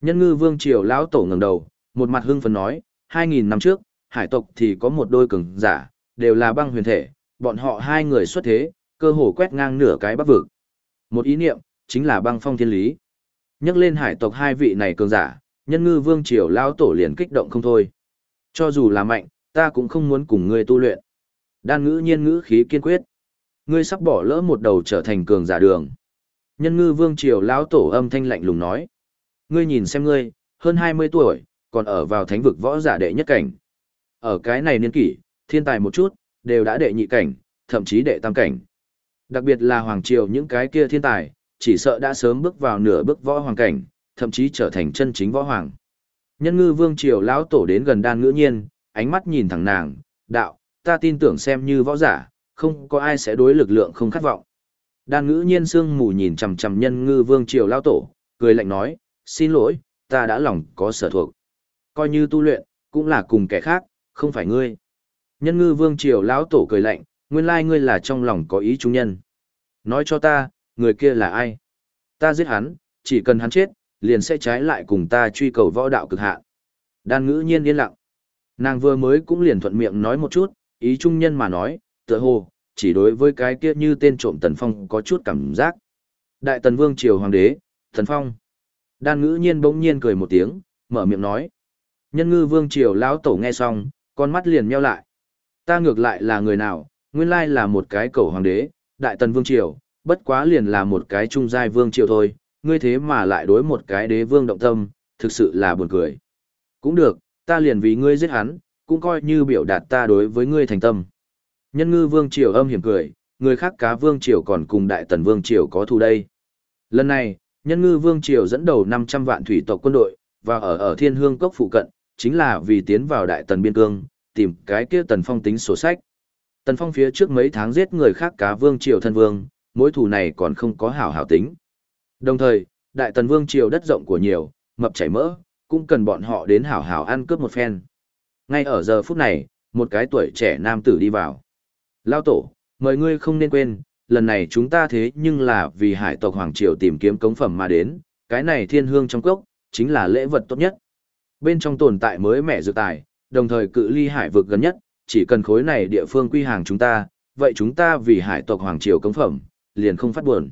Nhân ngư vương triều lão tổ ngẩng đầu, một mặt hưng phấn nói, 2000 năm trước, hải tộc thì có một đôi cường giả, đều là băng huyền thể, bọn họ hai người xuất thế, cơ hồ quét ngang nửa cái Bắc vực. Một ý niệm, chính là băng phong thiên lý. Nhắc lên hải tộc hai vị này cường giả, nhân ngư vương triều lão tổ liền kích động không thôi. Cho dù là mạnh, ta cũng không muốn cùng ngươi tu luyện. Đan ngữ nhiên ngữ khí kiên quyết. Ngươi sắp bỏ lỡ một đầu trở thành cường giả đường. Nhân ngư vương triều lão tổ âm thanh lạnh lùng nói. Ngươi nhìn xem ngươi, hơn 20 tuổi, còn ở vào thánh vực võ giả đệ nhất cảnh. Ở cái này niên kỷ, thiên tài một chút, đều đã đệ nhị cảnh, thậm chí đệ tam cảnh. Đặc biệt là hoàng triều những cái kia thiên tài, chỉ sợ đã sớm bước vào nửa bước võ hoàng cảnh, thậm chí trở thành chân chính võ hoàng. Nhân ngư vương triều lão tổ đến gần đan ngữ nhiên, ánh mắt nhìn thẳng nàng, đạo, ta tin tưởng xem như võ giả, không có ai sẽ đối lực lượng không khát vọng. Đan ngữ nhiên sương mù nhìn chằm chằm nhân ngư vương triều lão tổ, cười lạnh nói, xin lỗi, ta đã lòng có sở thuộc. Coi như tu luyện, cũng là cùng kẻ khác, không phải ngươi. Nhân ngư vương triều lão tổ cười lạnh, nguyên lai ngươi là trong lòng có ý trung nhân. Nói cho ta, người kia là ai? Ta giết hắn, chỉ cần hắn chết, liền sẽ trái lại cùng ta truy cầu võ đạo cực hạn. Đan ngữ nhiên yên lặng. Nàng vừa mới cũng liền thuận miệng nói một chút, ý trung nhân mà nói, tựa hồ, chỉ đối với cái kia như tên trộm Tần Phong có chút cảm giác. Đại Tần Vương Triều Hoàng đế, Tần Phong. Đan ngữ nhiên bỗng nhiên cười một tiếng, mở miệng nói. Nhân ngư Vương Triều lão tổ nghe xong, con mắt liền meo lại. Ta ngược lại là người nào, nguyên lai là một cái cầu hoàng đế, Đại Tần Vương Triều, bất quá liền là một cái trung giai Vương Triều thôi, ngươi thế mà lại đối một cái đế vương động tâm, thực sự là buồn cười. Cũng được, ta liền vì ngươi giết hắn, cũng coi như biểu đạt ta đối với ngươi thành tâm. Nhân ngư vương triều âm hiểm cười, người khác cá vương triều còn cùng đại tần vương triều có thù đây. Lần này, nhân ngư vương triều dẫn đầu 500 vạn thủy tộc quân đội, và ở ở thiên hương cốc phụ cận, chính là vì tiến vào đại tần biên cương, tìm cái kia tần phong tính sổ sách. Tần phong phía trước mấy tháng giết người khác cá vương triều thân vương, mối thù này còn không có hảo hảo tính. Đồng thời, đại tần vương triều đất rộng của nhiều, mập chảy mỡ, cũng cần bọn họ đến hảo hảo ăn cướp một phen. Ngay ở giờ phút này, một cái tuổi trẻ nam tử đi vào. Lao tổ, mời ngươi không nên quên, lần này chúng ta thế nhưng là vì hải tộc Hoàng Triều tìm kiếm cống phẩm mà đến, cái này thiên hương trong cốc, chính là lễ vật tốt nhất. Bên trong tồn tại mới mẻ dự tài, đồng thời cự ly hải vực gần nhất, chỉ cần khối này địa phương quy hàng chúng ta, vậy chúng ta vì hải tộc Hoàng Triều cống phẩm, liền không phát buồn.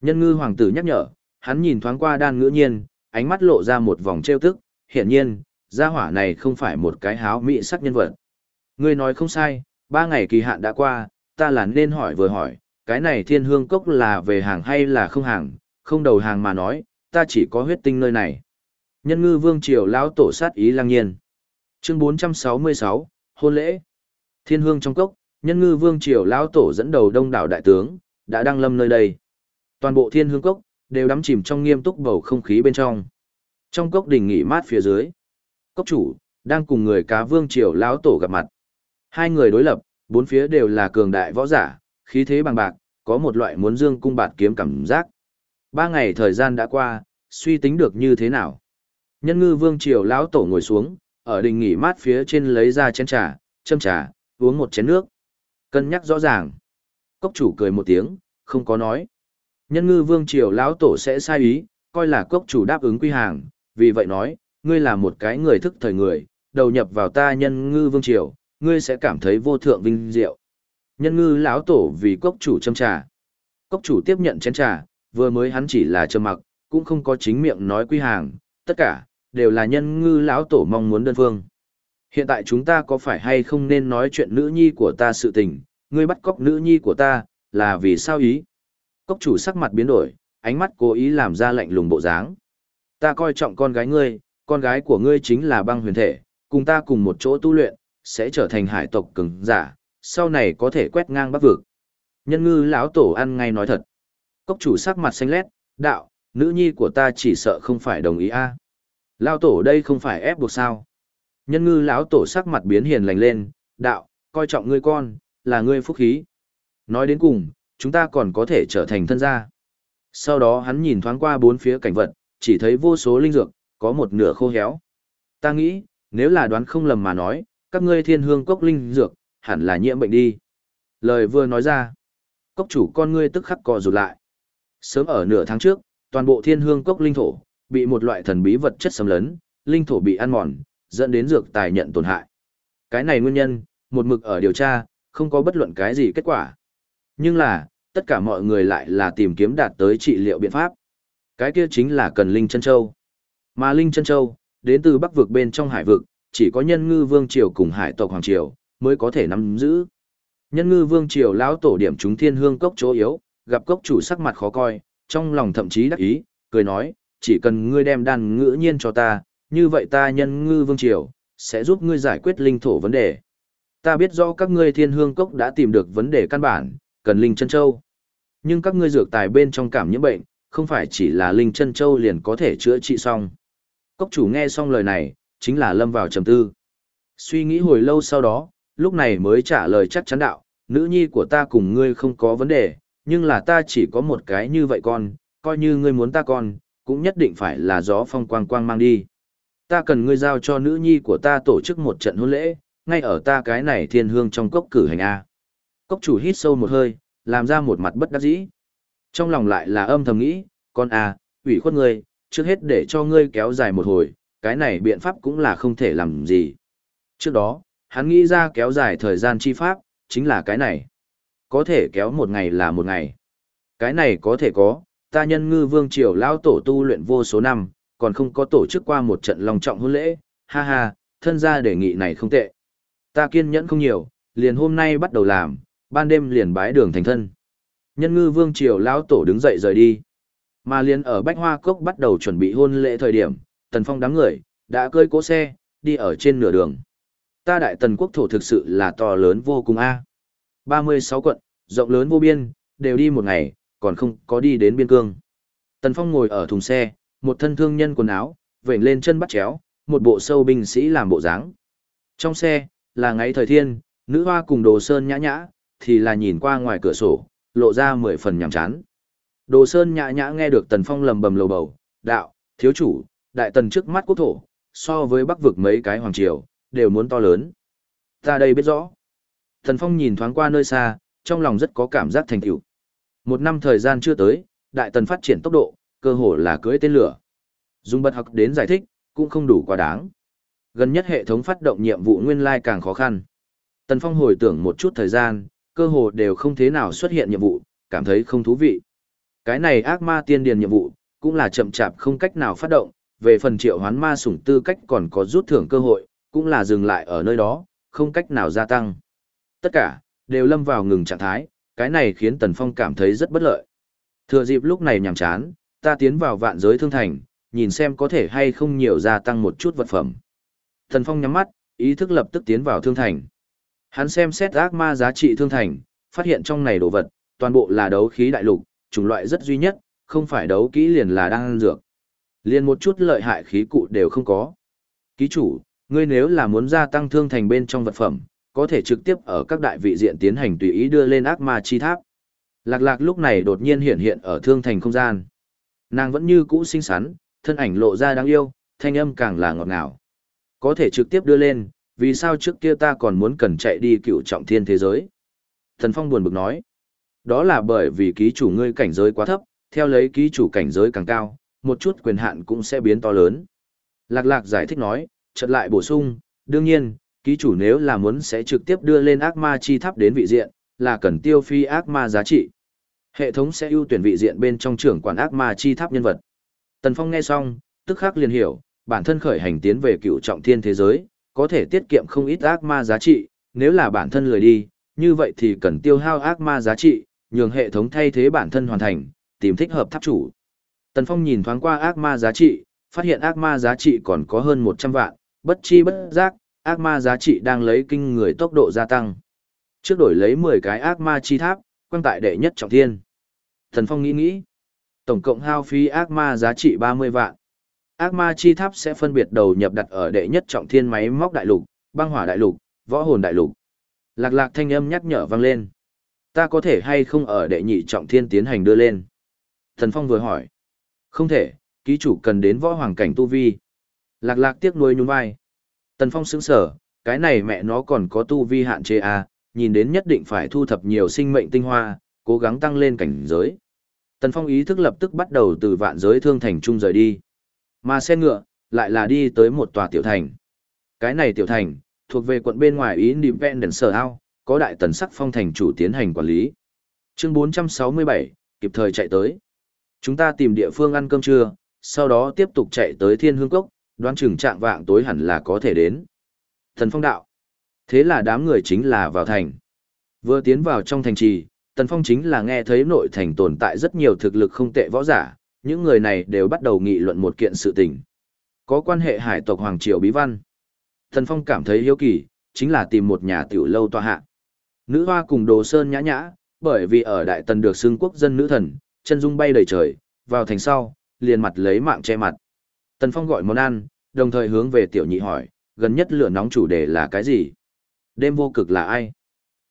Nhân ngư hoàng tử nhắc nhở, hắn nhìn thoáng qua đan ngữ nhiên, ánh mắt lộ ra một vòng trêu tức, hiển nhiên, gia hỏa này không phải một cái háo mỹ sắc nhân vật. Ngươi nói không sai, ba ngày kỳ hạn đã qua, ta là nên hỏi vừa hỏi, cái này thiên hương cốc là về hàng hay là không hàng, không đầu hàng mà nói, ta chỉ có huyết tinh nơi này. Nhân ngư vương triều lão tổ sát ý lang nhiên. Chương 466, hôn lễ. Thiên hương trong cốc, nhân ngư vương triều lão tổ dẫn đầu đông đảo đại tướng, đã đăng lâm nơi đây. Toàn bộ thiên hương cốc, đều đắm chìm trong nghiêm túc bầu không khí bên trong. Trong cốc đình nghỉ mát phía dưới, cốc chủ, đang cùng người cá vương triều lão tổ gặp mặt. Hai người đối lập, bốn phía đều là cường đại võ giả, khí thế bằng bạc, có một loại muốn dương cung bạt kiếm cảm giác. Ba ngày thời gian đã qua, suy tính được như thế nào? Nhân ngư vương triều lão tổ ngồi xuống, ở đình nghỉ mát phía trên lấy ra chén trà, châm trà, uống một chén nước. Cân nhắc rõ ràng. Cốc chủ cười một tiếng, không có nói. Nhân ngư vương triều lão tổ sẽ sai ý, coi là cốc chủ đáp ứng quy hàng, vì vậy nói, ngươi là một cái người thức thời người, đầu nhập vào ta nhân ngư vương triều, ngươi sẽ cảm thấy vô thượng vinh diệu. Nhân ngư lão tổ vì cốc chủ châm trà. Cốc chủ tiếp nhận chén trà, vừa mới hắn chỉ là trầm mặc, cũng không có chính miệng nói quy hàng, tất cả đều là nhân ngư lão tổ mong muốn đơn phương. Hiện tại chúng ta có phải hay không nên nói chuyện nữ nhi của ta sự tình, ngươi bắt cóc nữ nhi của ta, là vì sao ý? Cốc chủ sắc mặt biến đổi, ánh mắt cố ý làm ra lạnh lùng bộ dáng. Ta coi trọng con gái ngươi, con gái của ngươi chính là băng huyền thể, cùng ta cùng một chỗ tu luyện, sẽ trở thành hải tộc cường giả, sau này có thể quét ngang bắc vực. Nhân ngư lão tổ ăn ngay nói thật. Cốc chủ sắc mặt xanh lét, đạo, nữ nhi của ta chỉ sợ không phải đồng ý a. Lão tổ đây không phải ép buộc sao? Nhân ngư lão tổ sắc mặt biến hiền lành lên, đạo, coi trọng ngươi con, là ngươi phúc khí. Nói đến cùng, chúng ta còn có thể trở thành thân gia. Sau đó hắn nhìn thoáng qua bốn phía cảnh vật, chỉ thấy vô số linh dược, có một nửa khô héo. Ta nghĩ, nếu là đoán không lầm mà nói, các ngươi thiên hương cốc linh dược, hẳn là nhiễm bệnh đi. Lời vừa nói ra, cốc chủ con ngươi tức khắc co rụt lại. Sớm ở nửa tháng trước, toàn bộ thiên hương cốc linh thổ, bị một loại thần bí vật chất xâm lấn, linh thổ bị ăn mòn, dẫn đến dược tài nhận tổn hại. Cái này nguyên nhân, một mực ở điều tra, không có bất luận cái gì kết quả. Nhưng là, tất cả mọi người lại là tìm kiếm đạt tới trị liệu biện pháp. Cái kia chính là cần Linh Chân Châu. Mà Linh Chân Châu, đến từ bắc vực bên trong hải vực, chỉ có nhân ngư vương triều cùng hải tộc hoàng triều, mới có thể nắm giữ. Nhân ngư vương triều lão tổ điểm chúng thiên hương cốc chỗ yếu, gặp cốc chủ sắc mặt khó coi, trong lòng thậm chí đắc ý, cười nói, chỉ cần ngươi đem đan ngữ nhiên cho ta, như vậy ta nhân ngư vương triều, sẽ giúp ngươi giải quyết linh thổ vấn đề. Ta biết rõ các ngươi thiên hương cốc đã tìm được vấn đề căn bản, cần linh chân châu. Nhưng các ngươi dược tài bên trong cảm nhiễm bệnh, không phải chỉ là linh chân châu liền có thể chữa trị xong. Cốc chủ nghe xong lời này, chính là lâm vào trầm tư. Suy nghĩ hồi lâu sau đó, lúc này mới trả lời chắc chắn đạo, nữ nhi của ta cùng ngươi không có vấn đề, nhưng là ta chỉ có một cái như vậy con, coi như ngươi muốn ta con, cũng nhất định phải là gió phong quang quang mang đi. Ta cần ngươi giao cho nữ nhi của ta tổ chức một trận hôn lễ, ngay ở ta cái này thiên hương trong cốc cử hành A. Cốc chủ hít sâu một hơi, làm ra một mặt bất đắc dĩ. Trong lòng lại là âm thầm nghĩ, con à, ủy khuất ngươi, trước hết để cho ngươi kéo dài một hồi, cái này biện pháp cũng là không thể làm gì. Trước đó, hắn nghĩ ra kéo dài thời gian chi pháp, chính là cái này. Có thể kéo một ngày là một ngày. Cái này có thể có, ta nhân ngư vương triều lao tổ tu luyện vô số năm, còn không có tổ chức qua một trận lòng trọng hôn lễ, ha ha, thân gia đề nghị này không tệ. Ta kiên nhẫn không nhiều, liền hôm nay bắt đầu làm, ban đêm liền bái đường thành thân. Nhân ngư vương triều lão tổ đứng dậy rời đi. Mà liền ở Bách Hoa Cốc bắt đầu chuẩn bị hôn lễ thời điểm, Tần Phong đám người, đã cơi cố xe, đi ở trên nửa đường. Ta đại tần quốc thổ thực sự là to lớn vô cùng a. 36 quận, rộng lớn vô biên, đều đi một ngày, còn không có đi đến biên cương. Tần Phong ngồi ở thùng xe, một thân thương nhân quần áo, vểnh lên chân bắt chéo, một bộ sâu binh sĩ làm bộ dáng. Trong xe, là ngáy thời thiên, nữ hoa cùng đồ sơn nhã nhã, thì là nhìn qua ngoài cửa sổ, lộ ra mười phần nhàm chán. Đồ sơn nhã nhã nghe được Tần Phong lầm bầm lầu bầu, đạo, thiếu chủ, đại tần trước mắt quốc thổ, so với bắc vực mấy cái hoàng triều, đều muốn to lớn. Ta đây biết rõ. Tần Phong nhìn thoáng qua nơi xa, trong lòng rất có cảm giác thành tựu. Một năm thời gian chưa tới, đại tần phát triển tốc độ, cơ hồ là cưỡi tên lửa. Dùng bật học đến giải thích, cũng không đủ quá đáng. Gần nhất hệ thống phát động nhiệm vụ nguyên lai càng khó khăn. Tần Phong hồi tưởng một chút thời gian, cơ hồ đều không thế nào xuất hiện nhiệm vụ, cảm thấy không thú vị. Cái này ác ma tiên điền nhiệm vụ, cũng là chậm chạp không cách nào phát động, về phần triệu hoán ma sủng tư cách còn có rút thưởng cơ hội, cũng là dừng lại ở nơi đó, không cách nào gia tăng. Tất cả, đều lâm vào ngừng trạng thái, cái này khiến Tần Phong cảm thấy rất bất lợi. Thừa dịp lúc này nhàm chán, ta tiến vào vạn giới thương thành, nhìn xem có thể hay không nhiều gia tăng một chút vật phẩm. Tần Phong nhắm mắt, ý thức lập tức tiến vào thương thành. Hắn xem xét ác ma giá trị thương thành, phát hiện trong này đồ vật, toàn bộ là đấu khí đại lục, chủng loại rất duy nhất, không phải đấu kỹ liền là đang ăn dược. Liền một chút lợi hại khí cụ đều không có. Ký chủ, ngươi nếu là muốn gia tăng thương thành bên trong vật phẩm, có thể trực tiếp ở các đại vị diện tiến hành tùy ý đưa lên ác ma chi tháp. Lạc lạc lúc này đột nhiên hiện hiện ở thương thành không gian. Nàng vẫn như cũ xinh xắn, thân ảnh lộ ra đáng yêu, thanh âm càng là ngọt ngào. Có thể trực tiếp đưa lên, vì sao trước kia ta còn muốn cần chạy đi cựu trọng thiên thế giới? Thần Phong buồn bực nói. Đó là bởi vì ký chủ ngươi cảnh giới quá thấp, theo lấy ký chủ cảnh giới càng cao, một chút quyền hạn cũng sẽ biến to lớn. Lạc lạc giải thích nói, chợt lại bổ sung, đương nhiên, ký chủ nếu là muốn sẽ trực tiếp đưa lên ác ma chi tháp đến vị diện, là cần tiêu phi ác ma giá trị. Hệ thống sẽ ưu tuyển vị diện bên trong trưởng quản ác ma chi tháp nhân vật. Tần Phong nghe xong, tức khắc liền hiểu, bản thân khởi hành tiến về cựu trọng thiên thế giới, có thể tiết kiệm không ít ác ma giá trị, nếu là bản thân lười đi, như vậy thì cần tiêu hao ác ma giá trị, nhường hệ thống thay thế bản thân hoàn thành, tìm thích hợp tháp chủ. Tần Phong nhìn thoáng qua ác ma giá trị, phát hiện ác ma giá trị còn có hơn 100 vạn, bất chi bất giác, ác ma giá trị đang lấy kinh người tốc độ gia tăng. Trước đổi lấy 10 cái ác ma chi tháp, quang tại đệ nhất trọng thiên. Tần Phong nghĩ nghĩ, tổng cộng hao phí ác ma giá trị 30 vạn. Ác ma chi tháp sẽ phân biệt đầu nhập đặt ở đệ nhất trọng thiên máy móc đại lục, băng hỏa đại lục, võ hồn đại lục. Lạc lạc thanh âm nhắc nhở vang lên. Ta có thể hay không ở đệ nhị trọng thiên tiến hành đưa lên? Thần Phong vừa hỏi. Không thể, ký chủ cần đến võ hoàng cảnh tu vi. Lạc lạc tiếc nuôi nhún vai. Tần Phong sững sở, cái này mẹ nó còn có tu vi hạn chế à, nhìn đến nhất định phải thu thập nhiều sinh mệnh tinh hoa, cố gắng tăng lên cảnh giới. Tần Phong ý thức lập tức bắt đầu từ vạn giới thương thành trung rời đi. Mà xe ngựa, lại là đi tới một tòa tiểu thành. Cái này tiểu thành, thuộc về quận bên ngoài Independence Ao, có đại tần sắc phong thành chủ tiến hành quản lý. Chương 467, kịp thời chạy tới. Chúng ta tìm địa phương ăn cơm trưa, sau đó tiếp tục chạy tới Thiên Hương Cốc, đoán chừng trạng vạng tối hẳn là có thể đến. Thần Phong đạo. Thế là đám người chính là vào thành. Vừa tiến vào trong thành trì, Tần Phong chính là nghe thấy nội thành tồn tại rất nhiều thực lực không tệ võ giả, những người này đều bắt đầu nghị luận một kiện sự tình. Có quan hệ hải tộc Hoàng Triều Bí Văn. Thần Phong cảm thấy hiếu kỳ, chính là tìm một nhà tiểu lâu tòa hạ. Nữ hoa cùng đồ sơn nhã nhã, bởi vì ở Đại Tần được xưng quốc dân nữ thần, chân dung bay đầy trời, vào thành sau, liền mặt lấy mạng che mặt. Tần Phong gọi món ăn, đồng thời hướng về tiểu nhị hỏi, gần nhất lửa nóng chủ đề là cái gì? Đêm vô cực là ai?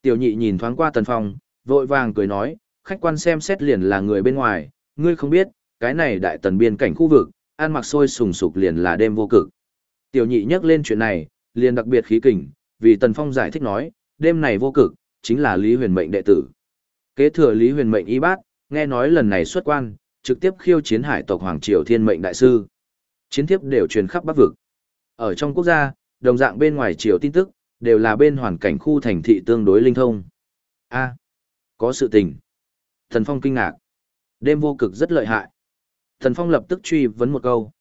Tiểu nhị nhìn thoáng qua Tần Phong, vội vàng cười nói, khách quan xem xét liền là người bên ngoài, ngươi không biết, cái này đại tần biên cảnh khu vực, ăn mặc sôi sùng sục liền là đêm vô cực. Tiểu nhị nhắc lên chuyện này, liền đặc biệt khí kình, vì Tần Phong giải thích nói, đêm này vô cực, chính là Lý Huyền Mệnh đệ tử. Kế thừa Lý Huyền Mệnh y bát, nghe nói lần này xuất quan, trực tiếp khiêu chiến hải tộc Hoàng Triều Thiên Mệnh Đại Sư. Chiến thiếp đều truyền khắp Bắc Vực. Ở trong quốc gia, đồng dạng bên ngoài triều tin tức, đều là bên hoàn cảnh khu thành thị tương đối linh thông. a có sự tình. Thần Phong kinh ngạc. Đêm vô cực rất lợi hại. Thần Phong lập tức truy vấn một câu.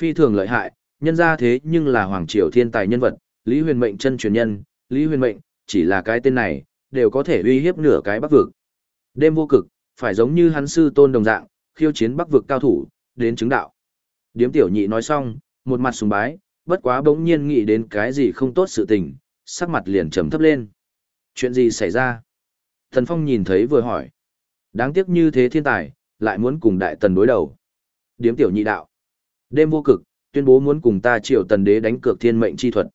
Phi thường lợi hại, nhân ra thế nhưng là Hoàng Triều thiên tài nhân vật, Lý Huyền Mệnh chân truyền nhân, Lý Huyền Mệnh, chỉ là cái tên này, đều có thể uy hiếp nửa cái bắc vực. Đêm vô cực, phải giống như hắn sư tôn đồng dạng, khiêu chiến bắc vực cao thủ, đến chứng đạo. Điếm tiểu nhị nói xong, một mặt sùng bái, bất quá bỗng nhiên nghĩ đến cái gì không tốt sự tình, sắc mặt liền trầm thấp lên. Chuyện gì xảy ra? Thần Phong nhìn thấy vừa hỏi. Đáng tiếc như thế thiên tài, lại muốn cùng đại tần đối đầu. Điếm tiểu nhị đạo. Đêm vô cực, tuyên bố muốn cùng ta triều tần đế đánh cược thiên mệnh chi thuật.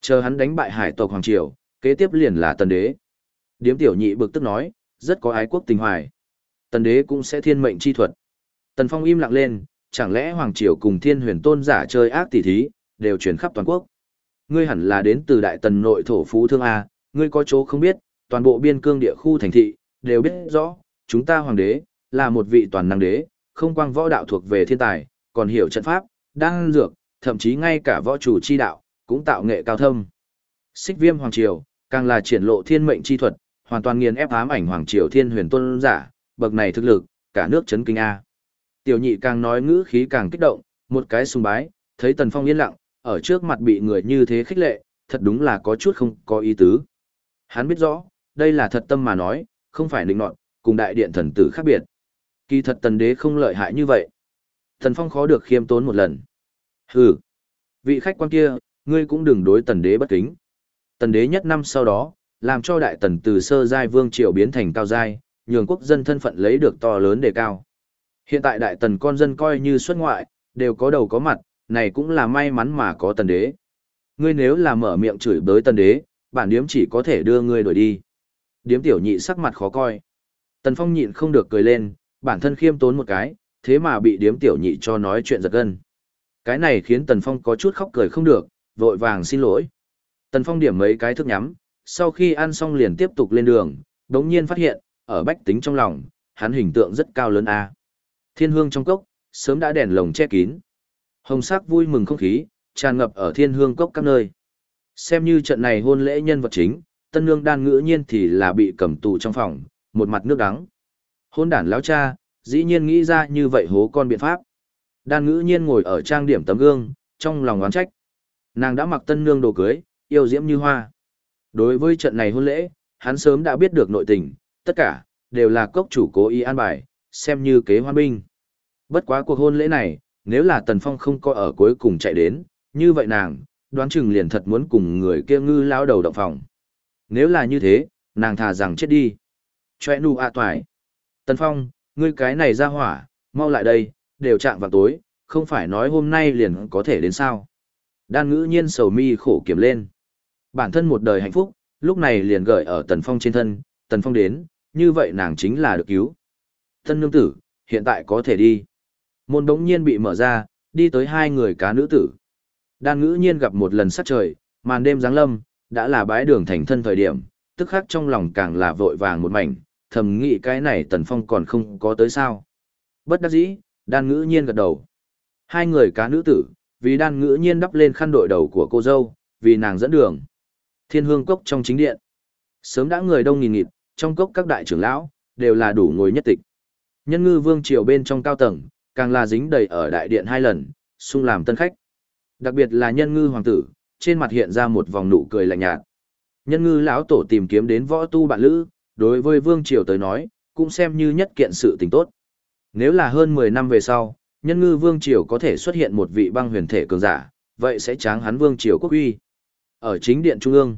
Chờ hắn đánh bại hải tộc hoàng triều, kế tiếp liền là tần đế. Điếm tiểu nhị bực tức nói, rất có ái quốc tình hoài. Tần đế cũng sẽ thiên mệnh chi thuật. Tần Phong im lặng lên, chẳng lẽ hoàng triều cùng thiên huyền tôn giả chơi ác tỷ thí, đều truyền khắp toàn quốc. Ngươi hẳn là đến từ đại tần nội thổ phú thương A, ngươi có chỗ không biết, toàn bộ biên cương địa khu thành thị, đều biết rõ, chúng ta hoàng đế, là một vị toàn năng đế, không quang võ đạo thuộc về thiên tài, còn hiểu trận pháp, đan dược, thậm chí ngay cả võ chủ chi đạo, cũng tạo nghệ cao thâm. Xích viêm hoàng triều, càng là triển lộ thiên mệnh chi thuật, hoàn toàn nghiền ép ám ảnh hoàng triều thiên huyền tôn giả, bậc này thực lực, cả nước chấn kinh A. Tiểu nhị càng nói ngữ khí càng kích động, một cái sùng bái, thấy tần phong yên lặng, ở trước mặt bị người như thế khích lệ, thật đúng là có chút không có ý tứ. Hắn biết rõ, đây là thật tâm mà nói, không phải định nọt, cùng đại điện thần tử khác biệt. Kỳ thật tần đế không lợi hại như vậy. Thần phong khó được khiêm tốn một lần. Hừ, vị khách quan kia, ngươi cũng đừng đối tần đế bất kính. Tần đế nhất năm sau đó, làm cho đại tần từ sơ giai vương triều biến thành cao giai, nhường quốc dân thân phận lấy được to lớn đề cao. Hiện tại đại tần con dân coi như xuất ngoại, đều có đầu có mặt, này cũng là may mắn mà có tần đế. Ngươi nếu là mở miệng chửi bới tần đế, bản điếm chỉ có thể đưa ngươi đuổi đi. Điếm tiểu nhị sắc mặt khó coi. Tần Phong nhịn không được cười lên, bản thân khiêm tốn một cái, thế mà bị điếm tiểu nhị cho nói chuyện giật gân. Cái này khiến Tần Phong có chút khóc cười không được, vội vàng xin lỗi. Tần Phong điểm mấy cái thức nhắm, sau khi ăn xong liền tiếp tục lên đường, đống nhiên phát hiện, ở bách tính trong lòng, hắn hình tượng rất cao lớn a. Thiên hương trong cốc, sớm đã đèn lồng che kín. Hồng sắc vui mừng không khí, tràn ngập ở thiên hương cốc các nơi. Xem như trận này hôn lễ nhân vật chính, tân nương đan ngữ nhiên thì là bị cầm tù trong phòng, một mặt nước đắng. Hôn đản lão cha, dĩ nhiên nghĩ ra như vậy hố con biện pháp. Đan ngữ nhiên ngồi ở trang điểm tấm gương, trong lòng oán trách. Nàng đã mặc tân nương đồ cưới, yêu diễm như hoa. Đối với trận này hôn lễ, hắn sớm đã biết được nội tình, tất cả, đều là cốc chủ cố ý an bài, xem như kế hoan binh. Bất quá cuộc hôn lễ này, nếu là Tần Phong không có ở cuối cùng chạy đến, như vậy nàng, đoán chừng liền thật muốn cùng người kia ngư lao đầu động phòng. Nếu là như thế, nàng thà rằng chết đi. Chòe nụ ạ toài. Tần Phong, ngươi cái này ra hỏa, mau lại đây, đều chạm vào tối, không phải nói hôm nay liền có thể đến sao. Đan ngữ nhiên sầu mi khổ kiểm lên. Bản thân một đời hạnh phúc, lúc này liền gợi ở Tần Phong trên thân, Tần Phong đến, như vậy nàng chính là được cứu. Tân nương tử, hiện tại có thể đi. Môn đống nhiên bị mở ra, đi tới hai người cá nữ tử. Đan ngữ nhiên gặp một lần sát trời, màn đêm giáng lâm, đã là bái đường thành thân thời điểm, tức khắc trong lòng càng là vội vàng một mảnh, thầm nghĩ cái này tần phong còn không có tới sao. Bất đắc dĩ, đan ngữ nhiên gật đầu. Hai người cá nữ tử, vì đan ngữ nhiên đắp lên khăn đội đầu của cô dâu, vì nàng dẫn đường. Thiên hương cốc trong chính điện. Sớm đã người đông nghìn nghịt, trong cốc các đại trưởng lão, đều là đủ ngồi nhất tịch. Nhân ngư vương triều bên trong cao tầng, càng là dính đầy ở đại điện hai lần, xung làm tân khách. Đặc biệt là nhân ngư hoàng tử, trên mặt hiện ra một vòng nụ cười lạnh nhạt. Nhân ngư lão tổ tìm kiếm đến võ tu bạn lữ, đối với vương triều tới nói, cũng xem như nhất kiện sự tình tốt. Nếu là hơn 10 năm về sau, nhân ngư vương triều có thể xuất hiện một vị băng huyền thể cường giả, vậy sẽ tráng hắn vương triều quốc uy. Ở chính điện trung ương,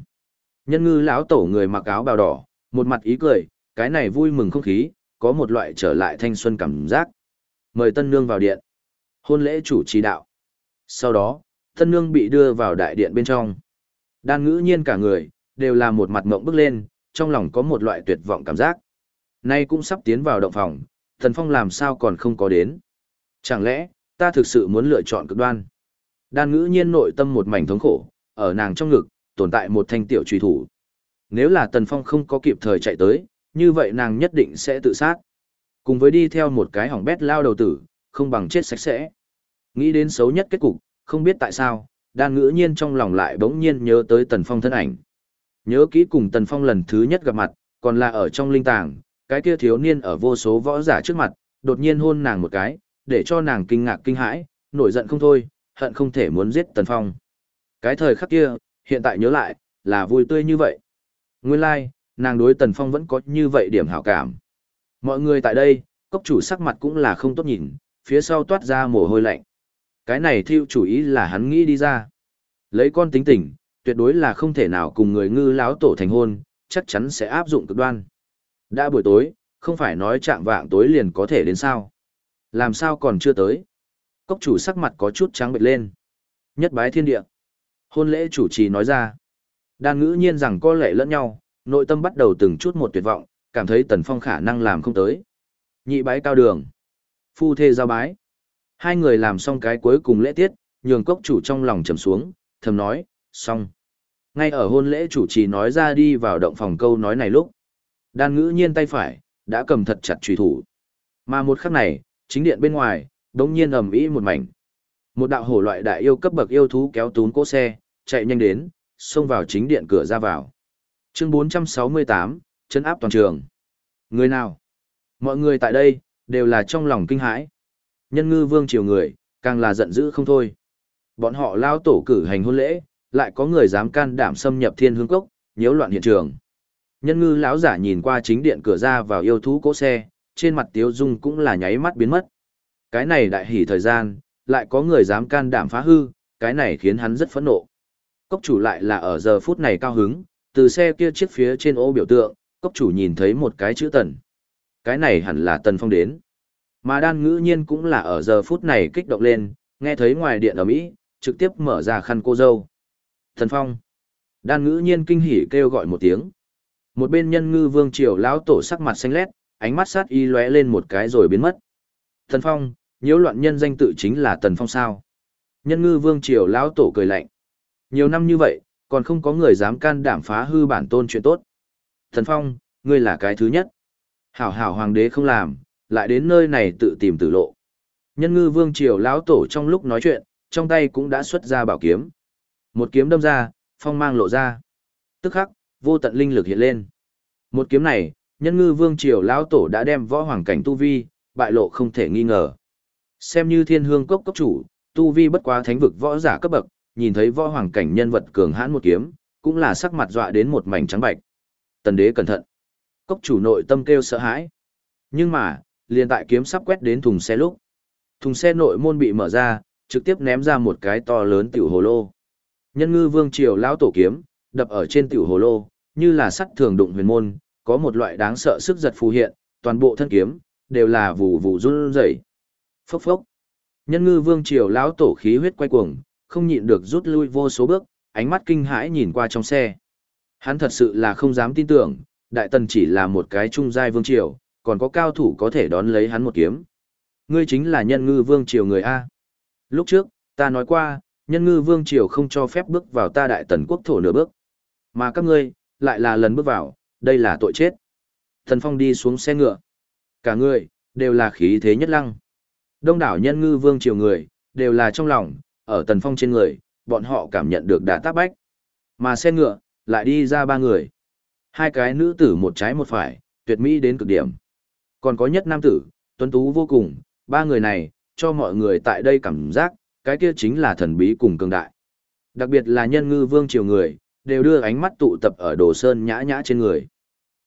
nhân ngư lão tổ người mặc áo bào đỏ, một mặt ý cười, cái này vui mừng không khí, có một loại trở lại thanh xuân cảm giác. Mời tân nương vào điện. Hôn lễ chủ trì đạo. Sau đó, tân nương bị đưa vào đại điện bên trong. Đan ngữ nhiên cả người, đều là một mặt mộng bước lên, trong lòng có một loại tuyệt vọng cảm giác. Nay cũng sắp tiến vào động phòng, thần phong làm sao còn không có đến. Chẳng lẽ, ta thực sự muốn lựa chọn cực đoan? Đan ngữ nhiên nội tâm một mảnh thống khổ, ở nàng trong ngực, tồn tại một thanh tiểu truy thủ. Nếu là Tần Phong không có kịp thời chạy tới, như vậy nàng nhất định sẽ tự sát. Cùng với đi theo một cái hỏng bét lao đầu tử, không bằng chết sạch sẽ. Nghĩ đến xấu nhất kết cục, không biết tại sao, đan ngữ nhiên trong lòng lại bỗng nhiên nhớ tới Tần Phong thân ảnh. Nhớ kỹ cùng Tần Phong lần thứ nhất gặp mặt, còn là ở trong linh tàng, cái kia thiếu niên ở vô số võ giả trước mặt, đột nhiên hôn nàng một cái, để cho nàng kinh ngạc kinh hãi, nổi giận không thôi, hận không thể muốn giết Tần Phong. Cái thời khắc kia, hiện tại nhớ lại, là vui tươi như vậy. Nguyên lai, like, nàng đối Tần Phong vẫn có như vậy điểm hảo cảm. Mọi người tại đây, cốc chủ sắc mặt cũng là không tốt nhìn, phía sau toát ra mồ hôi lạnh. Cái này thiêu chủ ý là hắn nghĩ đi ra. Lấy con tính tình, tuyệt đối là không thể nào cùng người ngư láo tổ thành hôn, chắc chắn sẽ áp dụng cực đoan. Đã buổi tối, không phải nói trạng vạng tối liền có thể đến sao. Làm sao còn chưa tới. Cốc chủ sắc mặt có chút trắng bệch lên. Nhất bái thiên địa. Hôn lễ chủ trì nói ra. Đan ngữ nhiên rằng có lệ lẫn nhau, nội tâm bắt đầu từng chút một tuyệt vọng, cảm thấy tần phong khả năng làm không tới. Nhị bái cao đường. Phu thê giao bái. Hai người làm xong cái cuối cùng lễ tiết, nhường cốc chủ trong lòng trầm xuống, thầm nói, xong. Ngay ở hôn lễ chủ trì nói ra đi vào động phòng câu nói này lúc. Đan ngữ nhiên tay phải, đã cầm thật chặt trùy thủ. Mà một khắc này, chính điện bên ngoài, đống nhiên ầm ĩ một mảnh. Một đạo hổ loại đại yêu cấp bậc yêu thú kéo tún cỗ xe, chạy nhanh đến, xông vào chính điện cửa ra vào. Chương 468, chấn áp toàn trường. Người nào? Mọi người tại đây, đều là trong lòng kinh hãi. Nhân ngư vương triều người, càng là giận dữ không thôi. Bọn họ lao tổ cử hành hôn lễ, lại có người dám can đảm xâm nhập thiên hương cốc, nhiễu loạn hiện trường. Nhân ngư lão giả nhìn qua chính điện cửa ra vào yêu thú cỗ xe, trên mặt tiếu dung cũng là nháy mắt biến mất. Cái này đại hỉ thời gian, lại có người dám can đảm phá hư, cái này khiến hắn rất phẫn nộ. Cốc chủ lại là ở giờ phút này cao hứng, từ xe kia chiếc phía trên ô biểu tượng, cốc chủ nhìn thấy một cái chữ tần. Cái này hẳn là tần phong đến. Mà đan ngữ nhiên cũng là ở giờ phút này kích động lên, nghe thấy ngoài điện ở Mỹ, trực tiếp mở ra khăn cô dâu. Tần phong. Đan ngữ nhiên kinh hỉ kêu gọi một tiếng. Một bên nhân ngư vương triều lão tổ sắc mặt xanh lét, ánh mắt sát y lóe lên một cái rồi biến mất. Tần phong, nhiễu loạn nhân danh tự chính là tần phong sao. Nhân ngư vương triều lão tổ cười lạnh. Nhiều năm như vậy, còn không có người dám can đảm phá hư bản tôn chuyện tốt. Thần Phong, ngươi là cái thứ nhất. Hảo hảo hoàng đế không làm, lại đến nơi này tự tìm tử lộ. Nhân ngư vương triều lão tổ trong lúc nói chuyện, trong tay cũng đã xuất ra bảo kiếm. Một kiếm đâm ra, phong mang lộ ra. Tức khắc, vô tận linh lực hiện lên. Một kiếm này, nhân ngư vương triều lão tổ đã đem võ hoàng cảnh tu vi, bại lộ không thể nghi ngờ. Xem như thiên hương cốc cốc chủ, tu vi bất quá thánh vực võ giả cấp bậc, nhìn thấy võ hoàng cảnh nhân vật cường hãn một kiếm, cũng là sắc mặt dọa đến một mảnh trắng bạch. Tần đế cẩn thận. Cốc chủ nội tâm kêu sợ hãi. Nhưng mà, liền tại kiếm sắp quét đến thùng xe lúc. Thùng xe nội môn bị mở ra, trực tiếp ném ra một cái to lớn tiểu hồ lô. Nhân ngư vương triều lão tổ kiếm, đập ở trên tiểu hồ lô, như là sắt thường đụng huyền môn, có một loại đáng sợ sức giật phù hiện, toàn bộ thân kiếm, đều là vù vù run rẩy. Phốc phốc. Nhân ngư vương triều lão tổ khí huyết quay cuồng, không nhịn được rút lui vô số bước, ánh mắt kinh hãi nhìn qua trong xe. Hắn thật sự là không dám tin tưởng, Đại tần chỉ là một cái trung giai vương triều, còn có cao thủ có thể đón lấy hắn một kiếm. Ngươi chính là nhân ngư vương triều người A. Lúc trước, ta nói qua, nhân ngư vương triều không cho phép bước vào ta đại tần quốc thổ nửa bước. Mà các ngươi, lại là lần bước vào, đây là tội chết. Thần Phong đi xuống xe ngựa. Cả người, đều là khí thế nhất lăng. Đông đảo nhân ngư vương triều người, đều là trong lòng, ở Tần Phong trên người, bọn họ cảm nhận được đà tác bách. Mà xe ngựa, lại đi ra ba người. Hai cái nữ tử một trái một phải, tuyệt mỹ đến cực điểm. Còn có nhất nam tử, tuấn tú vô cùng, ba người này, cho mọi người tại đây cảm giác, cái kia chính là thần bí cùng cường đại. Đặc biệt là nhân ngư vương triều người, đều đưa ánh mắt tụ tập ở đồ sơn nhã nhã trên người.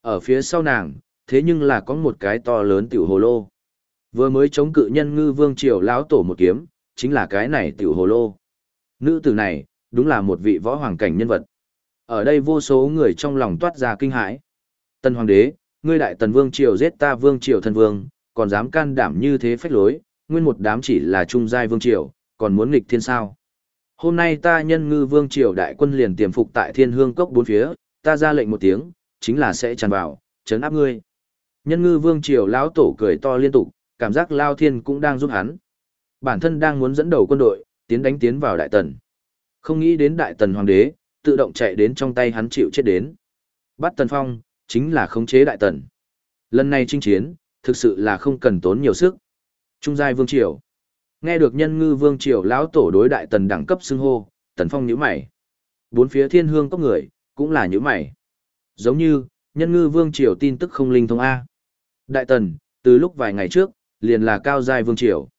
Ở phía sau nàng, thế nhưng là có một cái to lớn tiểu hồ lô. Vừa mới chống cự nhân ngư vương triều lão tổ một kiếm, chính là cái này tiểu hồ lô. Nữ tử này, đúng là một vị võ hoàng cảnh nhân vật. Ở đây vô số người trong lòng toát ra kinh hãi. Tân hoàng đế, ngươi đại tần vương triều giết ta vương triều thân vương, còn dám can đảm như thế phách lối, nguyên một đám chỉ là trung giai vương triều, còn muốn nghịch thiên sao. Hôm nay ta nhân ngư vương triều đại quân liền tiềm phục tại thiên hương cốc bốn phía, ta ra lệnh một tiếng, chính là sẽ tràn vào, chấn áp ngươi. Nhân ngư vương triều lão tổ cười to liên tục, cảm giác lao thiên cũng đang giúp hắn. Bản thân đang muốn dẫn đầu quân đội, tiến đánh tiến vào đại tần. Không nghĩ đến đại tần hoàng đế, tự động chạy đến trong tay hắn chịu chết đến. Bắt tần phong, chính là khống chế đại tần. Lần này chinh chiến, thực sự là không cần tốn nhiều sức. Trung giai vương triều. Nghe được nhân ngư vương triều lão tổ đối đại tần đẳng cấp xưng hô, tần phong nhíu mày. Bốn phía thiên hương có người, cũng là nhíu mày. Giống như, nhân ngư vương triều tin tức không linh thông A. Đại tần, từ lúc vài ngày trước, liền là cao giai vương triều.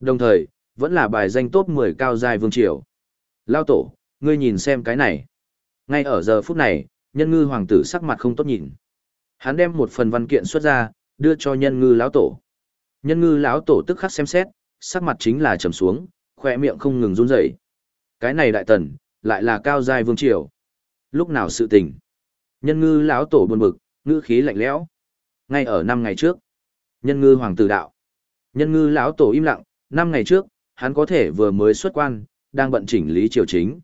Đồng thời, vẫn là bài danh top 10 cao giai vương triều. Lao tổ, ngươi nhìn xem cái này. Ngay ở giờ phút này, nhân ngư hoàng tử sắc mặt không tốt nhìn. Hắn đem một phần văn kiện xuất ra, đưa cho nhân ngư lão tổ. Nhân ngư lão tổ tức khắc xem xét, sắc mặt chính là trầm xuống, khỏe miệng không ngừng run rẩy. Cái này đại tần, lại là cao giai vương triều. Lúc nào sự tình? Nhân ngư lão tổ buồn bực, ngữ khí lạnh lẽo. Ngay ở năm ngày trước, nhân ngư hoàng tử đạo. Nhân ngư lão tổ im lặng, năm ngày trước, hắn có thể vừa mới xuất quan, đang bận chỉnh lý triều chính.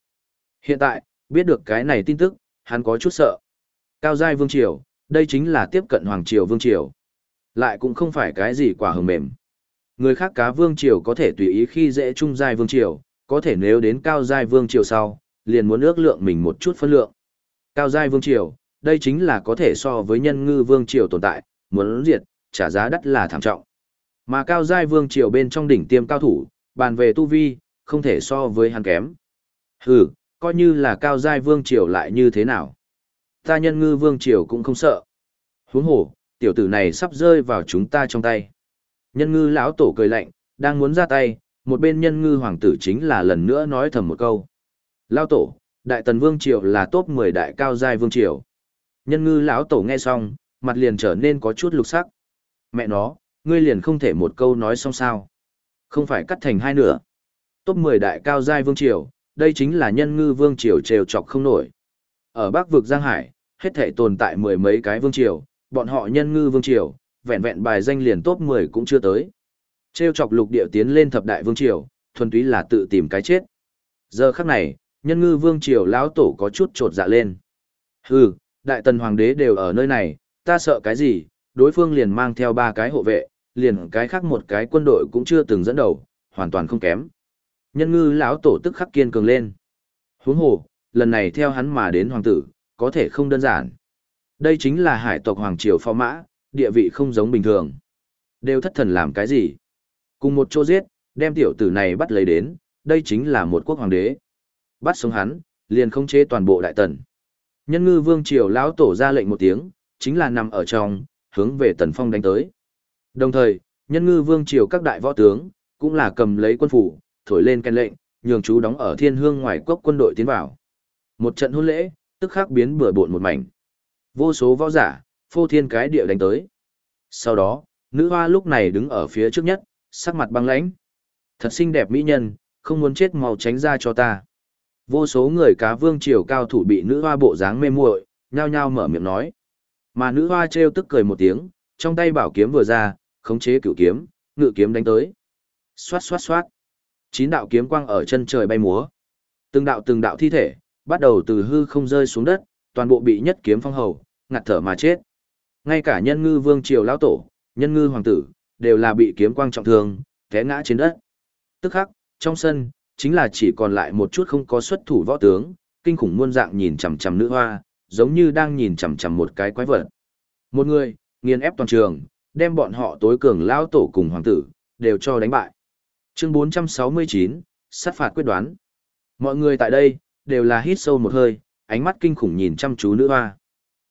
Hiện tại, biết được cái này tin tức, hắn có chút sợ. Cao giai vương triều, đây chính là tiếp cận hoàng triều vương triều. Lại cũng không phải cái gì quả hờ mềm. Người khác cá vương triều có thể tùy ý khi dễ trung giai vương triều, có thể nếu đến cao giai vương triều sau, liền muốn ước lượng mình một chút phân lượng. Cao giai vương triều, đây chính là có thể so với nhân ngư vương triều tồn tại, muốn diệt, trả giá đắt là thảm trọng. Mà cao giai vương triều bên trong đỉnh tiêm cao thủ, bàn về tu vi, không thể so với hắn kém. Hừ, coi như là cao giai vương triều lại như thế nào. Ta nhân ngư vương triều cũng không sợ. Huống hồ, tiểu tử này sắp rơi vào chúng ta trong tay. Nhân ngư lão tổ cười lạnh, đang muốn ra tay, một bên nhân ngư hoàng tử chính là lần nữa nói thầm một câu. Lão tổ, đại tần vương triều là top 10 đại cao giai vương triều. Nhân ngư lão tổ nghe xong, mặt liền trở nên có chút lục sắc. Mẹ nó, ngươi liền không thể một câu nói xong sao. Không phải cắt thành hai nửa. Top 10 đại cao giai vương triều, đây chính là nhân ngư vương triều trều chọc không nổi. Ở Bắc vực Giang Hải, hết thể tồn tại mười mấy cái vương triều, bọn họ nhân ngư vương triều, vẹn vẹn bài danh liền top 10 cũng chưa tới. Trêu chọc lục địa tiến lên thập đại vương triều, thuần túy là tự tìm cái chết. Giờ khắc này, nhân ngư vương triều lão tổ có chút trột dạ lên. Hừ, đại tần hoàng đế đều ở nơi này, ta sợ cái gì, đối phương liền mang theo ba cái hộ vệ, liền cái khác một cái quân đội cũng chưa từng dẫn đầu, hoàn toàn không kém. Nhân ngư lão tổ tức khắc kiên cường lên. Huống hồ, lần này theo hắn mà đến hoàng tử, có thể không đơn giản. Đây chính là hải tộc hoàng triều phò mã, địa vị không giống bình thường. Đều thất thần làm cái gì? Cùng một chỗ giết, đem tiểu tử này bắt lấy đến, đây chính là một quốc hoàng đế. Bắt sống hắn, liền không chế toàn bộ đại tần. Nhân ngư vương triều lão tổ ra lệnh một tiếng, chính là nằm ở trong, hướng về tần phong đánh tới. Đồng thời, nhân ngư vương triều các đại võ tướng, cũng là cầm lấy quân phủ, thổi lên khen lệnh, nhường chú đóng ở thiên hương ngoài quốc quân đội tiến vào. Một trận hôn lễ, tức khắc biến bừa bộn một mảnh. Vô số võ giả, phô thiên cái địa đánh tới. Sau đó, nữ hoa lúc này đứng ở phía trước nhất, sắc mặt băng lãnh. Thật xinh đẹp mỹ nhân, không muốn chết mau tránh ra cho ta. Vô số người cá vương triều cao thủ bị nữ hoa bộ dáng mê muội, nhao nhao mở miệng nói. Mà nữ hoa trêu tức cười một tiếng, trong tay bảo kiếm vừa ra, khống chế cửu kiếm, ngự kiếm đánh tới. Xoát xoát xoát. Chín đạo kiếm quang ở chân trời bay múa. Từng đạo từng đạo thi thể, bắt đầu từ hư không rơi xuống đất, toàn bộ bị nhất kiếm phong hầu, ngạt thở mà chết. Ngay cả nhân ngư vương triều lão tổ, nhân ngư hoàng tử, đều là bị kiếm quang trọng thương, té ngã trên đất. Tức khắc, trong sân, chính là chỉ còn lại một chút không có xuất thủ võ tướng, kinh khủng muôn dạng nhìn chằm chằm nữ hoa, giống như đang nhìn chằm chằm một cái quái vật. Một người, nghiền ép toàn trường, đem bọn họ tối cường lão tổ cùng hoàng tử, đều cho đánh bại. Chương 469, sát phạt quyết đoán. Mọi người tại đây, đều là hít sâu một hơi, ánh mắt kinh khủng nhìn chăm chú nữ hoa.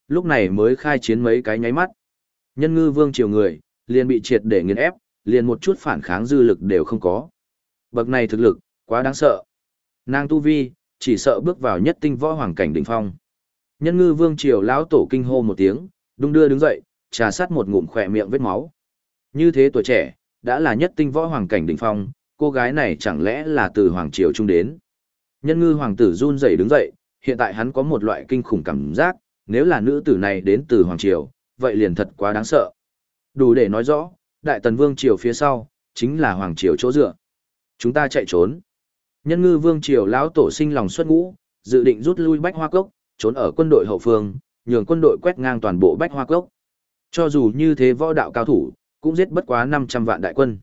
Lúc này mới khai chiến mấy cái nháy mắt. Nhân ngư vương triều người, liền bị triệt để nghiền ép, liền một chút phản kháng dư lực đều không có. Bậc này thực lực, quá đáng sợ. Nàng tu vi, chỉ sợ bước vào nhất tinh võ hoàng cảnh đỉnh phong. Nhân ngư vương triều lão tổ kinh hô một tiếng, đung đưa đứng dậy, trà sát một ngụm khỏe miệng vết máu. Như thế tuổi trẻ, đã là nhất tinh võ hoàng cảnh đỉnh phong, cô gái này chẳng lẽ là từ hoàng triều trung đến. Nhân ngư hoàng tử run rẩy đứng dậy, hiện tại hắn có một loại kinh khủng cảm giác, nếu là nữ tử này đến từ hoàng triều, vậy liền thật quá đáng sợ. Đủ để nói rõ, đại tần vương triều phía sau, chính là hoàng triều chỗ dựa. Chúng ta chạy trốn. Nhân ngư vương triều lão tổ sinh lòng xuất ngũ, dự định rút lui bách hoa cốc, trốn ở quân đội hậu phương, nhường quân đội quét ngang toàn bộ bách hoa cốc. Cho dù như thế võ đạo cao thủ, cũng giết bất quá 500 vạn đại quân.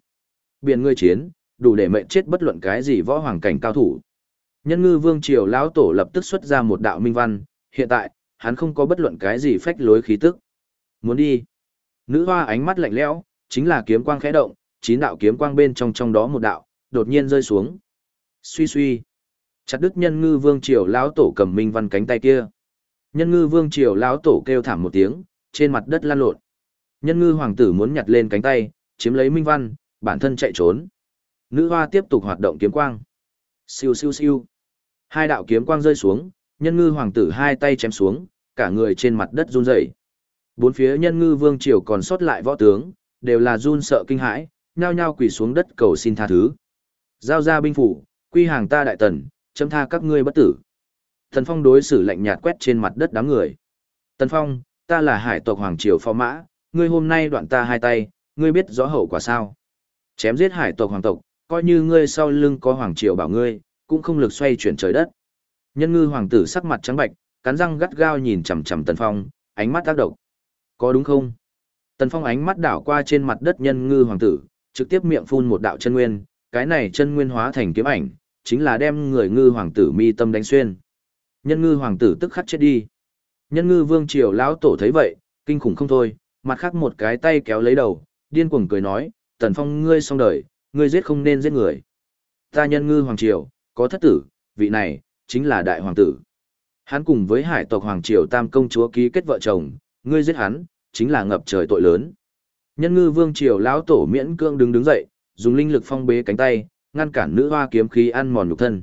Biển ngươi chiến, đủ để mệnh chết bất luận cái gì võ hoàng cảnh cao thủ. Nhân ngư vương triều lão tổ lập tức xuất ra một đạo minh văn, hiện tại, hắn không có bất luận cái gì phách lối khí tức. Muốn đi. Nữ hoa ánh mắt lạnh lẽo, chính là kiếm quang khẽ động, chín đạo kiếm quang bên trong trong đó một đạo, đột nhiên rơi xuống. Suy suy. Chặt đứt nhân ngư vương triều lão tổ cầm minh văn cánh tay kia. Nhân ngư vương triều lão tổ kêu thảm một tiếng, trên mặt đất lan lộn. Nhân ngư hoàng tử muốn nhặt lên cánh tay, chiếm lấy minh văn, bản thân chạy trốn. Nữ hoa tiếp tục hoạt động kiếm quang. Siêu siêu siêu. Hai đạo kiếm quang rơi xuống, nhân ngư hoàng tử hai tay chém xuống, cả người trên mặt đất run rẩy. Bốn phía nhân ngư vương triều còn sót lại võ tướng, đều là run sợ kinh hãi, nhao nhao quỳ xuống đất cầu xin tha thứ. Giao ra binh phủ, quy hàng ta đại tần, chấm tha các ngươi bất tử. Thần Phong đối xử lạnh nhạt quét trên mặt đất đám người. Tần Phong, ta là hải tộc Hoàng Triều phó mã, ngươi hôm nay đoạn ta hai tay, ngươi biết rõ hậu quả sao. Chém giết hải tộc hoàng tộc, coi như ngươi sau lưng có Hoàng Triều bảo ngươi, cũng không lực xoay chuyển trời đất. Nhân ngư hoàng tử sắc mặt trắng bạch, cắn răng gắt gao nhìn chằm chằm Tần Phong, ánh mắt tác độc. Có đúng không? Tần Phong ánh mắt đảo qua trên mặt đất nhân ngư hoàng tử, trực tiếp miệng phun một đạo chân nguyên, cái này chân nguyên hóa thành kiếm ảnh, chính là đem người ngư hoàng tử mi tâm đánh xuyên. Nhân ngư hoàng tử tức khắc chết đi. Nhân ngư vương triều lão tổ thấy vậy, kinh khủng không thôi, mặt khác một cái tay kéo lấy đầu, điên cuồng cười nói, tần phong ngươi xong đời, ngươi giết không nên giết người. Ta nhân ngư hoàng triều, có thất tử, vị này, chính là đại hoàng tử. Hắn cùng với hải tộc hoàng triều tam công chúa ký kết vợ chồng, ngươi giết hắn, chính là ngập trời tội lớn. Nhân ngư vương triều lão tổ miễn cương đứng đứng dậy, dùng linh lực phong bế cánh tay, ngăn cản nữ hoa kiếm khí ăn mòn nhục thân.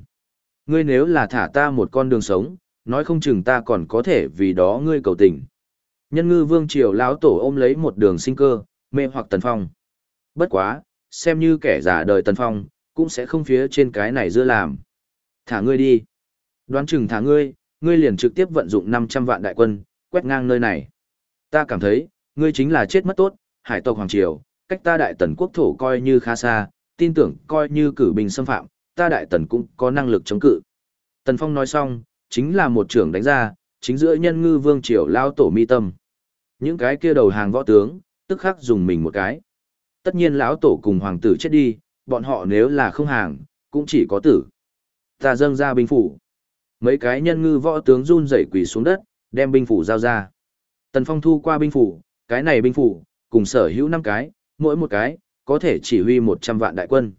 Ngươi nếu là thả ta một con đường sống, nói không chừng ta còn có thể vì đó ngươi cầu tình. Nhân ngư vương triều lão tổ ôm lấy một đường sinh cơ, mê hoặc tần phong. Bất quá, xem như kẻ giả đời tần phong, cũng sẽ không phía trên cái này dưa làm. Thả ngươi đi. Đoán chừng thả ngươi, ngươi liền trực tiếp vận dụng 500 vạn đại quân, quét ngang nơi này. Ta cảm thấy, ngươi chính là chết mất tốt, hải tộc Hoàng Triều, cách ta đại tần quốc thổ coi như khá xa, tin tưởng coi như cử binh xâm phạm, ta đại tần cũng có năng lực chống cự. Tần Phong nói xong, chính là một trưởng đánh ra, chính giữa nhân ngư vương triều lao tổ mi tâm. Những cái kia đầu hàng võ tướng, tức khắc dùng mình một cái. Tất nhiên lão tổ cùng hoàng tử chết đi, bọn họ nếu là không hàng, cũng chỉ có tử. Ta dâng ra binh phủ. Mấy cái nhân ngư võ tướng run rẩy quỳ xuống đất, đem binh phủ giao ra. Tần Phong thu qua binh phủ, cái này binh phủ, cùng sở hữu năm cái, mỗi một cái, có thể chỉ huy 100 vạn đại quân.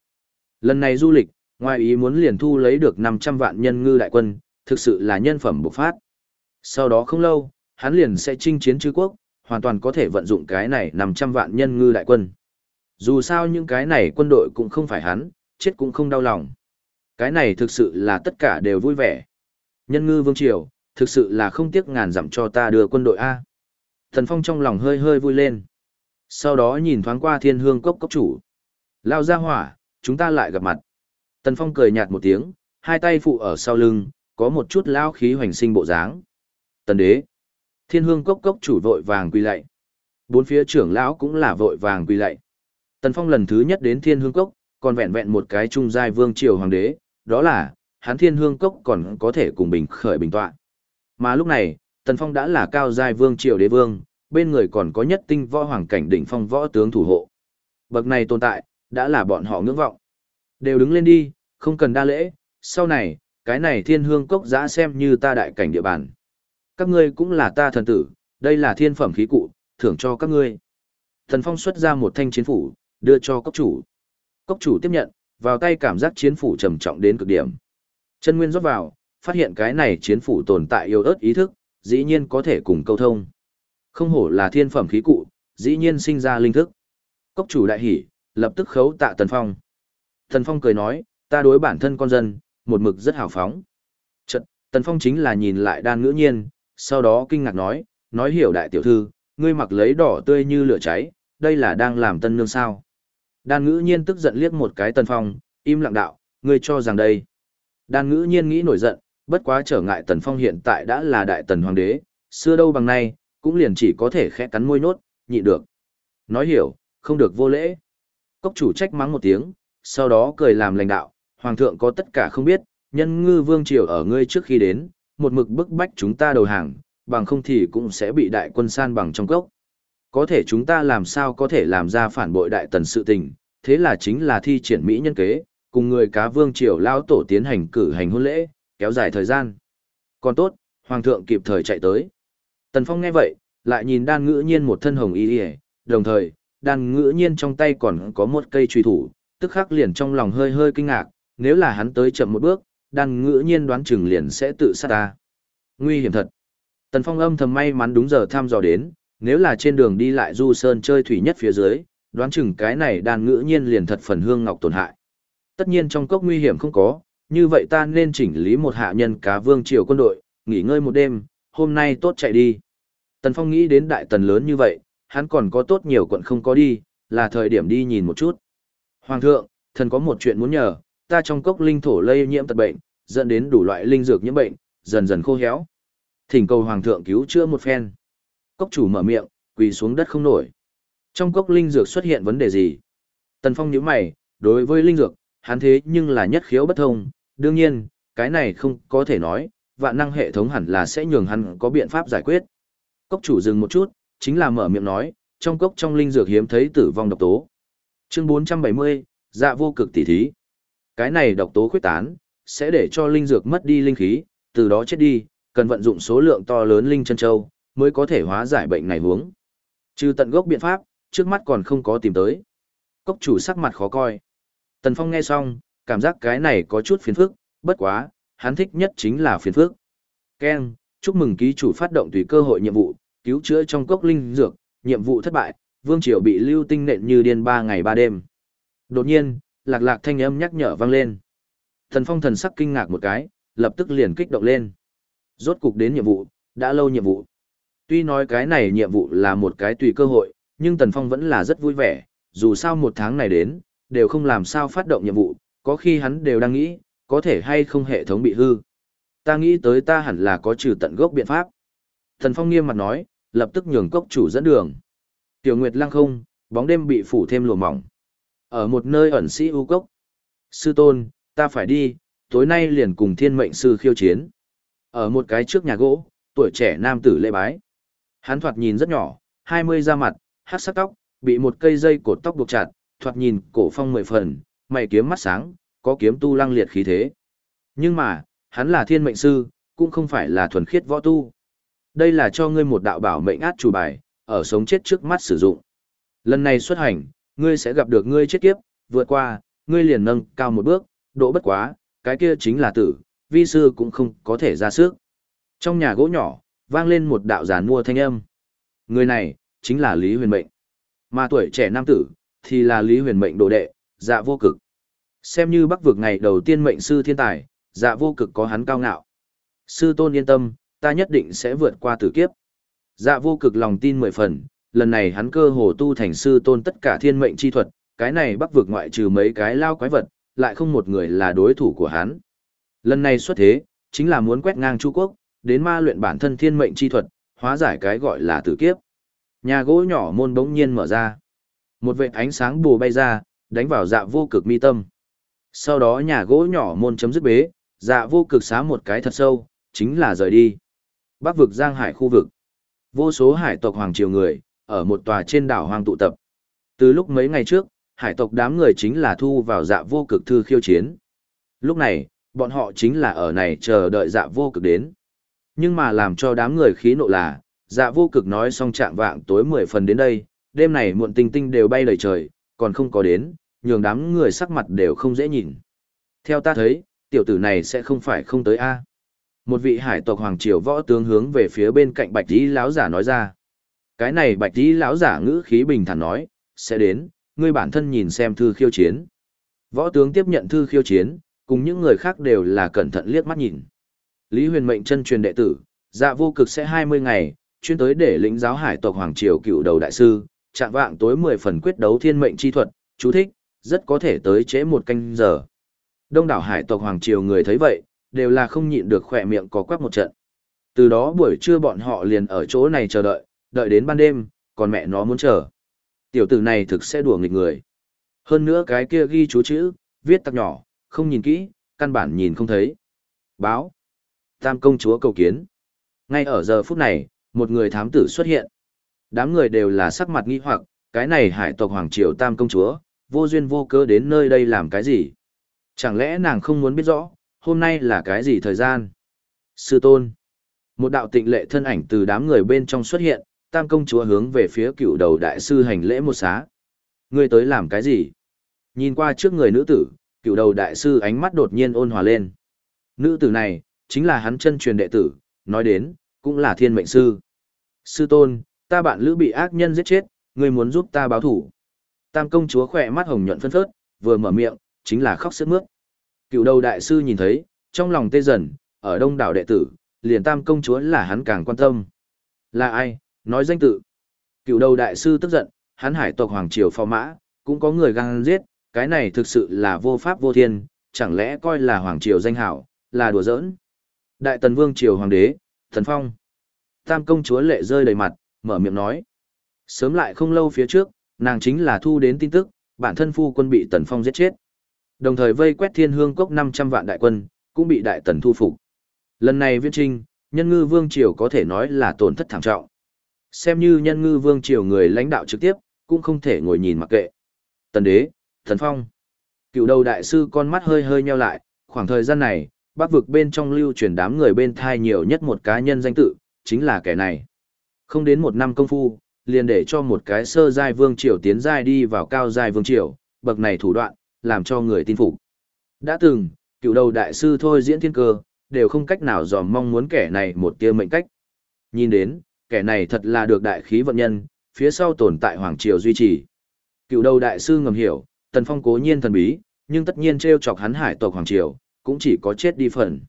Lần này du lịch, ngoài ý muốn liền thu lấy được 500 vạn nhân ngư đại quân, thực sự là nhân phẩm bộc phát. Sau đó không lâu, hắn liền sẽ chinh chiến chư quốc, hoàn toàn có thể vận dụng cái này 500 vạn nhân ngư đại quân. Dù sao những cái này quân đội cũng không phải hắn, chết cũng không đau lòng. Cái này thực sự là tất cả đều vui vẻ. Nhân ngư vương triều, thực sự là không tiếc ngàn dặm cho ta đưa quân đội A. Thần Phong trong lòng hơi hơi vui lên. Sau đó nhìn thoáng qua thiên hương cốc cốc chủ. Lao ra hỏa, chúng ta lại gặp mặt. Tần Phong cười nhạt một tiếng, hai tay phụ ở sau lưng, có một chút lao khí hoành sinh bộ dáng. Tần đế. Thiên hương cốc cốc chủ vội vàng quy lạy. Bốn phía trưởng lão cũng là vội vàng quy lạy. Tần Phong lần thứ nhất đến thiên hương cốc, còn vẹn vẹn một cái trung giai vương triều hoàng đế, đó là, hắn thiên hương cốc còn có thể cùng bình khởi bình tọa. Mà lúc này, Tần Phong đã là cao giai vương triều đế vương, bên người còn có nhất tinh võ hoàng cảnh đỉnh phong võ tướng thủ hộ. Bậc này tồn tại, đã là bọn họ ngưỡng vọng. Đều đứng lên đi, không cần đa lễ, sau này, cái này thiên hương cốc giã xem như ta đại cảnh địa bàn. Các ngươi cũng là ta thần tử, đây là thiên phẩm khí cụ, thưởng cho các ngươi. Thần Phong xuất ra một thanh chiến phủ, đưa cho cốc chủ. Cốc chủ tiếp nhận, vào tay cảm giác chiến phủ trầm trọng đến cực điểm. Chân nguyên rót vào, phát hiện cái này chiến phủ tồn tại yếu ớt ý thức, dĩ nhiên có thể cùng câu thông. Không hổ là thiên phẩm khí cụ, dĩ nhiên sinh ra linh thức. Cốc chủ đại hỉ, lập tức khấu tạ Tần Phong. Tần Phong cười nói, ta đối bản thân con dân, một mực rất hào phóng. Chật, Tần Phong chính là nhìn lại đan ngữ nhiên, sau đó kinh ngạc nói, nói hiểu đại tiểu thư, ngươi mặc lấy đỏ tươi như lửa cháy, đây là đang làm tân nương sao. Đan ngữ nhiên tức giận liếc một cái Tần Phong, im lặng đạo, ngươi cho rằng đây. Đan ngữ nhiên nghĩ nổi giận, bất quá trở ngại Tần Phong hiện tại đã là đại tần hoàng đế, xưa đâu bằng nay, cũng liền chỉ có thể khẽ cắn môi nốt, nhịn được. Nói hiểu, không được vô lễ. Cốc chủ trách mắng một tiếng, sau đó cười làm lãnh đạo, hoàng thượng có tất cả không biết, nhân ngư vương triều ở ngươi trước khi đến, một mực bức bách chúng ta đầu hàng, bằng không thì cũng sẽ bị đại quân san bằng trong cốc. Có thể chúng ta làm sao có thể làm ra phản bội đại tần sự tình, thế là chính là thi triển Mỹ nhân kế, cùng người cá vương triều lao tổ tiến hành cử hành hôn lễ, kéo dài thời gian. Còn tốt, hoàng thượng kịp thời chạy tới. Tần Phong nghe vậy, lại nhìn đan ngữ nhiên một thân hồng y y đồng thời, đan ngữ nhiên trong tay còn có một cây truy thủ, tức khắc liền trong lòng hơi hơi kinh ngạc, nếu là hắn tới chậm một bước, đan ngữ nhiên đoán chừng liền sẽ tự sát ta. Nguy hiểm thật. Tần Phong âm thầm may mắn đúng giờ tham dò đến, nếu là trên đường đi lại du sơn chơi thủy nhất phía dưới, đoán chừng cái này đan ngữ nhiên liền thật phần hương ngọc tổn hại. Tất nhiên trong cốc nguy hiểm không có, như vậy ta nên chỉnh lý một hạ nhân cá vương triều quân đội, nghỉ ngơi một đêm, hôm nay tốt chạy đi. Tần Phong nghĩ đến đại tần lớn như vậy, hắn còn có tốt nhiều quận không có đi, là thời điểm đi nhìn một chút. Hoàng thượng, thần có một chuyện muốn nhờ, ta trong cốc linh thổ lây nhiễm tật bệnh, dẫn đến đủ loại linh dược nhiễm bệnh, dần dần khô héo. Thỉnh cầu hoàng thượng cứu chữa một phen. Cốc chủ mở miệng, quỳ xuống đất không nổi. Trong cốc linh dược xuất hiện vấn đề gì? Tần Phong nhíu mày, đối với linh dược, hắn thế nhưng là nhất khiếu bất thông, đương nhiên, cái này không có thể nói, vạn năng hệ thống hẳn là sẽ nhường hắn có biện pháp giải quyết. Cốc chủ dừng một chút, chính là mở miệng nói, trong cốc trong linh dược hiếm thấy tử vong độc tố. Chương 470, dạ vô cực tỉ thí. Cái này độc tố khuyết tán, sẽ để cho linh dược mất đi linh khí, từ đó chết đi, cần vận dụng số lượng to lớn linh chân châu, mới có thể hóa giải bệnh này huống. Trừ tận gốc biện pháp, trước mắt còn không có tìm tới. Cốc chủ sắc mặt khó coi. Tần Phong nghe xong, cảm giác cái này có chút phiền phức, bất quá, hắn thích nhất chính là phiền phức. Ken, chúc mừng ký chủ phát động tùy cơ hội nhiệm vụ, cứu chữa trong cốc linh dược, nhiệm vụ thất bại, Vương Triều bị lưu tinh nện như điên ba ngày ba đêm. Đột nhiên, lạc lạc thanh âm nhắc nhở vang lên. Tần Phong thần sắc kinh ngạc một cái, lập tức liền kích động lên. Rốt cục đến nhiệm vụ, đã lâu nhiệm vụ. Tuy nói cái này nhiệm vụ là một cái tùy cơ hội, nhưng Tần Phong vẫn là rất vui vẻ, dù sao một tháng này đến, đều không làm sao phát động nhiệm vụ, có khi hắn đều đang nghĩ, có thể hay không hệ thống bị hư. Ta nghĩ tới ta hẳn là có trừ tận gốc biện pháp. Thần Phong nghiêm mặt nói, lập tức nhường cốc chủ dẫn đường. Tiểu Nguyệt lăng không, bóng đêm bị phủ thêm lùa mỏng. Ở một nơi ẩn sĩ u cốc. Sư tôn, ta phải đi, tối nay liền cùng thiên mệnh sư khiêu chiến. Ở một cái trước nhà gỗ, tuổi trẻ nam tử lễ bái. Hắn thoạt nhìn rất nhỏ, 20 da mặt, hát sắc tóc, bị một cây dây cột tóc buộc chặt, thoạt nhìn cổ phong mười phần, mày kiếm mắt sáng, có kiếm tu lăng liệt khí thế. Nhưng mà, hắn là thiên mệnh sư, cũng không phải là thuần khiết võ tu. Đây là cho ngươi một đạo bảo mệnh át chủ bài, ở sống chết trước mắt sử dụng. Lần này xuất hành, ngươi sẽ gặp được ngươi chết kiếp, vượt qua, ngươi liền nâng cao một bước, độ bất quá, cái kia chính là tử, vi sư cũng không có thể ra sức. Trong nhà gỗ nhỏ, vang lên một đạo giàn mua thanh âm. Người này, chính là Lý Huyền Mệnh. Mà tuổi trẻ nam tử, thì là Lý Huyền Mệnh đồ đệ, dạ vô cực. Xem như bắc vực ngày đầu tiên mệnh sư thiên tài, dạ vô cực có hắn cao ngạo. Sư tôn yên tâm, ta nhất định sẽ vượt qua tử kiếp. Dạ vô cực lòng tin mười phần, lần này hắn cơ hồ tu thành sư tôn tất cả thiên mệnh chi thuật, cái này bắc vực ngoại trừ mấy cái lao quái vật, lại không một người là đối thủ của hắn. Lần này xuất thế, chính là muốn quét ngang Chu Quốc, đến ma luyện bản thân thiên mệnh chi thuật, hóa giải cái gọi là tử kiếp. Nhà gỗ nhỏ môn bỗng nhiên mở ra. Một vệt ánh sáng bù bay ra, đánh vào dạ vô cực mi tâm. Sau đó nhà gỗ nhỏ môn chấm dứt bế, dạ vô cực xá một cái thật sâu, chính là rời đi. Bắc vực Giang Hải khu vực. Vô số hải tộc hoàng triều người, ở một tòa trên đảo hoàng tụ tập. Từ lúc mấy ngày trước, hải tộc đám người chính là thu vào dạ vô cực thư khiêu chiến. Lúc này, bọn họ chính là ở này chờ đợi dạ vô cực đến. Nhưng mà làm cho đám người khí nộ là, dạ vô cực nói xong trạng vạng tối 10 phần đến đây, đêm này muộn tinh tinh đều bay lời trời, còn không có đến, nhường đám người sắc mặt đều không dễ nhìn. Theo ta thấy, tiểu tử này sẽ không phải không tới A. Một vị hải tộc hoàng triều võ tướng hướng về phía bên cạnh bạch tí lão giả nói ra. Cái này bạch tí lão giả ngữ khí bình thản nói, sẽ đến, ngươi bản thân nhìn xem thư khiêu chiến. Võ tướng tiếp nhận thư khiêu chiến, cùng những người khác đều là cẩn thận liếc mắt nhìn. Lý huyền mệnh chân truyền đệ tử, dạ vô cực sẽ 20 ngày, chuyên tới để lĩnh giáo hải tộc Hoàng Triều cựu đầu đại sư, chạm vạng tối 10 phần quyết đấu thiên mệnh chi thuật, chú thích, rất có thể tới trễ một canh giờ. Đông đảo hải tộc Hoàng Triều người thấy vậy, đều là không nhịn được khỏe miệng có quắc một trận. Từ đó buổi trưa bọn họ liền ở chỗ này chờ đợi, đợi đến ban đêm, còn mẹ nó muốn chờ. Tiểu tử này thực sẽ đùa nghịch người. Hơn nữa cái kia ghi chú chữ, viết tặc nhỏ, không nhìn kỹ, căn bản nhìn không thấy. Báo. Tam công chúa cầu kiến. Ngay ở giờ phút này, một người thám tử xuất hiện. Đám người đều là sắc mặt nghi hoặc, cái này hải tộc Hoàng Triều Tam công chúa, vô duyên vô cớ đến nơi đây làm cái gì? Chẳng lẽ nàng không muốn biết rõ, hôm nay là cái gì thời gian? Sư tôn. Một đạo tịnh lệ thân ảnh từ đám người bên trong xuất hiện, tam công chúa hướng về phía cựu đầu đại sư hành lễ một xá. Ngươi tới làm cái gì? Nhìn qua trước người nữ tử, cựu đầu đại sư ánh mắt đột nhiên ôn hòa lên. Nữ tử này, chính là hắn chân truyền đệ tử, nói đến, cũng là thiên mệnh sư. Sư tôn, ta bạn lữ bị ác nhân giết chết, ngươi muốn giúp ta báo thủ. Tam công chúa khỏe mắt hồng nhuận phân phớt, vừa mở miệng, chính là khóc sướt mướt. Cựu đầu đại sư nhìn thấy, trong lòng tê dần, ở đông đảo đệ tử, liền tam công chúa là hắn càng quan tâm. Là ai, nói danh tự. Cựu đầu đại sư tức giận, hắn hải tộc Hoàng Triều phò mã, cũng có người gan giết, cái này thực sự là vô pháp vô thiên, chẳng lẽ coi là Hoàng Triều danh hảo, là đùa giỡn. Đại tần vương Triều Hoàng đế, Thần Phong. Tam công chúa lệ rơi đầy mặt, mở miệng nói. Sớm lại không lâu phía trước, nàng chính là thu đến tin tức, bản thân phu quân bị Tần Phong giết chết. Đồng thời vây quét thiên hương cốc 500 vạn đại quân, cũng bị đại tần thu phục. Lần này viễn trinh, nhân ngư vương triều có thể nói là tổn thất thảm trọng. Xem như nhân ngư vương triều người lãnh đạo trực tiếp, cũng không thể ngồi nhìn mặc kệ. Tần đế, thần phong. Cựu đầu đại sư con mắt hơi hơi nheo lại, khoảng thời gian này, bác vực bên trong lưu truyền đám người bên thai nhiều nhất một cá nhân danh tự, chính là kẻ này. Không đến một năm công phu, liền để cho một cái sơ giai vương triều tiến giai đi vào cao giai vương triều, bậc này thủ đoạn, làm cho người tin phục. Đã từng, cựu đầu đại sư thôi diễn thiên cơ, đều không cách nào dòm mong muốn kẻ này một tia mệnh cách. Nhìn đến, kẻ này thật là được đại khí vận nhân, phía sau tồn tại hoàng triều duy trì. Cựu đầu đại sư ngầm hiểu, tần phong cố nhiên thần bí, nhưng tất nhiên treo chọc hắn hải tộc hoàng triều, cũng chỉ có chết đi phần.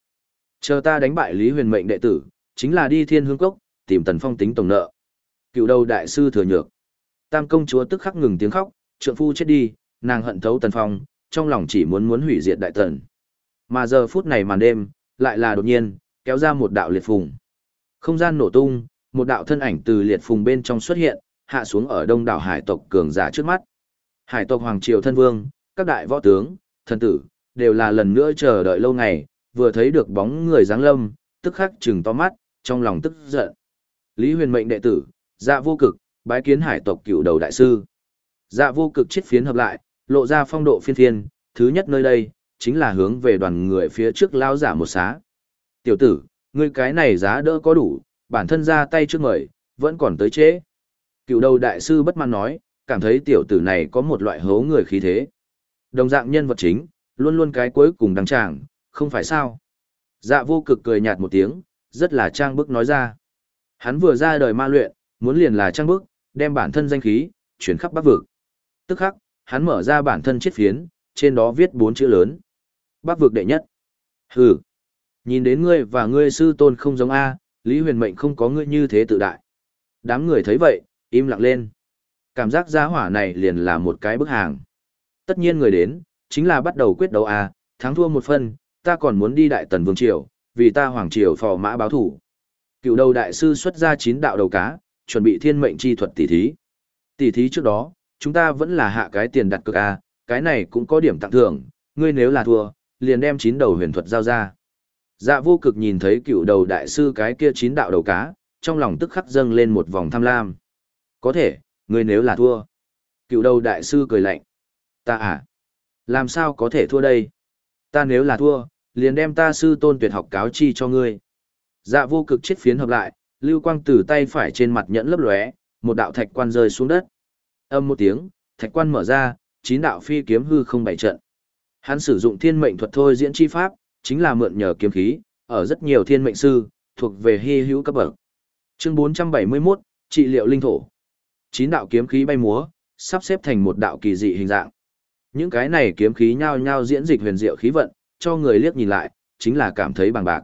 Chờ ta đánh bại Lý Huyền mệnh đệ tử, chính là đi Thiên Hương Cốc, tìm Tần Phong tính tổng nợ. Cựu đầu đại sư thừa nhược. Tam công chúa tức khắc ngừng tiếng khóc, trượng phu chết đi, nàng hận thấu Tần Phong, trong lòng chỉ muốn muốn hủy diệt đại tần. Mà giờ phút này màn đêm, lại là đột nhiên, kéo ra một đạo liệt phùng. Không gian nổ tung, một đạo thân ảnh từ liệt phùng bên trong xuất hiện, hạ xuống ở đông đảo hải tộc cường giả trước mắt. Hải tộc Hoàng Triều Thân Vương, các đại võ tướng, thần tử, đều là lần nữa chờ đợi lâu ngày, vừa thấy được bóng người dáng lâm, tức khắc chừng to mắt, trong lòng tức giận. Lý huyền mệnh đệ tử, dạ vô cực, bái kiến hải tộc cựu đầu đại sư. Dạ vô cực chiết phiến hợp lại, lộ ra phong độ phiên phiên, thứ nhất nơi đây, chính là hướng về đoàn người phía trước lao giả một xá. Tiểu tử, ngươi cái này giá đỡ có đủ, bản thân ra tay trước mời, vẫn còn tới chế. Cựu đầu đại sư bất mãn nói, cảm thấy tiểu tử này có một loại hố người khí thế. Đồng dạng nhân vật chính, luôn luôn cái cuối cùng đăng tràng, không phải sao. Dạ vô cực cười nhạt một tiếng, rất là trang bức nói ra. Hắn vừa ra đời ma luyện, muốn liền là trang bức, đem bản thân danh khí, chuyển khắp bắc vực. Tức khắc, hắn mở ra bản thân chiết phiến, trên đó viết bốn chữ lớn. Bắc vực đệ nhất. Hừ. Nhìn đến ngươi và ngươi sư tôn không giống A, Lý huyền mệnh không có ngươi như thế tự đại. Đám người thấy vậy, im lặng lên. Cảm giác giá hỏa này liền là một cái bức hàng. Tất nhiên người đến, chính là bắt đầu quyết đấu A, thắng thua một phân, ta còn muốn đi đại tần vương triều, vì ta hoàng triều phò mã báo thủ. Cựu đầu đại sư xuất ra chín đạo đầu cá, chuẩn bị thiên mệnh chi thuật tỷ thí. Tỷ thí trước đó, chúng ta vẫn là hạ cái tiền đặt cược A, cái này cũng có điểm tặng thưởng, ngươi nếu là thua, liền đem chín đầu huyền thuật giao ra. Dạ vô cực nhìn thấy cựu đầu đại sư cái kia chín đạo đầu cá, trong lòng tức khắc dâng lên một vòng tham lam. Có thể, ngươi nếu là thua. Cựu đầu đại sư cười lạnh. Ta à? Làm sao có thể thua đây? Ta nếu là thua, liền đem ta sư tôn tuyệt học cáo chi cho ngươi. Dạ vô cực chết phiến hợp lại, lưu quang từ tay phải trên mặt nhẫn lấp lóe, một đạo thạch quan rơi xuống đất. Âm một tiếng, thạch quan mở ra, chín đạo phi kiếm hư không bảy trận. Hắn sử dụng thiên mệnh thuật thôi diễn chi pháp, chính là mượn nhờ kiếm khí, ở rất nhiều thiên mệnh sư, thuộc về hy hữu cấp bậc. Chương 471, trị liệu linh thổ. Chín đạo kiếm khí bay múa, sắp xếp thành một đạo kỳ dị hình dạng. Những cái này kiếm khí nhao nhao diễn dịch huyền diệu khí vận, cho người liếc nhìn lại, chính là cảm thấy bằng bạc.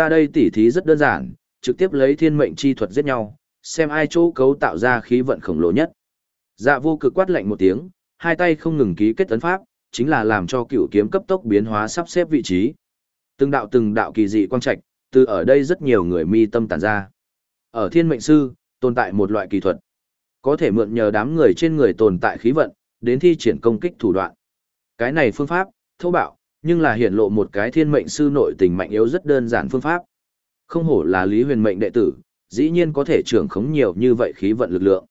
Ta đây tỉ thí rất đơn giản, trực tiếp lấy thiên mệnh chi thuật giết nhau, xem ai chỗ cấu tạo ra khí vận khổng lồ nhất. Dạ vô cực quát lạnh một tiếng, hai tay không ngừng ký kết tấn pháp, chính là làm cho cựu kiếm cấp tốc biến hóa sắp xếp vị trí. Từng đạo từng đạo kỳ dị quang trạch, từ ở đây rất nhiều người mi tâm tản ra. Ở thiên mệnh sư, tồn tại một loại kỳ thuật. Có thể mượn nhờ đám người trên người tồn tại khí vận, đến thi triển công kích thủ đoạn. Cái này phương pháp, thô bạo, nhưng là hiện lộ một cái thiên mệnh sư nội tình mạnh yếu rất đơn giản phương pháp. Không hổ là Lý Huyền mệnh đệ tử, dĩ nhiên có thể trưởng khống nhiều như vậy khí vận lực lượng.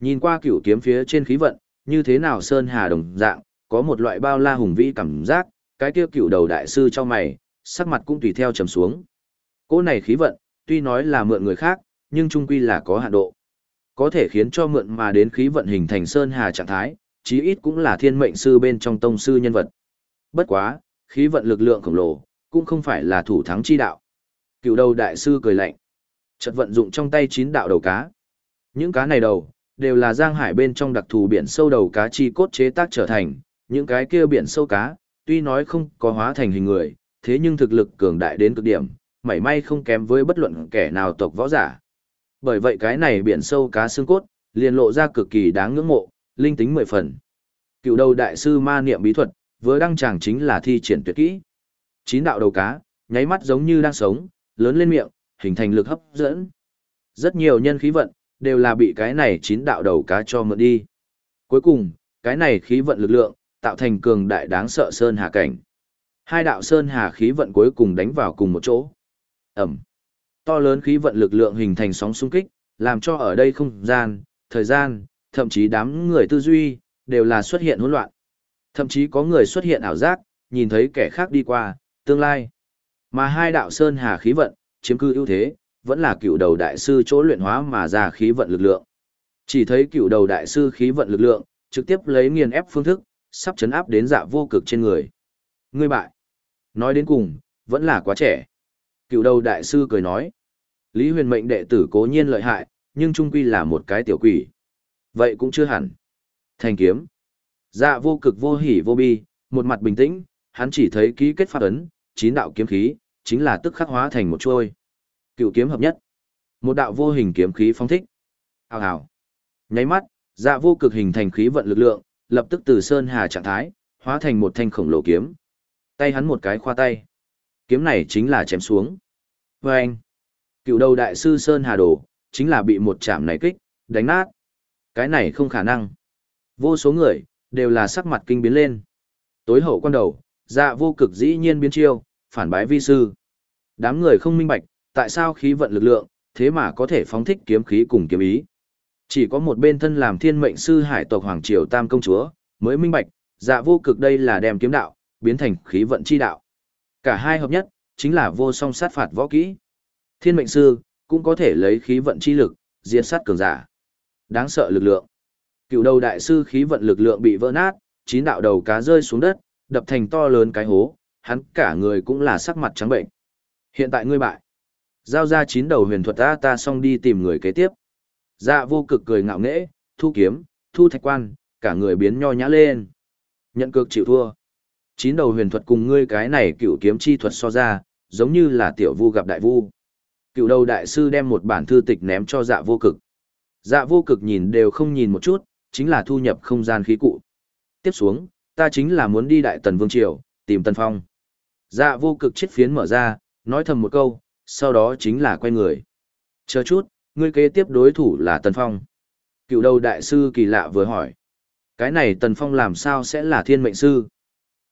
Nhìn qua cửu kiếm phía trên khí vận, như thế nào sơn hà đồng dạng, có một loại bao la hùng vĩ cảm giác, cái kia cửu đầu đại sư cho mày, sắc mặt cũng tùy theo trầm xuống. Cỗ này khí vận, tuy nói là mượn người khác, nhưng trung quy là có hạn độ. Có thể khiến cho mượn mà đến khí vận hình thành sơn hà trạng thái, chí ít cũng là thiên mệnh sư bên trong tông sư nhân vật. Bất quá, khí vận lực lượng khổng lồ, cũng không phải là thủ thắng chi đạo. Cựu đầu đại sư cười lạnh. Chợt vận dụng trong tay chín đạo đầu cá. Những cá này đầu, đều là giang hải bên trong đặc thù biển sâu đầu cá chi cốt chế tác trở thành, những cái kia biển sâu cá, tuy nói không có hóa thành hình người, thế nhưng thực lực cường đại đến cực điểm, mảy may không kém với bất luận kẻ nào tộc võ giả. Bởi vậy cái này biển sâu cá xương cốt, liền lộ ra cực kỳ đáng ngưỡng mộ, linh tính mười phần. Cựu đầu đại sư ma niệm bí thuật, vừa đăng tràng chính là thi triển tuyệt kỹ. Chín đạo đầu cá, nháy mắt giống như đang sống, lớn lên miệng, hình thành lực hấp dẫn. Rất nhiều nhân khí vận, đều là bị cái này chín đạo đầu cá cho mượn đi. Cuối cùng, cái này khí vận lực lượng, tạo thành cường đại đáng sợ sơn hà cảnh. Hai đạo sơn hà khí vận cuối cùng đánh vào cùng một chỗ. Ẩm. To lớn khí vận lực lượng hình thành sóng xung kích, làm cho ở đây không gian, thời gian, thậm chí đám người tư duy, đều là xuất hiện hỗn loạn. Thậm chí có người xuất hiện ảo giác, nhìn thấy kẻ khác đi qua, tương lai. Mà hai đạo sơn hà khí vận, chiếm cư ưu thế, vẫn là cựu đầu đại sư chỗ luyện hóa mà ra khí vận lực lượng. Chỉ thấy cựu đầu đại sư khí vận lực lượng, trực tiếp lấy nghiền ép phương thức, sắp chấn áp đến dạ vô cực trên người. Ngươi bại. Nói đến cùng, vẫn là quá trẻ. Cựu đầu đại sư cười nói. Lý huyền mệnh đệ tử cố nhiên lợi hại, nhưng trung quy là một cái tiểu quỷ. Vậy cũng chưa hẳn. Thành kiếm. Dạ vô cực vô hỉ vô bi, một mặt bình tĩnh, hắn chỉ thấy ký kết phát ấn, chín đạo kiếm khí, chính là tức khắc hóa thành một chuôi. Cựu kiếm hợp nhất. Một đạo vô hình kiếm khí phong thích. Hào hào. Nháy mắt, dạ vô cực hình thành khí vận lực lượng, lập tức từ sơn hà trạng thái, hóa thành một thanh khổng lồ kiếm. Tay hắn một cái khoa tay. Kiếm này chính là chém xuống. Và anh. Cựu đầu đại sư Sơn Hà Đồ, chính là bị một chạm này kích, đánh nát. Cái này không khả năng. Vô số người, đều là sắc mặt kinh biến lên. Tối hậu quan đầu, dạ vô cực dĩ nhiên biến chiêu, phản bái vi sư. Đám người không minh bạch, tại sao khí vận lực lượng, thế mà có thể phóng thích kiếm khí cùng kiếm ý. Chỉ có một bên thân làm thiên mệnh sư hải tộc Hoàng Triều Tam Công Chúa, mới minh bạch, dạ vô cực đây là đem kiếm đạo, biến thành khí vận chi đạo. Cả hai hợp nhất, chính là vô song sát phạt võ kỹ. Thiên mệnh sư, cũng có thể lấy khí vận chi lực, diệt sát cường giả. Đáng sợ lực lượng. Cựu đầu đại sư khí vận lực lượng bị vỡ nát, chín đạo đầu cá rơi xuống đất, đập thành to lớn cái hố, hắn cả người cũng là sắc mặt trắng bệnh. Hiện tại ngươi bại. Giao ra chín đầu huyền thuật ta ta xong đi tìm người kế tiếp. Dạ vô cực cười ngạo nghễ, thu kiếm, thu thạch quan, cả người biến nho nhã lên. Nhận cực chịu thua. Chín đầu huyền thuật cùng ngươi cái này cựu kiếm chi thuật so ra, giống như là tiểu vu gặp đại vu. Cựu đầu đại sư đem một bản thư tịch ném cho dạ vô cực. Dạ vô cực nhìn đều không nhìn một chút, chính là thu nhập không gian khí cụ. Tiếp xuống, ta chính là muốn đi đại tần vương triều, tìm tần phong. Dạ vô cực chết phiến mở ra, nói thầm một câu, sau đó chính là quay người. Chờ chút, ngươi kế tiếp đối thủ là tần phong. Cựu đầu đại sư kỳ lạ vừa hỏi. Cái này tần phong làm sao sẽ là thiên mệnh sư?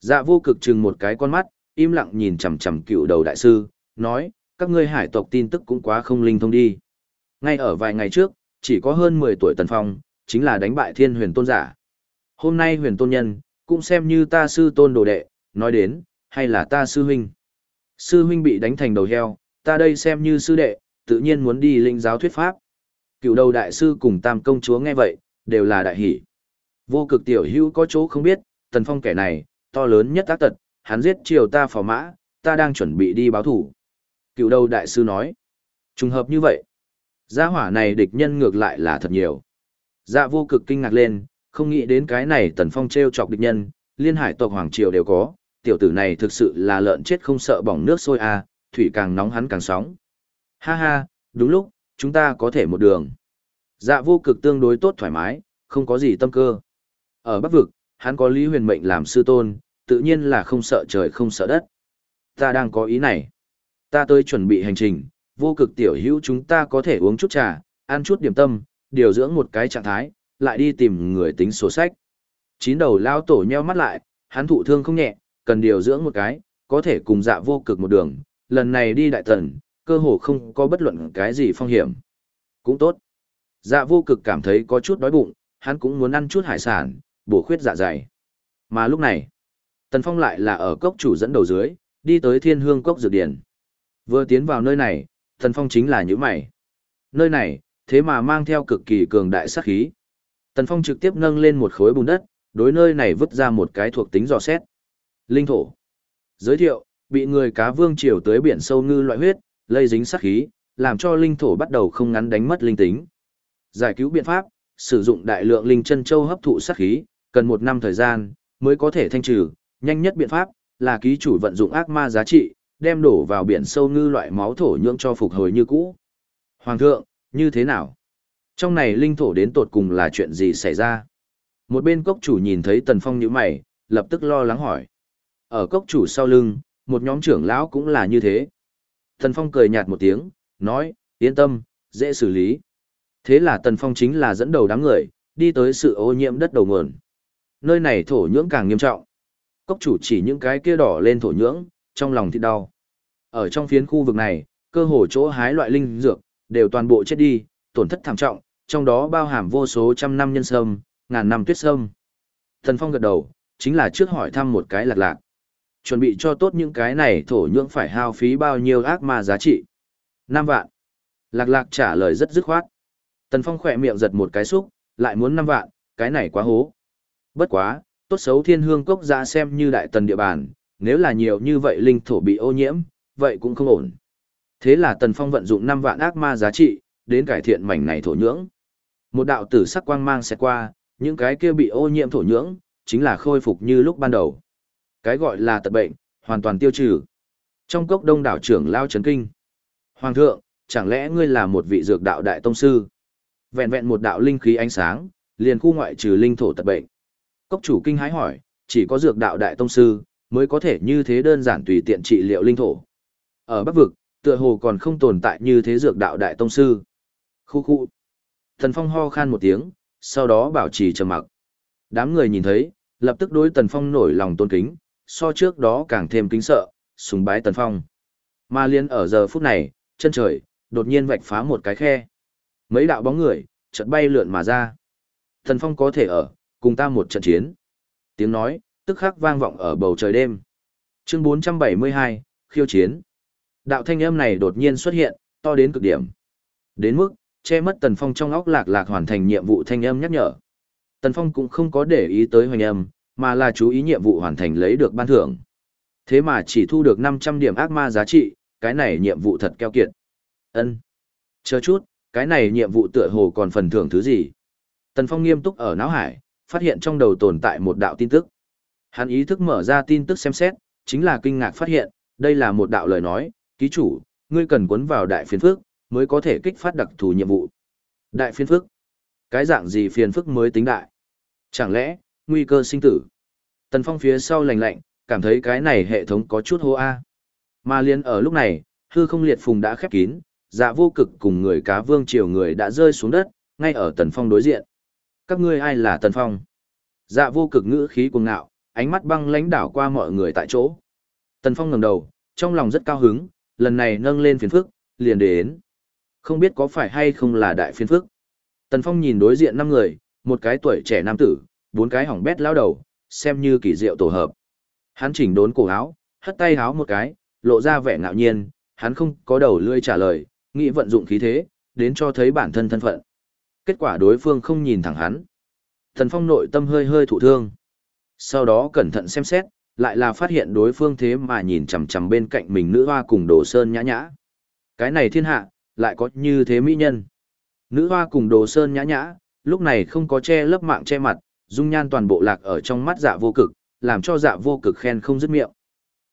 Dạ vô cực chừng một cái con mắt, im lặng nhìn chằm chằm cựu đầu đại sư, nói, các ngươi hải tộc tin tức cũng quá không linh thông đi. Ngay ở vài ngày trước, chỉ có hơn 10 tuổi Tần Phong, chính là đánh bại thiên huyền tôn giả. Hôm nay huyền tôn nhân, cũng xem như ta sư tôn đồ đệ, nói đến, hay là ta sư huynh. Sư huynh bị đánh thành đầu heo, ta đây xem như sư đệ, tự nhiên muốn đi linh giáo thuyết pháp. Cựu đầu đại sư cùng tam công chúa nghe vậy, đều là đại hỷ. Vô cực tiểu hữu có chỗ không biết, tần phong kẻ này, to lớn nhất tác tật, hắn giết triều ta phò mã, ta đang chuẩn bị đi báo thủ. Cựu đầu đại sư nói, trùng hợp như vậy. Gia hỏa này địch nhân ngược lại là thật nhiều. Dạ vô cực kinh ngạc lên, không nghĩ đến cái này tần phong treo chọc địch nhân, liên hải tộc hoàng triều đều có, tiểu tử này thực sự là lợn chết không sợ bỏng nước sôi à, thủy càng nóng hắn càng sóng. Ha ha, đúng lúc, chúng ta có thể một đường. Dạ vô cực tương đối tốt thoải mái, không có gì tâm cơ. Ở Bắc Vực, hắn có Lý Huyền Mệnh làm sư tôn, tự nhiên là không sợ trời không sợ đất. Ta đang có ý này. Ta tới chuẩn bị hành trình, vô cực tiểu hữu chúng ta có thể uống chút trà, ăn chút điểm tâm, điều dưỡng một cái trạng thái, lại đi tìm người tính sổ sách. Chín đầu lao tổ nheo mắt lại, hắn thụ thương không nhẹ, cần điều dưỡng một cái, có thể cùng dạ vô cực một đường, lần này đi đại tần, cơ hồ không có bất luận cái gì phong hiểm. Cũng tốt. Dạ vô cực cảm thấy có chút đói bụng, hắn cũng muốn ăn chút hải sản, bổ khuyết dạ dày. Mà lúc này, Tần Phong lại là ở cốc chủ dẫn đầu dưới, đi tới thiên hương cốc dược điển. Vừa tiến vào nơi này, Tần Phong chính là những mày. Nơi này, thế mà mang theo cực kỳ cường đại sát khí. Tần Phong trực tiếp nâng lên một khối bùn đất, đối nơi này vứt ra một cái thuộc tính dò xét. Linh thổ. Giới thiệu, bị người cá vương triều tới biển sâu ngư loại huyết, lây dính sát khí, làm cho linh thổ bắt đầu không ngắn đánh mất linh tính. Giải cứu biện pháp, sử dụng đại lượng linh chân châu hấp thụ sát khí, cần một năm thời gian mới có thể thanh trừ, nhanh nhất biện pháp là ký chủ vận dụng ác ma giá trị, đem đổ vào biển sâu ngư loại máu thổ nhưỡng cho phục hồi như cũ. Hoàng thượng, như thế nào? Trong này linh thổ đến tột cùng là chuyện gì xảy ra? Một bên cốc chủ nhìn thấy Tần Phong như mày, lập tức lo lắng hỏi. Ở cốc chủ sau lưng, một nhóm trưởng lão cũng là như thế. Tần Phong cười nhạt một tiếng, nói, yên tâm, dễ xử lý. Thế là Tần Phong chính là dẫn đầu đám người, đi tới sự ô nhiễm đất đầu nguồn. Nơi này thổ nhưỡng càng nghiêm trọng. Cốc chủ chỉ những cái kia đỏ lên thổ nhưỡng, trong lòng thì đau. Ở trong phiến khu vực này, cơ hồ chỗ hái loại linh dược, đều toàn bộ chết đi, tổn thất thảm trọng, trong đó bao hàm vô số trăm năm nhân sâm, ngàn năm tuyết sâm. Thần Phong gật đầu, chính là trước hỏi thăm một cái lạc lạc. Chuẩn bị cho tốt những cái này thổ nhưỡng phải hao phí bao nhiêu ác ma giá trị. năm vạn. Lạc lạc trả lời rất dứt khoát. Tần Phong khỏe miệng giật một cái xúc, lại muốn năm vạn, cái này quá hố. Bất quá, tốt xấu thiên hương cốc ra xem như đại tần địa bàn, nếu là nhiều như vậy linh thổ bị ô nhiễm, vậy cũng không ổn. Thế là Tần Phong vận dụng 5 vạn ác ma giá trị, đến cải thiện mảnh này thổ nhưỡng. Một đạo tử sắc quang mang sẽ qua, những cái kia bị ô nhiễm thổ nhưỡng, chính là khôi phục như lúc ban đầu. Cái gọi là tật bệnh, hoàn toàn tiêu trừ. Trong cốc đông đảo trưởng lao chấn kinh. Hoàng thượng, chẳng lẽ ngươi là một vị dược đạo đại tông sư? Vẹn vẹn một đạo linh khí ánh sáng, liền khu ngoại trừ linh thổ tật bệnh. Cốc chủ kinh hái hỏi, chỉ có dược đạo đại tông sư, mới có thể như thế đơn giản tùy tiện trị liệu linh thổ. Ở Bắc Vực, tựa hồ còn không tồn tại như thế dược đạo đại tông sư. Khu khu. Thần Phong ho khan một tiếng, sau đó bảo trì trầm mặc. Đám người nhìn thấy, lập tức đối Tần Phong nổi lòng tôn kính, so trước đó càng thêm kính sợ, sùng bái Tần Phong. Mà liên ở giờ phút này, chân trời, đột nhiên vạch phá một cái khe. Mấy đạo bóng người, chợt bay lượn mà ra. Tần Phong có thể ở, cùng ta một trận chiến. Tiếng nói, tức khắc vang vọng ở bầu trời đêm. Chương 472, khiêu chiến. Đạo thanh âm này đột nhiên xuất hiện, to đến cực điểm. Đến mức, che mất Tần Phong trong óc lạc lạc hoàn thành nhiệm vụ thanh âm nhắc nhở. Tần Phong cũng không có để ý tới hoành âm, mà là chú ý nhiệm vụ hoàn thành lấy được ban thưởng. Thế mà chỉ thu được 500 điểm ác ma giá trị, cái này nhiệm vụ thật keo kiệt. Ân, Chờ chút, cái này nhiệm vụ tựa hồ còn phần thưởng thứ gì? Tần Phong nghiêm túc ở não hải, phát hiện trong đầu tồn tại một đạo tin tức. Hắn ý thức mở ra tin tức xem xét, chính là kinh ngạc phát hiện, đây là một đạo lời nói, ký chủ, ngươi cần cuốn vào đại phiền phức, mới có thể kích phát đặc thù nhiệm vụ. Đại phiền phức? Cái dạng gì phiền phức mới tính đại? Chẳng lẽ, nguy cơ sinh tử? Tần Phong phía sau lạnh lạnh, cảm thấy cái này hệ thống có chút hô a. Mà liên ở lúc này, hư không liệt phùng đã khép kín, dạ vô cực cùng người cá vương triều người đã rơi xuống đất, ngay ở Tần Phong đối diện. Các ngươi ai là Tần Phong? Dạ vô cực ngữ khí cuồng ngạo, ánh mắt băng lãnh đảo qua mọi người tại chỗ. Tần Phong ngẩng đầu, trong lòng rất cao hứng, lần này nâng lên phiền phức, liền đến. Không biết có phải hay không là đại phiền phức. Tần Phong nhìn đối diện năm người, một cái tuổi trẻ nam tử, bốn cái hỏng bét lao đầu, xem như kỳ diệu tổ hợp. Hắn chỉnh đốn cổ áo, hất tay áo một cái, lộ ra vẻ ngạo nhiên, hắn không có đầu lươi trả lời, nghĩ vận dụng khí thế, đến cho thấy bản thân thân phận. Kết quả đối phương không nhìn thẳng hắn. Tần Phong nội tâm hơi hơi thụ thương. Sau đó cẩn thận xem xét, lại là phát hiện đối phương thế mà nhìn chằm chằm bên cạnh mình nữ hoa cùng đồ sơn nhã nhã. Cái này thiên hạ, lại có như thế mỹ nhân. Nữ hoa cùng đồ sơn nhã nhã, lúc này không có che lấp mạng che mặt, dung nhan toàn bộ lạc ở trong mắt dạ vô cực, làm cho dạ vô cực khen không dứt miệng.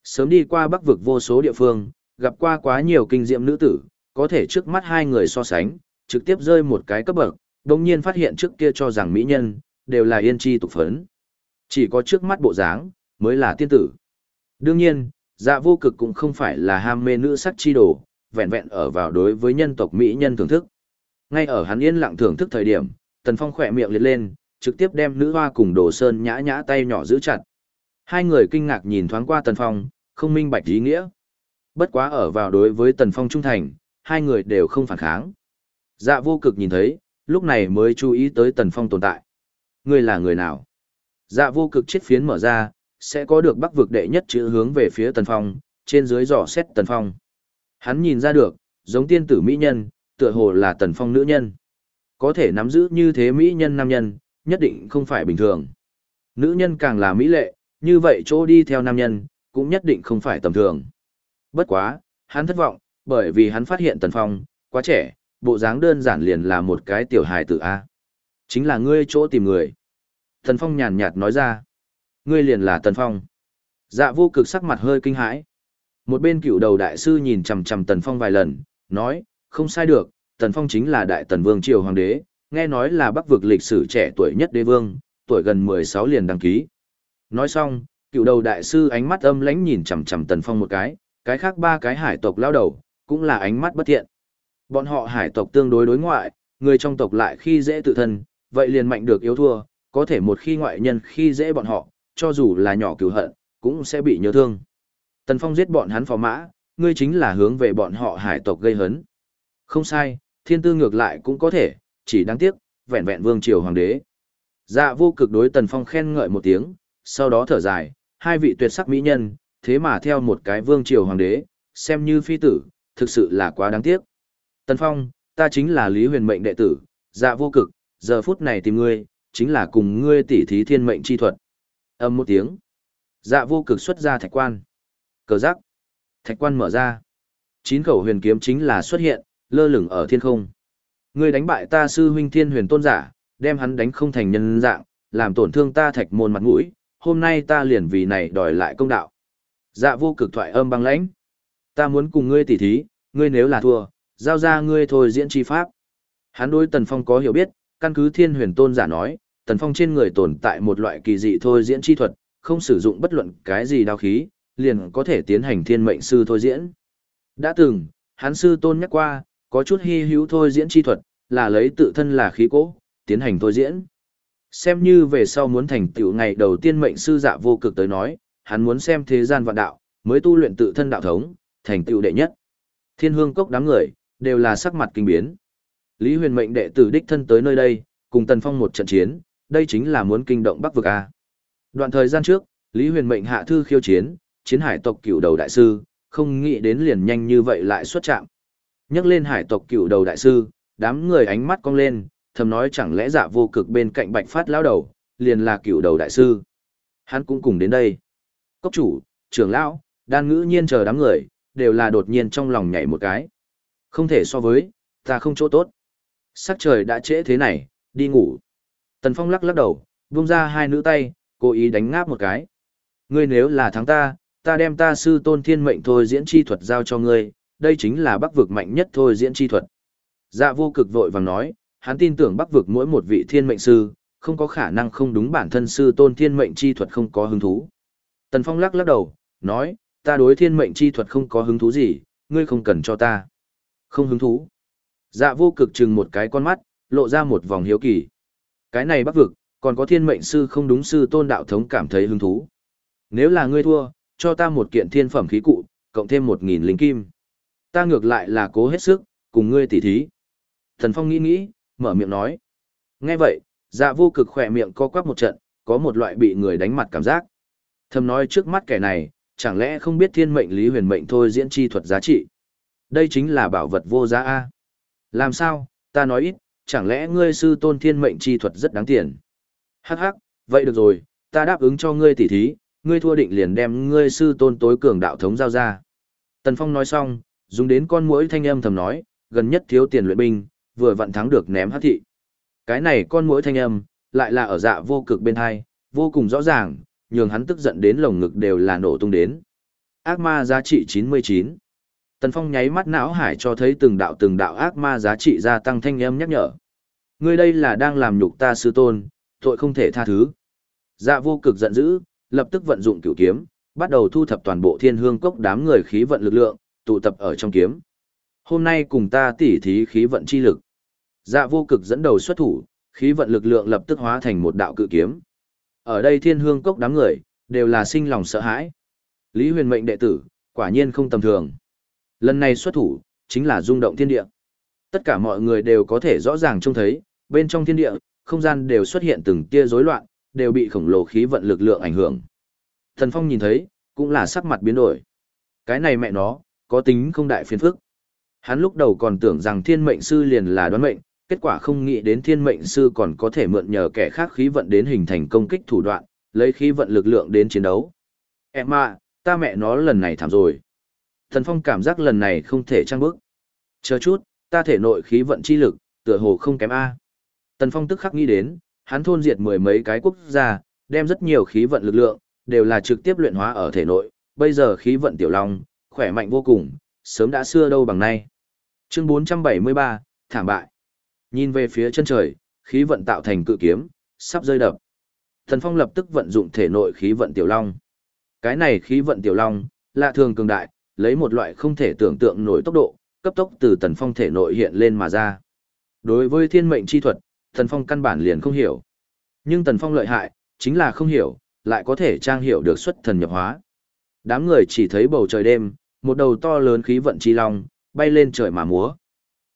Sớm đi qua bắc vực vô số địa phương, gặp qua quá nhiều kinh diệm nữ tử, có thể trước mắt hai người so sánh, trực tiếp rơi một cái cấp bậc, đồng nhiên phát hiện trước kia cho rằng mỹ nhân, đều là yên chi tục phấn. Chỉ có trước mắt bộ dáng, mới là tiên tử. Đương nhiên, dạ vô cực cũng không phải là ham mê nữ sắc chi đồ, vẹn vẹn ở vào đối với nhân tộc mỹ nhân thưởng thức. Ngay ở hắn yên lặng thưởng thức thời điểm, Tần Phong khỏe miệng liệt lên, trực tiếp đem nữ hoa cùng đồ sơn nhã nhã tay nhỏ giữ chặt. Hai người kinh ngạc nhìn thoáng qua Tần Phong, không minh bạch ý nghĩa. Bất quá ở vào đối với Tần Phong trung thành, hai người đều không phản kháng. Dạ vô cực nhìn thấy, lúc này mới chú ý tới Tần Phong tồn tại. Ngươi là người nào? Dạ vô cực chết phiến mở ra, sẽ có được bắc vực đệ nhất chữ hướng về phía Tần Phong, trên dưới dò xét Tần Phong. Hắn nhìn ra được, giống tiên tử mỹ nhân, tựa hồ là Tần Phong nữ nhân. Có thể nắm giữ như thế mỹ nhân nam nhân, nhất định không phải bình thường. Nữ nhân càng là mỹ lệ, như vậy chỗ đi theo nam nhân, cũng nhất định không phải tầm thường. Bất quá, hắn thất vọng, bởi vì hắn phát hiện Tần Phong, quá trẻ, bộ dáng đơn giản liền là một cái tiểu hài tử A. Chính là ngươi chỗ tìm người. Tần Phong nhàn nhạt nói ra. Ngươi liền là Tần Phong. Dạ vô cực sắc mặt hơi kinh hãi. Một bên cựu đầu đại sư nhìn chằm chằm Tần Phong vài lần, nói, không sai được, Tần Phong chính là đại tần vương triều hoàng đế, nghe nói là bắc vực lịch sử trẻ tuổi nhất đế vương, tuổi gần 16 liền đăng ký. Nói xong, cựu đầu đại sư ánh mắt âm lãnh nhìn chằm chằm Tần Phong một cái, cái khác ba cái hải tộc lao đầu, cũng là ánh mắt bất thiện. Bọn họ hải tộc tương đối đối ngoại, người trong tộc lại khi dễ tự thân, vậy liền mạnh được yếu thua, có thể một khi ngoại nhân khi dễ bọn họ, cho dù là nhỏ cửu hận, cũng sẽ bị nhớ thương. Tần Phong giết bọn hắn phò mã, ngươi chính là hướng về bọn họ hải tộc gây hấn. Không sai, thiên tư ngược lại cũng có thể, chỉ đáng tiếc, vẹn vẹn vương triều hoàng đế. Dạ vô cực đối Tần Phong khen ngợi một tiếng, sau đó thở dài, hai vị tuyệt sắc mỹ nhân, thế mà theo một cái vương triều hoàng đế, xem như phi tử, thực sự là quá đáng tiếc. Tần Phong, ta chính là Lý Huyền Mệnh đệ tử, dạ vô cực, giờ phút này tìm ngươi, chính là cùng ngươi tỉ thí thiên mệnh chi thuật. Âm một tiếng. Dạ vô cực xuất ra thạch quan. Cờ giác. Thạch quan mở ra. Chín khẩu huyền kiếm chính là xuất hiện, lơ lửng ở thiên không. Ngươi đánh bại ta sư huynh thiên huyền tôn giả, đem hắn đánh không thành nhân dạng, làm tổn thương ta thạch môn mặt mũi, hôm nay ta liền vì này đòi lại công đạo. Dạ vô cực thoại âm băng lãnh. Ta muốn cùng ngươi tỉ thí, ngươi nếu là thua, giao ra ngươi thôi diễn chi pháp. Hắn đối Tần Phong có hiểu biết, căn cứ thiên huyền tôn giả nói, Tần Phong trên người tồn tại một loại kỳ dị thôi diễn chi thuật, không sử dụng bất luận cái gì đao khí, liền có thể tiến hành thiên mệnh sư thôi diễn. Đã từng, hắn sư tôn nhắc qua, có chút hy hữu thôi diễn chi thuật, là lấy tự thân là khí cố, tiến hành thôi diễn. Xem như về sau muốn thành tựu ngày đầu tiên mệnh sư dạ vô cực tới nói, hắn muốn xem thế gian vạn đạo, mới tu luyện tự thân đạo thống, thành tựu đệ nhất. Thiên hương cốc đám người, đều là sắc mặt kinh biến. Lý huyền mệnh đệ tử đích thân tới nơi đây, cùng Tần Phong một trận chiến, đây chính là muốn kinh động Bắc vực A. Đoạn thời gian trước, Lý huyền mệnh hạ thư khiêu chiến, chiến hải tộc cựu đầu đại sư, không nghĩ đến liền nhanh như vậy lại xuất trạm. Nhắc lên hải tộc cựu đầu đại sư, đám người ánh mắt cong lên, thầm nói chẳng lẽ giả vô cực bên cạnh bạch phát lão đầu, liền là cựu đầu đại sư. Hắn cũng cùng đến đây. Cốc chủ, trưởng lão, đan ngữ nhiên chờ đám người, đều là đột nhiên trong lòng nhảy một cái. Không thể so với, ta không chỗ tốt. Sắc trời đã trễ thế này, đi ngủ. Tần Phong lắc lắc đầu, buông ra hai nữ tay, cố ý đánh ngáp một cái. Ngươi nếu là thắng ta, ta đem ta sư tôn thiên mệnh thôi diễn chi thuật giao cho ngươi, đây chính là bắc vực mạnh nhất thôi diễn chi thuật. Dạ vô cực vội vàng nói, hắn tin tưởng bắc vực mỗi một vị thiên mệnh sư, không có khả năng không đúng bản thân sư tôn thiên mệnh chi thuật không có hứng thú. Tần Phong lắc lắc đầu, nói, ta đối thiên mệnh chi thuật không có hứng thú gì, ngươi không cần cho ta. Không hứng thú. Dạ vô cực chừng một cái con mắt, lộ ra một vòng hiếu kỳ. Cái này bắc vực, còn có thiên mệnh sư không đúng sư tôn đạo thống cảm thấy hứng thú. Nếu là ngươi thua, cho ta một kiện thiên phẩm khí cụ, cộng thêm một nghìn linh kim. Ta ngược lại là cố hết sức, cùng ngươi tỉ thí. Thần Phong nghĩ nghĩ, mở miệng nói. Nghe vậy, dạ vô cực khỏe miệng co quắp một trận, có một loại bị người đánh mặt cảm giác. Thầm nói trước mắt kẻ này, chẳng lẽ không biết thiên mệnh lý huyền mệnh thôi diễn chi thuật giá trị. Đây chính là bảo vật vô giá A. Làm sao, ta nói ít, chẳng lẽ ngươi sư tôn thiên mệnh chi thuật rất đáng tiền. Hắc hắc, vậy được rồi, ta đáp ứng cho ngươi tỉ thí, ngươi thua định liền đem ngươi sư tôn tối cường đạo thống giao ra. Tần Phong nói xong, dùng đến con mũi thanh âm thầm nói, gần nhất thiếu tiền luyện binh, vừa vặn thắng được ném hắc thị. Cái này con mũi thanh âm, lại là ở dạ vô cực bên hai, vô cùng rõ ràng, nhường hắn tức giận đến lồng ngực đều là nổ tung đến. Ác ma giá trị 99. Tần Phong nháy mắt não hải cho thấy từng đạo từng đạo ác ma giá trị gia tăng thanh âm nhắc nhở. Ngươi đây là đang làm nhục ta sư tôn, tội không thể tha thứ. Dạ vô cực giận dữ, lập tức vận dụng cửu kiếm, bắt đầu thu thập toàn bộ thiên hương cốc đám người khí vận lực lượng, tụ tập ở trong kiếm. Hôm nay cùng ta tỉ thí khí vận chi lực. Dạ vô cực dẫn đầu xuất thủ, khí vận lực lượng lập tức hóa thành một đạo cự kiếm. Ở đây thiên hương cốc đám người, đều là sinh lòng sợ hãi. Lý huyền mệnh đệ tử, quả nhiên không tầm thường. Lần này xuất thủ, chính là rung động thiên địa. Tất cả mọi người đều có thể rõ ràng trông thấy, bên trong thiên địa, không gian đều xuất hiện từng tia rối loạn, đều bị khổng lồ khí vận lực lượng ảnh hưởng. Thần Phong nhìn thấy, cũng là sắc mặt biến đổi. Cái này mẹ nó, có tính không đại phiền phức. Hắn lúc đầu còn tưởng rằng thiên mệnh sư liền là đoán mệnh, kết quả không nghĩ đến thiên mệnh sư còn có thể mượn nhờ kẻ khác khí vận đến hình thành công kích thủ đoạn, lấy khí vận lực lượng đến chiến đấu. Em à, ta mẹ nó lần này thảm rồi. Thần Phong cảm giác lần này không thể trang bước. Chờ chút, ta thể nội khí vận chi lực, tựa hồ không kém A. Tần Phong tức khắc nghĩ đến, hắn thôn diệt mười mấy cái quốc gia, đem rất nhiều khí vận lực lượng, đều là trực tiếp luyện hóa ở thể nội, bây giờ khí vận tiểu long, khỏe mạnh vô cùng, sớm đã xưa đâu bằng nay. Chương 473, thảm bại. Nhìn về phía chân trời, khí vận tạo thành cự kiếm, sắp rơi đập. Thần Phong lập tức vận dụng thể nội khí vận tiểu long. Cái này khí vận tiểu long, lạ thường cường đại, lấy một loại không thể tưởng tượng nổi tốc độ, cấp tốc từ Tần Phong thể nội hiện lên mà ra. Đối với thiên mệnh chi thuật, Tần Phong căn bản liền không hiểu. Nhưng Tần Phong lợi hại, chính là không hiểu, lại có thể trang hiểu được xuất thần nhập hóa. Đám người chỉ thấy bầu trời đêm, một đầu to lớn khí vận chi long, bay lên trời mà múa.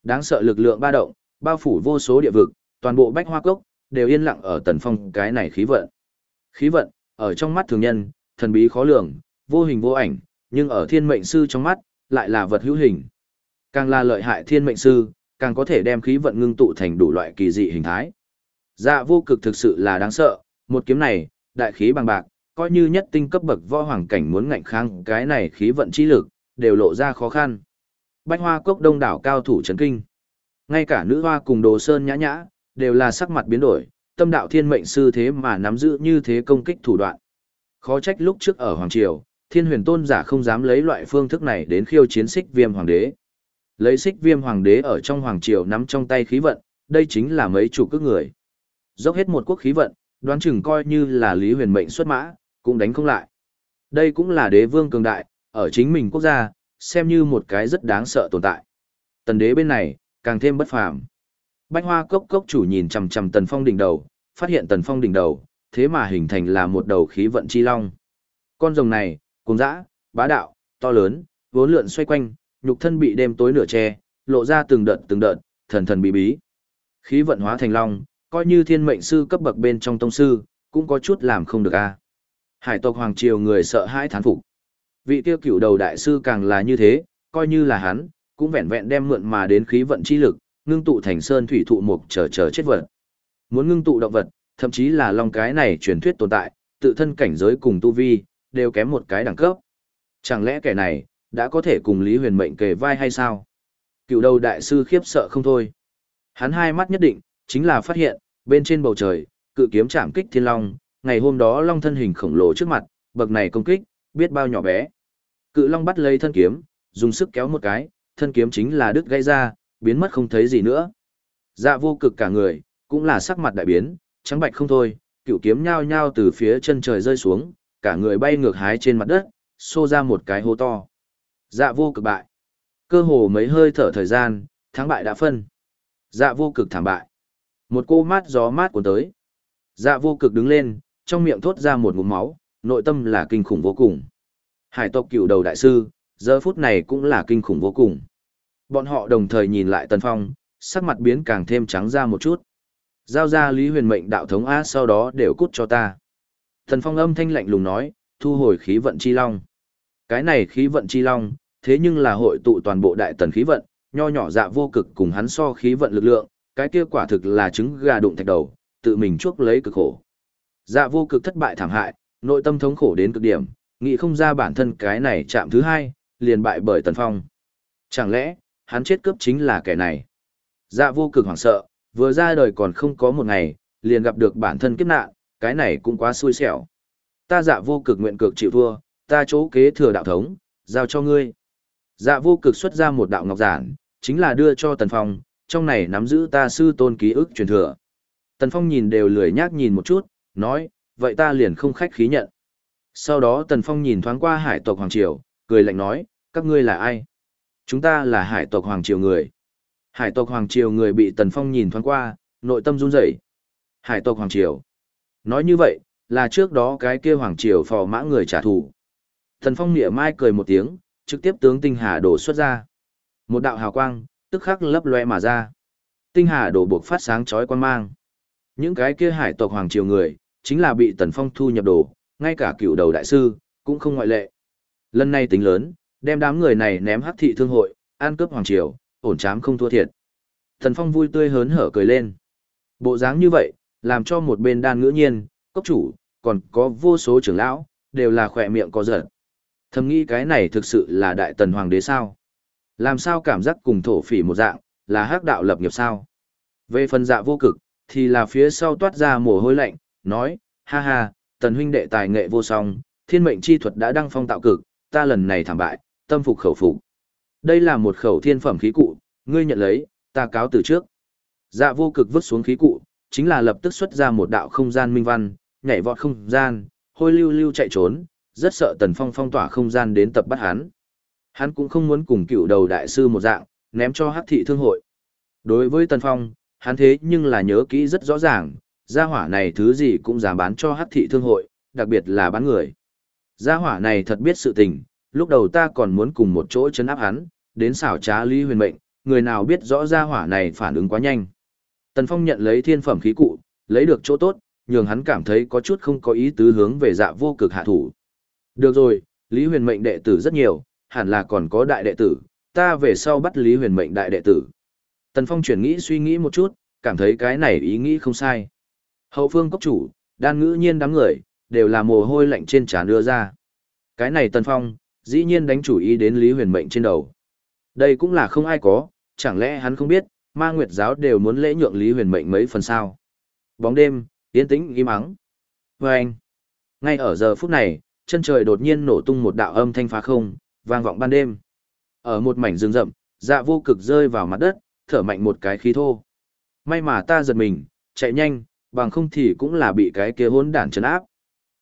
Đáng sợ lực lượng ba động, bao phủ vô số địa vực, toàn bộ bách hoa cốc, đều yên lặng ở Tần Phong cái này khí vận. Khí vận, ở trong mắt thường nhân, thần bí khó lường, vô hình vô ảnh, nhưng ở thiên mệnh sư trong mắt, lại là vật hữu hình. Càng là lợi hại thiên mệnh sư, càng có thể đem khí vận ngưng tụ thành đủ loại kỳ dị hình thái. Dạ vô cực thực sự là đáng sợ, một kiếm này, đại khí bằng bạc, coi như nhất tinh cấp bậc võ hoàng cảnh muốn ngạnh kháng cái này khí vận chi lực, đều lộ ra khó khăn. Bách hoa cốc đông đảo cao thủ chấn kinh. Ngay cả nữ hoa cùng đồ sơn nhã nhã, đều là sắc mặt biến đổi, tâm đạo thiên mệnh sư thế mà nắm giữ như thế công kích thủ đoạn. Khó trách lúc trước ở Hoàng Triều, thiên huyền tôn giả không dám lấy loại phương thức này đến khiêu chiến xích viêm hoàng đế. Lấy xích viêm hoàng đế ở trong hoàng triều nắm trong tay khí vận, đây chính là mấy chủ cước người. Dốc hết một quốc khí vận, đoán chừng coi như là lý huyền mệnh xuất mã, cũng đánh không lại. Đây cũng là đế vương cường đại, ở chính mình quốc gia, xem như một cái rất đáng sợ tồn tại. Tần đế bên này, càng thêm bất phàm. Bách hoa cốc cốc chủ nhìn chằm chằm tần phong đỉnh đầu, phát hiện tần phong đỉnh đầu, thế mà hình thành là một đầu khí vận chi long. Con rồng này, cuồng dã, bá đạo, to lớn, vốn lượn xoay quanh, nhục thân bị đêm tối nửa che, lộ ra từng đợt từng đợt, thần thần bí bí. Khí vận hóa thành long, coi như thiên mệnh sư cấp bậc bên trong tông sư, cũng có chút làm không được a. Hải tộc hoàng triều người sợ hãi thán phục. Vị tiêu cửu đầu đại sư càng là như thế, coi như là hắn, cũng vẹn vẹn đem mượn mà đến khí vận chi lực, ngưng tụ thành sơn thủy thụ mục chờ chờ chết vật. Muốn ngưng tụ động vật, thậm chí là long cái này truyền thuyết tồn tại, tự thân cảnh giới cùng tu vi, đều kém một cái đẳng cấp. Chẳng lẽ kẻ này, đã có thể cùng Lý Huyền Mệnh kề vai hay sao? Cựu đầu đại sư khiếp sợ không thôi. Hắn hai mắt nhất định, chính là phát hiện, bên trên bầu trời, cự kiếm chạm kích thiên long, ngày hôm đó long thân hình khổng lồ trước mặt, bậc này công kích, biết bao nhỏ bé. Cự long bắt lấy thân kiếm, dùng sức kéo một cái, thân kiếm chính là đứt gây ra, biến mất không thấy gì nữa. Dạ vô cực cả người, cũng là sắc mặt đại biến, trắng bạch không thôi, cựu kiếm nhao nhao từ phía chân trời rơi xuống, cả người bay ngược hái trên mặt đất, xô ra một cái hố to. Dạ vô cực bại. Cơ hồ mấy hơi thở thời gian, thắng bại đã phân. Dạ vô cực thảm bại. Một cô mát gió mát cuốn tới. Dạ vô cực đứng lên, trong miệng thốt ra một ngụm máu, nội tâm là kinh khủng vô cùng. Hải tộc cựu đầu đại sư, giờ phút này cũng là kinh khủng vô cùng. Bọn họ đồng thời nhìn lại Tần Phong, sắc mặt biến càng thêm trắng ra một chút. Giao ra Lý Huyền mệnh đạo thống A sau đó đều cút cho ta. Thần Phong âm thanh lạnh lùng nói, thu hồi khí vận chi long. Cái này khí vận chi long, thế nhưng là hội tụ toàn bộ đại tần khí vận, nho nhỏ dạ vô cực cùng hắn so khí vận lực lượng, cái kia quả thực là trứng gà đụng thạch đầu, tự mình chuốc lấy cực khổ. Dạ vô cực thất bại thảm hại, nội tâm thống khổ đến cực điểm, nghĩ không ra bản thân cái này chạm thứ hai, liền bại bởi Tần Phong. Chẳng lẽ, hắn chết cướp chính là kẻ này? Dạ vô cực hoảng sợ, vừa ra đời còn không có một ngày, liền gặp được bản thân kiếp nạn, cái này cũng quá xui xẻo. Ta dạ vô cực nguyện cực chịu thua, ta chỗ kế thừa đạo thống, giao cho ngươi. Dạ vô cực xuất ra một đạo ngọc giản, chính là đưa cho Tần Phong, trong này nắm giữ ta sư tôn ký ức truyền thừa. Tần Phong nhìn đều lười nhác nhìn một chút, nói, vậy ta liền không khách khí nhận. Sau đó Tần Phong nhìn thoáng qua hải tộc Hoàng Triều, cười lạnh nói, các ngươi là ai? Chúng ta là hải tộc Hoàng Triều người. Hải tộc Hoàng Triều người bị Tần Phong nhìn thoáng qua, nội tâm run rẩy. Hải tộc Hoàng Triều. Nói như vậy, là trước đó cái kia Hoàng Triều phò mã người trả thù. thần Phong nịa mai cười một tiếng, trực tiếp tướng tinh hà đổ xuất ra. Một đạo hào quang, tức khắc lấp loe mà ra. Tinh hà đổ buộc phát sáng chói quan mang. Những cái kia hải tộc Hoàng Triều người, chính là bị Tần Phong thu nhập đồ, ngay cả cựu đầu đại sư, cũng không ngoại lệ. Lần này tính lớn, đem đám người này ném hắc thị thương hội, an cướp hoàng triều, ổn chám không thua thiệt. Thần Phong vui tươi hớn hở cười lên. Bộ dáng như vậy, làm cho một bên đan ngữ nhiên, cốc chủ, còn có vô số trưởng lão, đều là khỏe miệng có giật. Thầm nghĩ cái này thực sự là đại tần hoàng đế sao? Làm sao cảm giác cùng thổ phỉ một dạng, là hắc đạo lập nghiệp sao? Về phần dạ vô cực, thì là phía sau toát ra mồ hôi lạnh, nói, ha ha, tần huynh đệ tài nghệ vô song, thiên mệnh chi thuật đã đăng phong tạo cực, ta lần này thảm bại, tâm phục khẩu phục. Đây là một khẩu thiên phẩm khí cụ, ngươi nhận lấy, ta cáo từ trước. Dạ vô cực vứt xuống khí cụ, chính là lập tức xuất ra một đạo không gian minh văn, nhảy vọt không gian, hôi lưu lưu chạy trốn, rất sợ tần phong phong tỏa không gian đến tập bắt hắn. Hắn cũng không muốn cùng cựu đầu đại sư một dạng, ném cho hắc thị thương hội. Đối với tần phong, hắn thế nhưng là nhớ kỹ rất rõ ràng, gia hỏa này thứ gì cũng dám bán cho hắc thị thương hội, đặc biệt là bán người. Gia hỏa này thật biết sự tình, lúc đầu ta còn muốn cùng một chỗ chấn áp hắn, đến xảo trá Lý Huyền Mệnh, người nào biết rõ gia hỏa này phản ứng quá nhanh. Tần Phong nhận lấy thiên phẩm khí cụ, lấy được chỗ tốt, nhường hắn cảm thấy có chút không có ý tứ hướng về dạ vô cực hạ thủ. Được rồi, Lý Huyền Mệnh đệ tử rất nhiều, hẳn là còn có đại đệ tử, ta về sau bắt Lý Huyền Mệnh đại đệ tử. Tần Phong chuyển nghĩ suy nghĩ một chút, cảm thấy cái này ý nghĩ không sai. Hậu phương cốc chủ, đan ngữ nhiên đám người, đều là mồ hôi lạnh trên trán đưa ra. Cái này Tần Phong, dĩ nhiên đánh chủ ý đến Lý Huyền Mệnh trên đầu. Đây cũng là không ai có, chẳng lẽ hắn không biết, ma nguyệt giáo đều muốn lễ nhượng Lý Huyền Mệnh mấy phần sao. Bóng đêm, yên tĩnh im ắng. Và anh, ngay ở giờ phút này, chân trời đột nhiên nổ tung một đạo âm thanh phá không, vang vọng ban đêm. Ở một mảnh rừng rậm, dạ vô cực rơi vào mặt đất, thở mạnh một cái khí thô. May mà ta giật mình, chạy nhanh, bằng không thì cũng là bị cái kia hỗn đản trấn áp.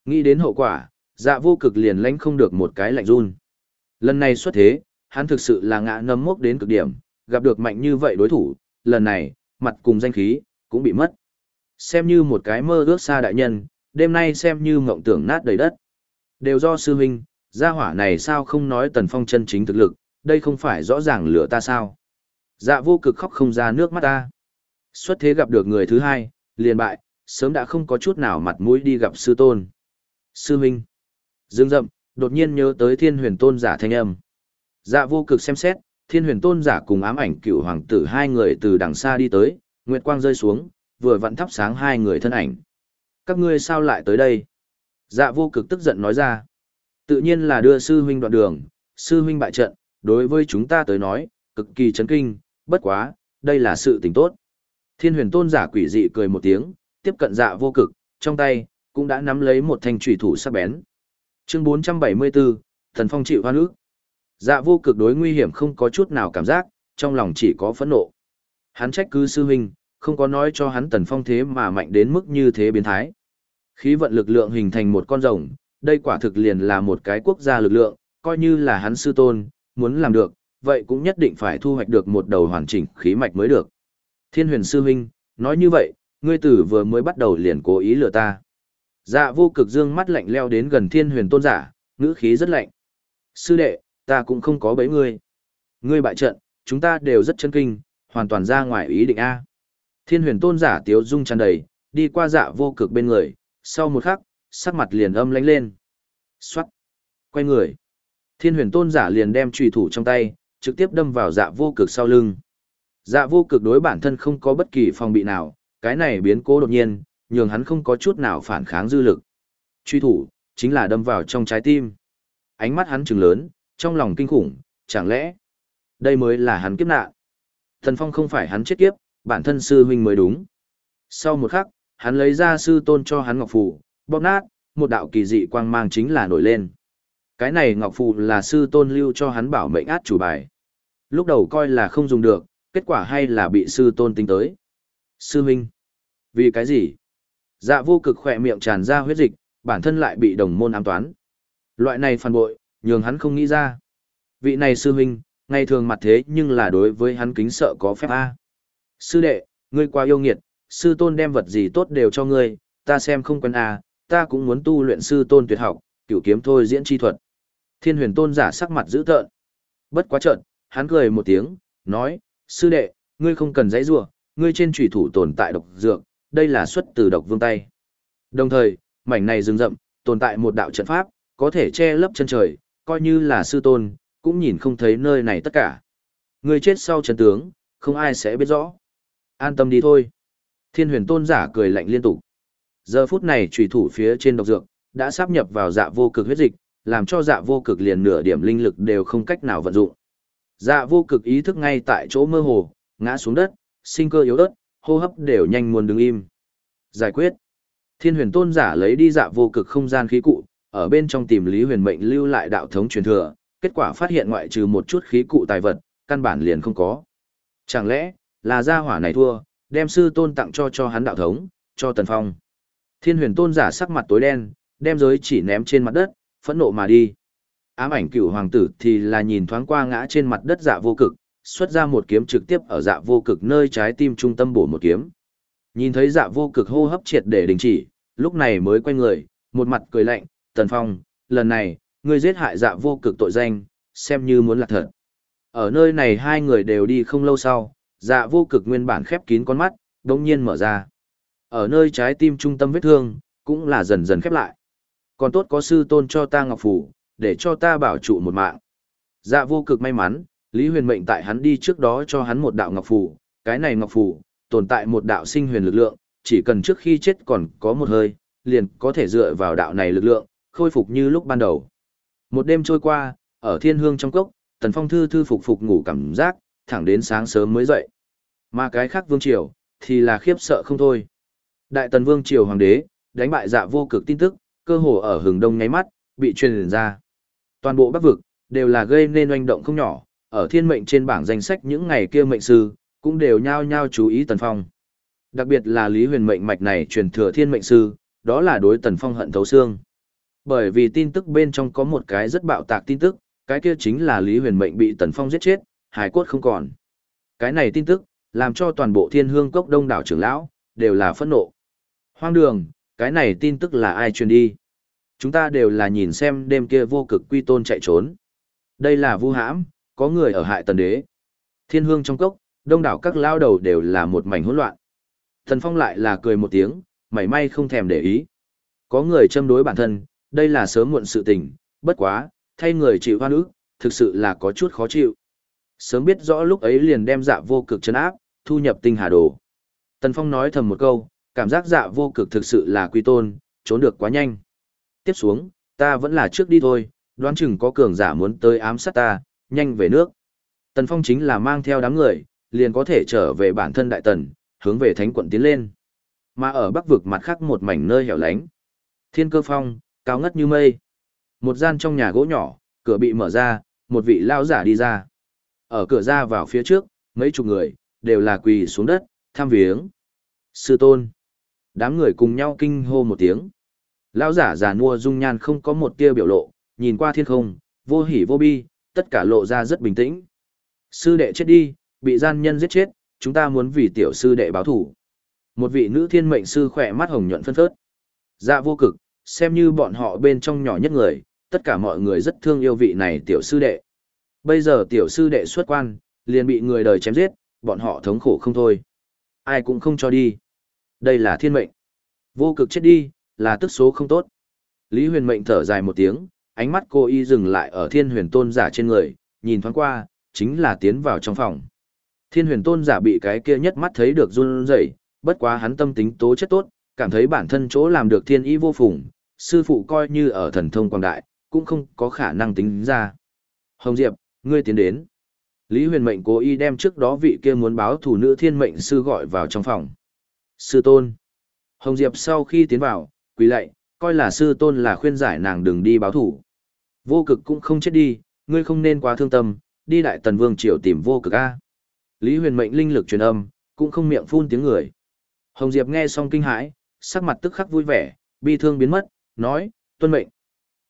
Nghĩ đến hậu quả, dạ vô cực liền lánh không được một cái lạnh run. Lần này xuất thế, hắn thực sự là ngã nấm mốc đến cực điểm, gặp được mạnh như vậy đối thủ, lần này, mặt cùng danh khí, cũng bị mất. Xem như một cái mơ ước xa đại nhân, đêm nay xem như mộng tưởng nát đầy đất. Đều do sư huynh, gia hỏa này sao không nói tần phong chân chính thực lực, đây không phải rõ ràng lửa ta sao. Dạ vô cực khóc không ra nước mắt ta. Xuất thế gặp được người thứ hai, liền bại, sớm đã không có chút nào mặt mũi đi gặp sư tôn. Sư huynh. Dương rậm, đột nhiên nhớ tới thiên huyền tôn giả thanh âm. Dạ vô cực xem xét, thiên huyền tôn giả cùng ám ảnh cựu hoàng tử hai người từ đằng xa đi tới, nguyệt quang rơi xuống, vừa vặn thắp sáng hai người thân ảnh. Các ngươi sao lại tới đây? Dạ vô cực tức giận nói ra. Tự nhiên là đưa sư huynh đoạn đường, sư huynh bại trận, đối với chúng ta tới nói, cực kỳ chấn kinh, bất quá, đây là sự tình tốt. Thiên huyền tôn giả quỷ dị cười một tiếng, tiếp cận dạ vô cực, trong tay, cũng đã nắm lấy một thanh trùy thủ sắc bén. Chương 474, Thần Phong chịu hoa nước. Dạ vô cực đối nguy hiểm không có chút nào cảm giác, trong lòng chỉ có phẫn nộ. Hắn trách cứ sư huynh, không có nói cho hắn Tần Phong thế mà mạnh đến mức như thế biến thái. Khí vận lực lượng hình thành một con rồng, đây quả thực liền là một cái quốc gia lực lượng, coi như là hắn sư tôn, muốn làm được, vậy cũng nhất định phải thu hoạch được một đầu hoàn chỉnh khí mạch mới được. Thiên huyền sư huynh, nói như vậy, ngươi tử vừa mới bắt đầu liền cố ý lừa ta. Dạ vô cực dương mắt lạnh leo đến gần thiên huyền tôn giả, ngữ khí rất lạnh. Sư đệ, ta cũng không có bấy ngươi. Ngươi bại trận, chúng ta đều rất chân kinh, hoàn toàn ra ngoài ý định A. Thiên huyền tôn giả tiếu dung tràn đầy, đi qua dạ vô cực bên người, sau một khắc, sắc mặt liền âm lánh lên. Xoát! Quay người. Thiên huyền tôn giả liền đem trùy thủ trong tay, trực tiếp đâm vào dạ vô cực sau lưng. Dạ vô cực đối bản thân không có bất kỳ phòng bị nào, cái này biến cố đột nhiên, nhường hắn không có chút nào phản kháng dư lực. Truy thủ, chính là đâm vào trong trái tim. Ánh mắt hắn trừng lớn, trong lòng kinh khủng, chẳng lẽ đây mới là hắn kiếp nạn. Thần Phong không phải hắn chết kiếp, bản thân sư huynh mới đúng. Sau một khắc, hắn lấy ra sư tôn cho hắn ngọc phù, bóp nát, một đạo kỳ dị quang mang chính là nổi lên. Cái này ngọc phù là sư tôn lưu cho hắn bảo mệnh át chủ bài. Lúc đầu coi là không dùng được, kết quả hay là bị sư tôn tính tới. Sư huynh, vì cái gì? Dạ vô cực khỏe miệng tràn ra huyết dịch, bản thân lại bị đồng môn ám toán. Loại này phản bội, nhường hắn không nghĩ ra. Vị này sư huynh, ngày thường mặt thế nhưng là đối với hắn kính sợ có phép A. Sư đệ, ngươi quá yêu nghiệt, sư tôn đem vật gì tốt đều cho ngươi, ta xem không quen A, ta cũng muốn tu luyện sư tôn tuyệt học, cửu kiếm thôi diễn chi thuật. Thiên huyền tôn giả sắc mặt dữ tợn. Bất quá trợn, hắn cười một tiếng, nói, sư đệ, ngươi không cần dãy rua, ngươi trên trùy thủ tồn tại độc dược, đây là xuất từ độc vương tay. Đồng thời, mảnh này rừng rậm, tồn tại một đạo trận pháp, có thể che lấp chân trời, coi như là sư tôn, cũng nhìn không thấy nơi này tất cả. Người chết sau trần tướng, không ai sẽ biết rõ. An tâm đi thôi. Thiên huyền tôn giả cười lạnh liên tục. Giờ phút này trùy thủ phía trên độc dược, đã sáp nhập vào dạ vô cực huyết dịch, làm cho dạ vô cực liền nửa điểm linh lực đều không cách nào vận dụng. Dạ vô cực ý thức ngay tại chỗ mơ hồ, ngã xuống đất, sinh cơ yếu ớt, hô hấp đều nhanh muốn đứng im. Giải quyết. Thiên huyền tôn giả lấy đi dạ vô cực không gian khí cụ, ở bên trong tìm Lý huyền mệnh lưu lại đạo thống truyền thừa, kết quả phát hiện ngoại trừ một chút khí cụ tài vật, căn bản liền không có. Chẳng lẽ, là gia hỏa này thua, đem sư tôn tặng cho cho hắn đạo thống, cho tần phong. Thiên huyền tôn giả sắc mặt tối đen, đem giới chỉ ném trên mặt đất, phẫn nộ mà đi. Ám ảnh cựu hoàng tử thì là nhìn thoáng qua ngã trên mặt đất dạ vô cực, xuất ra một kiếm trực tiếp ở dạ vô cực nơi trái tim trung tâm bổ một kiếm. Nhìn thấy dạ vô cực hô hấp triệt để đình chỉ, lúc này mới quay người, một mặt cười lạnh, tần phong, lần này, ngươi giết hại dạ vô cực tội danh, xem như muốn là thật. Ở nơi này hai người đều đi không lâu sau, dạ vô cực nguyên bản khép kín con mắt, đồng nhiên mở ra. Ở nơi trái tim trung tâm vết thương, cũng là dần dần khép lại. Còn tốt có sư tôn cho ta ngọc phủ, để cho ta bảo trụ một mạng. Dạ vô cực may mắn, Lý Huyền mệnh tại hắn đi trước đó cho hắn một đạo ngọc phủ, cái này ngọc phủ, tồn tại một đạo sinh huyền lực lượng, chỉ cần trước khi chết còn có một hơi, liền có thể dựa vào đạo này lực lượng, khôi phục như lúc ban đầu. Một đêm trôi qua, ở thiên hương trong cốc, tần phong thư thư phục phục ngủ cảm giác, thẳng đến sáng sớm mới dậy. Mà cái khác vương triều, thì là khiếp sợ không thôi. Đại tần vương triều hoàng đế, đánh bại dạ vô cực tin tức, cơ hồ ở hừng đông nháy mắt, bị truyền ra. Toàn bộ bắc vực, đều là gây nên oanh động không nhỏ, ở thiên mệnh trên bảng danh sách những ngày kia mệnh sư, cũng đều nhao nhao chú ý Tần Phong. Đặc biệt là Lý Huyền mệnh mạch này truyền thừa thiên mệnh sư, đó là đối Tần Phong hận thấu xương. Bởi vì tin tức bên trong có một cái rất bạo tạc tin tức, cái kia chính là Lý Huyền mệnh bị Tần Phong giết chết, hải cốt không còn. Cái này tin tức, làm cho toàn bộ thiên hương cốc đông đảo trưởng lão, đều là phẫn nộ. Hoang đường, cái này tin tức là ai truyền đi? Chúng ta đều là nhìn xem đêm kia vô cực quy tôn chạy trốn. Đây là vu hãm, có người ở hại tần đế. Thiên hương trong cốc, đông đảo các lao đầu đều là một mảnh hỗn loạn. Thần Phong lại là cười một tiếng, mảy may không thèm để ý. Có người châm đối bản thân, đây là sớm muộn sự tình, bất quá, thay người chịu hoan ức, thực sự là có chút khó chịu. Sớm biết rõ lúc ấy liền đem dạ vô cực chấn áp, thu nhập tinh hà đồ. Tần Phong nói thầm một câu, cảm giác dạ vô cực thực sự là quy tôn, trốn được quá nhanh. Tiếp xuống, ta vẫn là trước đi thôi, đoán chừng có cường giả muốn tới ám sát ta, nhanh về nước. Tần Phong chính là mang theo đám người, liền có thể trở về bản thân đại tần, hướng về thánh quận tiến lên. Mà ở bắc vực mặt khác một mảnh nơi hẻo lánh. Thiên cơ phong, cao ngất như mây. Một gian trong nhà gỗ nhỏ, cửa bị mở ra, một vị lao giả đi ra. Ở cửa ra vào phía trước, mấy chục người, đều là quỳ xuống đất, tham viếng. Sư tôn. Đám người cùng nhau kinh hô một tiếng. Lão giả già nua dung nhan không có một tia biểu lộ, nhìn qua thiên không, vô hỉ vô bi, tất cả lộ ra rất bình tĩnh. Sư đệ chết đi, bị gian nhân giết chết, chúng ta muốn vì tiểu sư đệ báo thủ. Một vị nữ thiên mệnh sư khỏe mắt hồng nhuận phân phớt. Dạ vô cực, xem như bọn họ bên trong nhỏ nhất người, tất cả mọi người rất thương yêu vị này tiểu sư đệ. Bây giờ tiểu sư đệ xuất quan, liền bị người đời chém giết, bọn họ thống khổ không thôi. Ai cũng không cho đi. Đây là thiên mệnh. Vô cực chết đi, là tức số không tốt. Lý huyền mệnh thở dài một tiếng, ánh mắt cô y dừng lại ở thiên huyền tôn giả trên người, nhìn thoáng qua, chính là tiến vào trong phòng. Thiên huyền tôn giả bị cái kia nhất mắt thấy được run rẩy, bất quá hắn tâm tính tố chất tốt, cảm thấy bản thân chỗ làm được thiên y vô phùng, sư phụ coi như ở thần thông quang đại, cũng không có khả năng tính ra. Hồng Diệp, ngươi tiến đến. Lý huyền mệnh cố ý đem trước đó vị kia muốn báo thủ nữ thiên mệnh sư gọi vào trong phòng. Sư tôn. Hồng Diệp sau khi tiến vào, quỳ lạy, coi là sư tôn là khuyên giải nàng đừng đi báo thủ. Vô cực cũng không chết đi, ngươi không nên quá thương tâm, đi đại tần vương triều tìm vô cực A. Lý huyền mệnh linh lực truyền âm, cũng không miệng phun tiếng người. Hồng Diệp nghe xong kinh hãi, sắc mặt tức khắc vui vẻ, bi thương biến mất, nói, tuân mệnh.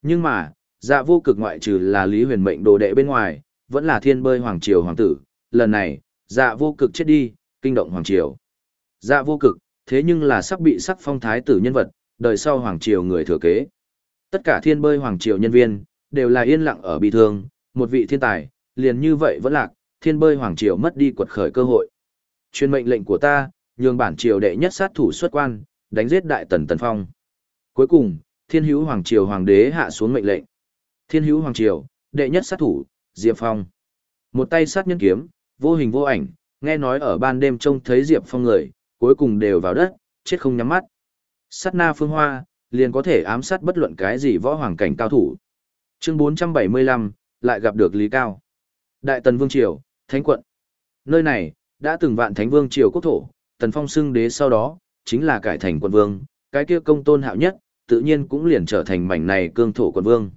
Nhưng mà, dạ vô cực ngoại trừ là Lý huyền mệnh đồ đệ bên ngoài, vẫn là thiên bơi hoàng triều hoàng tử, lần này, dạ vô cực chết đi, kinh động hoàng triều. Dạ vô cực, thế nhưng là sắp bị sắc phong thái tử nhân vật, đời sau hoàng triều người thừa kế. Tất cả thiên bơi hoàng triều nhân viên, đều là yên lặng ở bị thương, một vị thiên tài, liền như vậy vẫn lạc, thiên bơi hoàng triều mất đi quật khởi cơ hội. Chuyên mệnh lệnh của ta, nhường bản triều đệ nhất sát thủ xuất quan, đánh giết đại tần tần phong. Cuối cùng, thiên hữu hoàng triều hoàng đế hạ xuống mệnh lệnh. Thiên hữu hoàng triều, đệ nhất sát thủ, Diệp Phong. Một tay sát nhân kiếm, vô hình vô ảnh, nghe nói ở ban đêm trông thấy Diệp Phong người, cuối cùng đều vào đất, chết không nhắm mắt. Sát na phương hoa, liền có thể ám sát bất luận cái gì võ hoàng cảnh cao thủ. Chương 475, lại gặp được Lý Cao. Đại Tần Vương Triều, Thánh Quận. Nơi này, đã từng vạn Thánh Vương Triều quốc thổ, Tần Phong xưng đế sau đó, chính là cải thành quận vương, cái kia công tôn hạo nhất, tự nhiên cũng liền trở thành mảnh này cương thổ quận vương.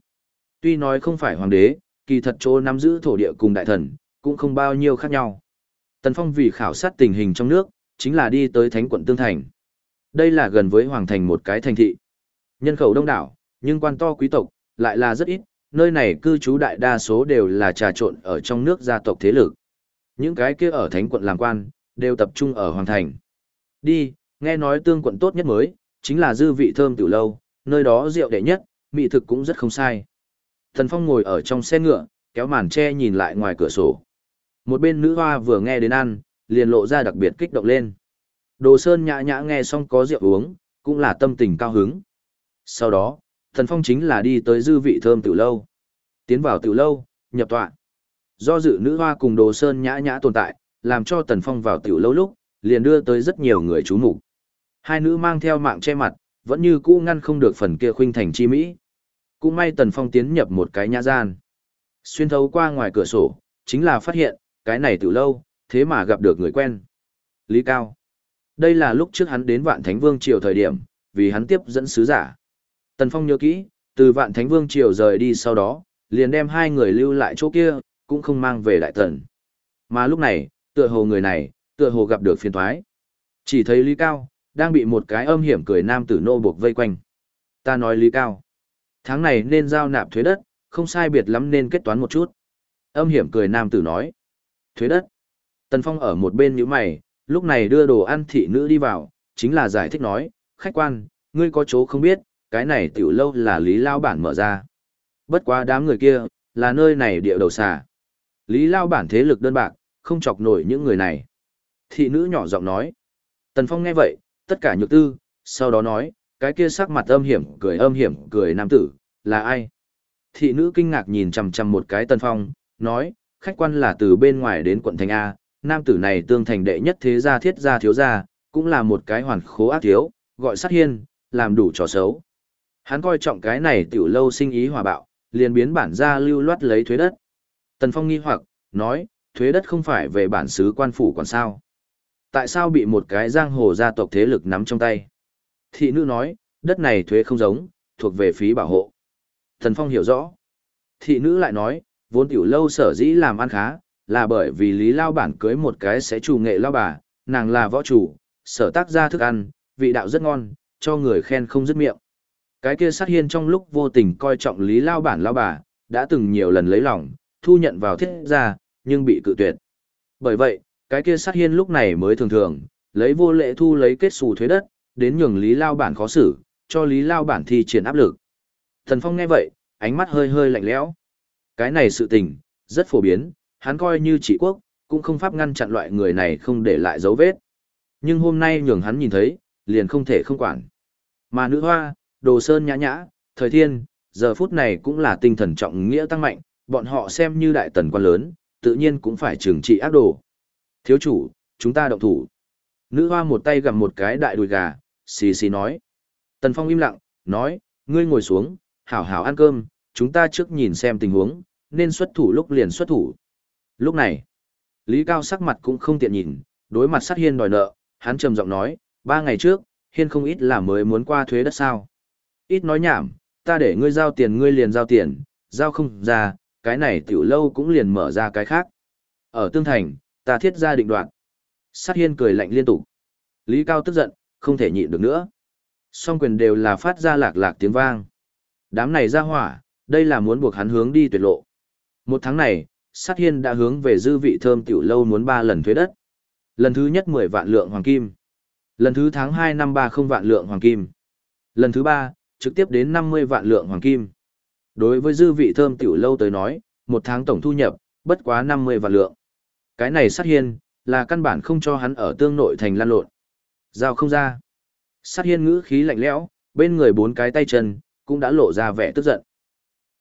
Tuy nói không phải hoàng đế, kỳ thật chỗ nắm giữ thổ địa cùng đại thần, cũng không bao nhiêu khác nhau. Tần Phong vì khảo sát tình hình trong nước, chính là đi tới thánh quận Tương Thành. Đây là gần với hoàng thành một cái thành thị. Nhân khẩu đông đảo, nhưng quan to quý tộc, lại là rất ít, nơi này cư trú đại đa số đều là trà trộn ở trong nước gia tộc thế lực. Những cái kia ở thánh quận làm quan, đều tập trung ở hoàng thành. Đi, nghe nói tương quận tốt nhất mới, chính là dư vị thơm tiểu lâu, nơi đó rượu đệ nhất, mỹ thực cũng rất không sai. Thần Phong ngồi ở trong xe ngựa, kéo màn che nhìn lại ngoài cửa sổ. Một bên nữ hoa vừa nghe đến ăn, liền lộ ra đặc biệt kích động lên. Đồ Sơn nhã nhã nghe xong có rượu uống, cũng là tâm tình cao hứng. Sau đó, Thần Phong chính là đi tới dư vị thơm tiểu lâu. Tiến vào tiểu lâu, nhập tọa. Do dự nữ hoa cùng Đồ Sơn nhã nhã tồn tại, làm cho Tần Phong vào tiểu lâu lúc, liền đưa tới rất nhiều người chú mục. Hai nữ mang theo mạng che mặt, vẫn như cũ ngăn không được phần kia khuynh thành chi mỹ. Cũng may Tần Phong tiến nhập một cái nhã gian. Xuyên thấu qua ngoài cửa sổ, chính là phát hiện, cái này từ lâu, thế mà gặp được người quen. Lý Cao. Đây là lúc trước hắn đến Vạn Thánh Vương Triều thời điểm, vì hắn tiếp dẫn sứ giả. Tần Phong nhớ kỹ, từ Vạn Thánh Vương Triều rời đi sau đó, liền đem hai người lưu lại chỗ kia, cũng không mang về Đại Tần. Mà lúc này, tựa hồ người này, tựa hồ gặp được phiền thoái. Chỉ thấy Lý Cao, đang bị một cái âm hiểm cười nam tử nô buộc vây quanh. Ta nói Lý Cao. Tháng này nên giao nạp thuế đất, không sai biệt lắm nên kết toán một chút. Âm hiểm cười nam tử nói. Thuế đất. Tần Phong ở một bên như mày, lúc này đưa đồ ăn thị nữ đi vào, chính là giải thích nói, khách quan, ngươi có chỗ không biết, cái này tiểu lâu là Lý Lao Bản mở ra. Bất quá đám người kia, là nơi này địa đầu xà. Lý Lao Bản thế lực đơn bạc, không chọc nổi những người này. Thị nữ nhỏ giọng nói. Tần Phong nghe vậy, tất cả nhược tư, sau đó nói, cái kia sắc mặt âm hiểm cười âm hiểm cười nam tử, là ai? Thị nữ kinh ngạc nhìn chằm chằm một cái Tần Phong, nói, khách quan là từ bên ngoài đến quận thành A, nam tử này tương thành đệ nhất thế gia thiết gia thiếu gia, cũng là một cái hoàn khố ác thiếu, gọi sát hiên, làm đủ trò xấu. Hắn coi trọng cái này tiểu lâu sinh ý hòa bạo, liền biến bản gia lưu loát lấy thuế đất. Tần Phong nghi hoặc, nói, thuế đất không phải về bản xứ quan phủ còn sao? Tại sao bị một cái giang hồ gia tộc thế lực nắm trong tay? Thị nữ nói, đất này thuế không giống, thuộc về phí bảo hộ. Thần Phong hiểu rõ. Thị nữ lại nói, vốn tiểu lâu sở dĩ làm ăn khá, là bởi vì Lý Lao Bản cưới một cái sẽ chủ nghệ lao bà, nàng là võ chủ, sở tác ra thức ăn, vị đạo rất ngon, cho người khen không dứt miệng. Cái kia sát hiên trong lúc vô tình coi trọng Lý Lao Bản lao bà, đã từng nhiều lần lấy lòng, thu nhận vào thiết gia, nhưng bị cự tuyệt. Bởi vậy, cái kia sát hiên lúc này mới thường thường, lấy vô lệ thu lấy kết xù thuế đất, đến nhường Lý Lao Bản khó xử, cho Lý Lao Bản thi triển áp lực. Thần Phong nghe vậy, ánh mắt hơi hơi lạnh lẽo. Cái này sự tình, rất phổ biến, hắn coi như trị quốc, cũng không pháp ngăn chặn loại người này không để lại dấu vết. Nhưng hôm nay nhường hắn nhìn thấy, liền không thể không quản. Mà nữ hoa, đồ sơn nhã nhã, thời thiên, giờ phút này cũng là tinh thần trọng nghĩa tăng mạnh, bọn họ xem như đại tần quan lớn, tự nhiên cũng phải trừng trị ác đồ. Thiếu chủ, chúng ta động thủ. Nữ hoa một tay gặm một cái đại đùi gà, xì xì nói. Tần Phong im lặng, nói, ngươi ngồi xuống, hảo hảo ăn cơm, chúng ta trước nhìn xem tình huống, nên xuất thủ lúc liền xuất thủ. Lúc này, Lý Cao sắc mặt cũng không tiện nhìn, đối mặt sát hiên đòi nợ, hắn trầm giọng nói, ba ngày trước, hiên không ít là mới muốn qua thuế đất sao. Ít nói nhảm, ta để ngươi giao tiền ngươi liền giao tiền, giao không ra, cái này tiểu lâu cũng liền mở ra cái khác. Ở tương thành, ta thiết ra định đoạn. Sát hiên cười lạnh liên tục. Lý Cao tức giận, không thể nhịn được nữa. Song quyền đều là phát ra lạc lạc tiếng vang. Đám này ra hỏa, đây là muốn buộc hắn hướng đi tuyệt lộ. Một tháng này, sát hiên đã hướng về dư vị thơm tiểu lâu muốn ba lần thuế đất. Lần thứ nhất 10 vạn lượng hoàng kim. Lần thứ tháng 2 năm 30 vạn lượng hoàng kim. Lần thứ ba, trực tiếp đến 50 vạn lượng hoàng kim. Đối với dư vị thơm tiểu lâu tới nói, một tháng tổng thu nhập, bất quá 50 vạn lượng. Cái này sát hiên, là căn bản không cho hắn ở tương nội thành lan lộn. Giao không ra. Sát hiên ngữ khí lạnh lẽo, bên người bốn cái tay chân, cũng đã lộ ra vẻ tức giận.